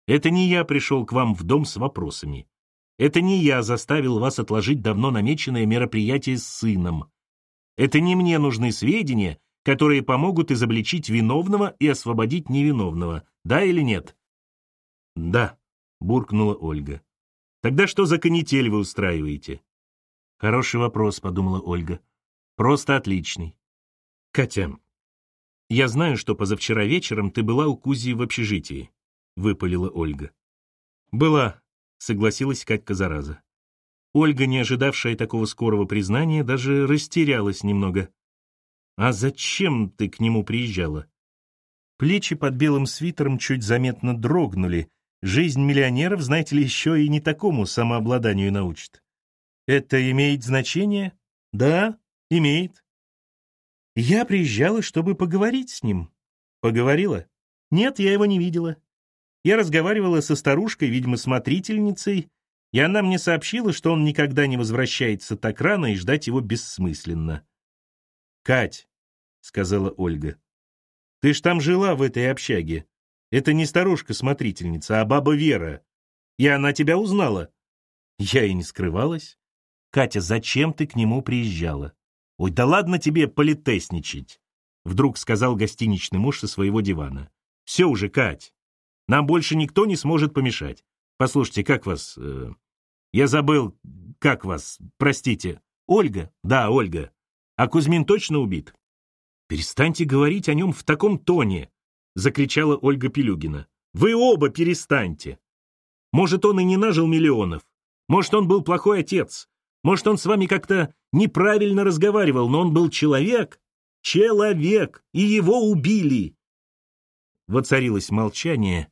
Это не я пришел к вам в дом с вопросами. Это не я заставил вас отложить давно намеченное мероприятие с сыном. Это не мне нужны сведения, которые помогут изобличить виновного и освободить невиновного. Да или нет?» «Да», — буркнула Ольга. «Тогда что за канитель вы устраиваете?» «Хороший вопрос», — подумала Ольга. «Просто отличный». «Катя, «Я знаю, что позавчера вечером ты была у Кузи в общежитии», — выпалила Ольга. «Была», — согласилась Катька зараза. Ольга, не ожидавшая такого скорого признания, даже растерялась немного. «А зачем ты к нему приезжала?» Плечи под белым свитером чуть заметно дрогнули. Жизнь миллионеров, знаете ли, еще и не такому самообладанию научит. «Это имеет значение?» «Да, имеет. Я приезжала, чтобы поговорить с ним. Поговорила? Нет, я его не видела. Я разговаривала со старушкой, видимо, смотрительницей, и она мне сообщила, что он никогда не возвращается так рано и ждать его бессмысленно. «Кать», — сказала Ольга, — «ты ж там жила в этой общаге. Это не старушка-смотрительница, а баба Вера. И она тебя узнала». Я и не скрывалась. «Катя, зачем ты к нему приезжала?» «Ой, да ладно тебе политесничать!» Вдруг сказал гостиничный муж со своего дивана. «Все уже, Кать. Нам больше никто не сможет помешать. Послушайте, как вас... Э, я забыл, как вас... Простите. Ольга? Да, Ольга. А Кузьмин точно убит?» «Перестаньте говорить о нем в таком тоне!» Закричала Ольга Пелюгина. «Вы оба перестаньте! Может, он и не нажил миллионов. Может, он был плохой отец. Может, он с вами как-то неправильно разговаривал, но он был человек. Человек! И его убили!» Воцарилось молчание,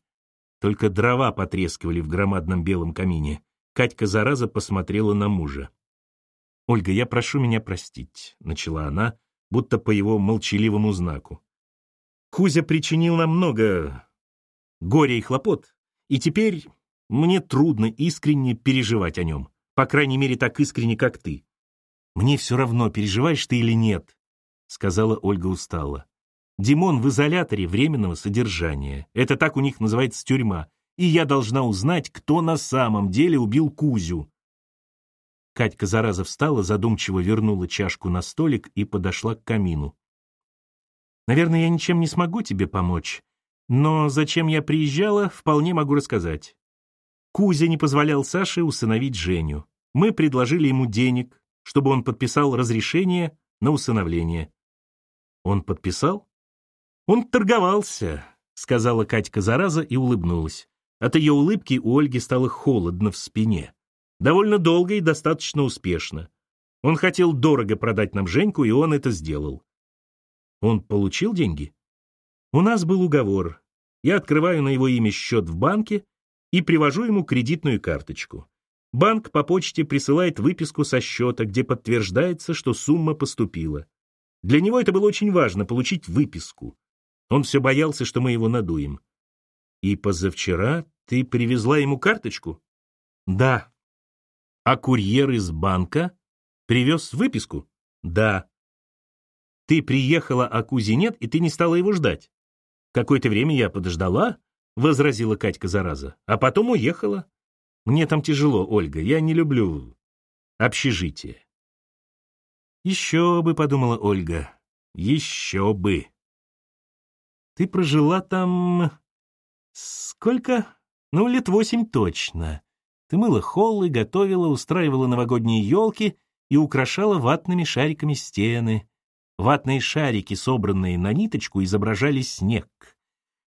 только дрова потрескивали в громадном белом камине. Катька, зараза, посмотрела на мужа. «Ольга, я прошу меня простить», — начала она, будто по его молчаливому знаку. «Кузя причинил нам много горя и хлопот, и теперь мне трудно искренне переживать о нем. По крайней мере, так искренне, как ты. Мне все равно, переживаешь ты или нет, сказала Ольга устало. Димон в изоляторе временного содержания. Это так у них называется тюрьма. И я должна узнать, кто на самом деле убил Кузю. Катька зараза встала, задумчиво вернула чашку на столик и подошла к камину. «Наверное, я ничем не смогу тебе помочь, но зачем я приезжала, вполне могу рассказать. Кузя не позволял Саше усыновить Женю. Мы предложили ему денег, чтобы он подписал разрешение на усыновление. Он подписал? Он торговался, сказала Катька зараза и улыбнулась. От ее улыбки у Ольги стало холодно в спине. Довольно долго и достаточно успешно. Он хотел дорого продать нам Женьку, и он это сделал. Он получил деньги? У нас был уговор. Я открываю на его имя счет в банке, и привожу ему кредитную карточку. Банк по почте присылает выписку со счета, где подтверждается, что сумма поступила. Для него это было очень важно — получить выписку. Он все боялся, что мы его надуем. И позавчера ты привезла ему карточку? Да. А курьер из банка привез выписку? Да. Ты приехала, а Кузи нет, и ты не стала его ждать. Какое-то время я подождала, возразила Катька зараза. А потом уехала. Мне там тяжело, Ольга, я не люблю общежитие. Еще бы, подумала Ольга, еще бы. Ты прожила там... Сколько? Ну, лет восемь точно. Ты мыла холлы, готовила, устраивала новогодние елки и украшала ватными шариками стены. Ватные шарики, собранные на ниточку, изображали снег.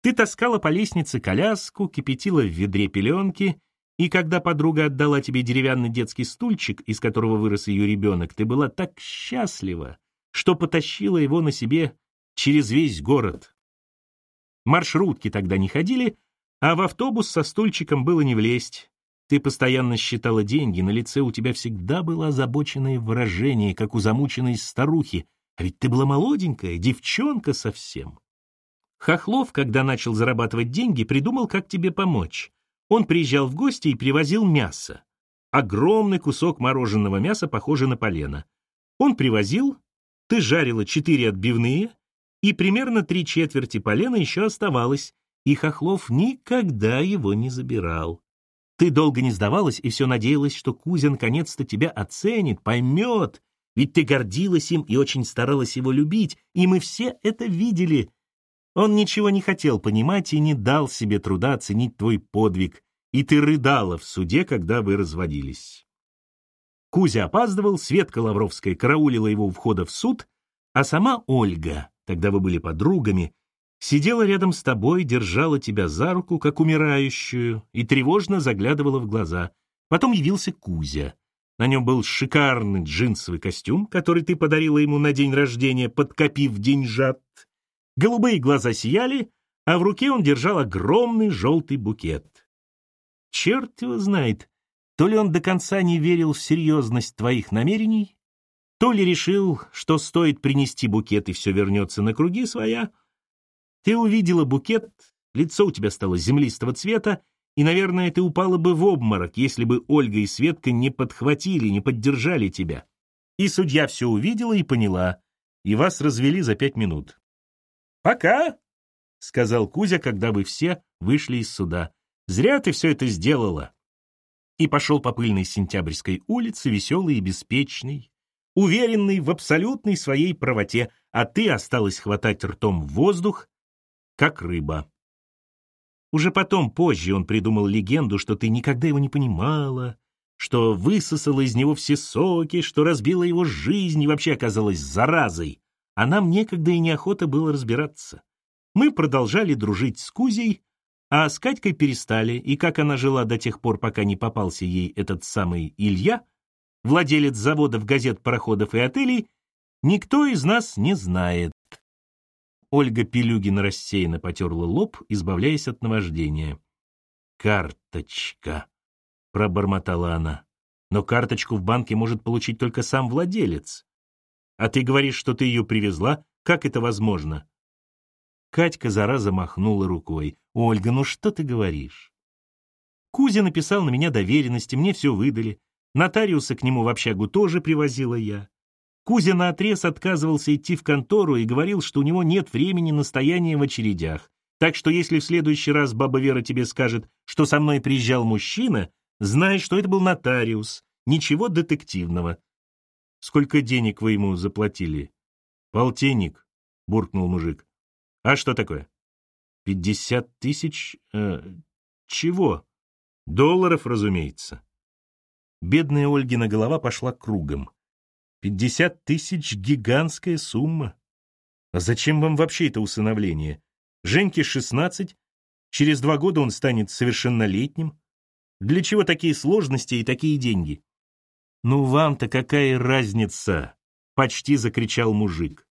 Ты таскала по лестнице коляску, кипятила в ведре пеленки, и когда подруга отдала тебе деревянный детский стульчик, из которого вырос ее ребенок, ты была так счастлива, что потащила его на себе через весь город. Маршрутки тогда не ходили, а в автобус со стульчиком было не влезть. Ты постоянно считала деньги, на лице у тебя всегда было озабоченное выражение, как у замученной старухи, а ведь ты была молоденькая, девчонка совсем. Хохлов, когда начал зарабатывать деньги, придумал, как тебе помочь. Он приезжал в гости и привозил мясо. Огромный кусок мороженого мяса, похожий на полено. Он привозил, ты жарила четыре отбивные, и примерно три четверти полена еще оставалось, и Хохлов никогда его не забирал. Ты долго не сдавалась и все надеялась, что Кузя наконец-то тебя оценит, поймет, ведь ты гордилась им и очень старалась его любить, и мы все это видели. Он ничего не хотел понимать и не дал себе труда оценить твой подвиг, и ты рыдала в суде, когда вы разводились. Кузя опаздывал, Светка Лавровская караулила его у входа в суд, а сама Ольга, тогда вы были подругами, сидела рядом с тобой, держала тебя за руку, как умирающую, и тревожно заглядывала в глаза. Потом явился Кузя. На нем был шикарный джинсовый костюм, который ты подарила ему на день рождения, подкопив деньжат. Голубые глаза сияли, а в руке он держал огромный желтый букет. Черт его знает, то ли он до конца не верил в серьезность твоих намерений, то ли решил, что стоит принести букет и все вернется на круги своя. Ты увидела букет, лицо у тебя стало землистого цвета, и, наверное, ты упала бы в обморок, если бы Ольга и Светка не подхватили, не поддержали тебя. И судья все увидела и поняла, и вас развели за пять минут. «Пока», — сказал Кузя, когда вы все вышли из суда. «Зря ты все это сделала». И пошел по пыльной сентябрьской улице, веселый и беспечный, уверенный в абсолютной своей правоте, а ты осталась хватать ртом воздух, как рыба. Уже потом, позже, он придумал легенду, что ты никогда его не понимала, что высосала из него все соки, что разбила его жизнь и вообще оказалась заразой. А нам некогда и неохота было разбираться. Мы продолжали дружить с Кузей, а с Катькой перестали, и как она жила до тех пор, пока не попался ей этот самый Илья, владелец заводов, газет, пароходов и отелей, никто из нас не знает. Ольга Пилюгина рассеянно потерла лоб, избавляясь от наваждения. «Карточка», — пробормотала она. «Но карточку в банке может получить только сам владелец. А ты говоришь, что ты ее привезла? Как это возможно?» Катька зараза махнула рукой. «Ольга, ну что ты говоришь?» Кузя написал на меня доверенности, мне все выдали. Нотариуса к нему в общагу тоже привозила я. Кузя наотрез отказывался идти в контору и говорил, что у него нет времени на стояние в очередях. Так что если в следующий раз баба Вера тебе скажет, что со мной приезжал мужчина, знай, что это был нотариус, ничего детективного. Сколько денег вы ему заплатили? Полтинник, буркнул мужик. А что такое? Пятьдесят тысяч... Э, чего? Долларов, разумеется. Бедная Ольгина голова пошла кругом. Пятьдесят тысяч — гигантская сумма. А зачем вам вообще это усыновление? Женьке шестнадцать, через два года он станет совершеннолетним. Для чего такие сложности и такие деньги? Ну вам-то какая разница? Почти закричал мужик.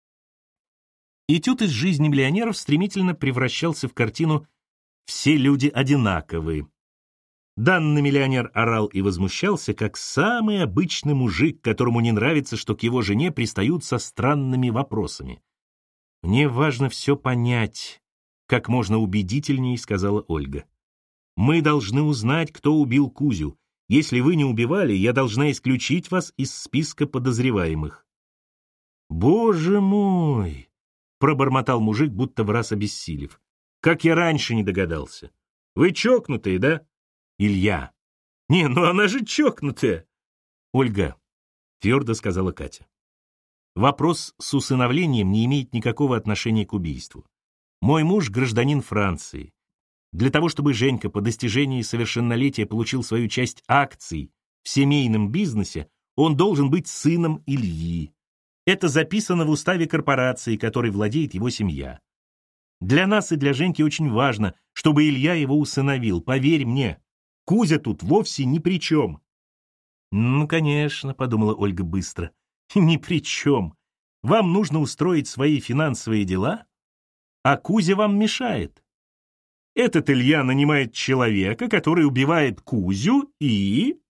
Этюд из жизни миллионеров стремительно превращался в картину «Все люди одинаковые», Данный миллионер орал и возмущался, как самый обычный мужик, которому не нравится, что к его жене пристают со странными вопросами. «Мне важно все понять», — как можно убедительнее сказала Ольга. «Мы должны узнать, кто убил Кузю. Если вы не убивали, я должна исключить вас из списка подозреваемых». «Боже мой!» — пробормотал мужик, будто в раз обессилев. «Как я раньше не догадался! Вы чокнутые, да?» Илья. «Не, ну она же чокнутая!» «Ольга», — твердо сказала Катя. «Вопрос с усыновлением не имеет никакого отношения к убийству. Мой муж — гражданин Франции. Для того, чтобы Женька по достижении совершеннолетия получил свою часть акций в семейном бизнесе, он должен быть сыном Ильи. Это записано в уставе корпорации, которой владеет его семья. Для нас и для Женьки очень важно, чтобы Илья его усыновил, поверь мне. Кузя тут вовсе ни при чем». «Ну, конечно», — подумала Ольга быстро, — «ни при чем. Вам нужно устроить свои финансовые дела, а Кузя вам мешает. Этот Илья нанимает человека, который убивает Кузю и...»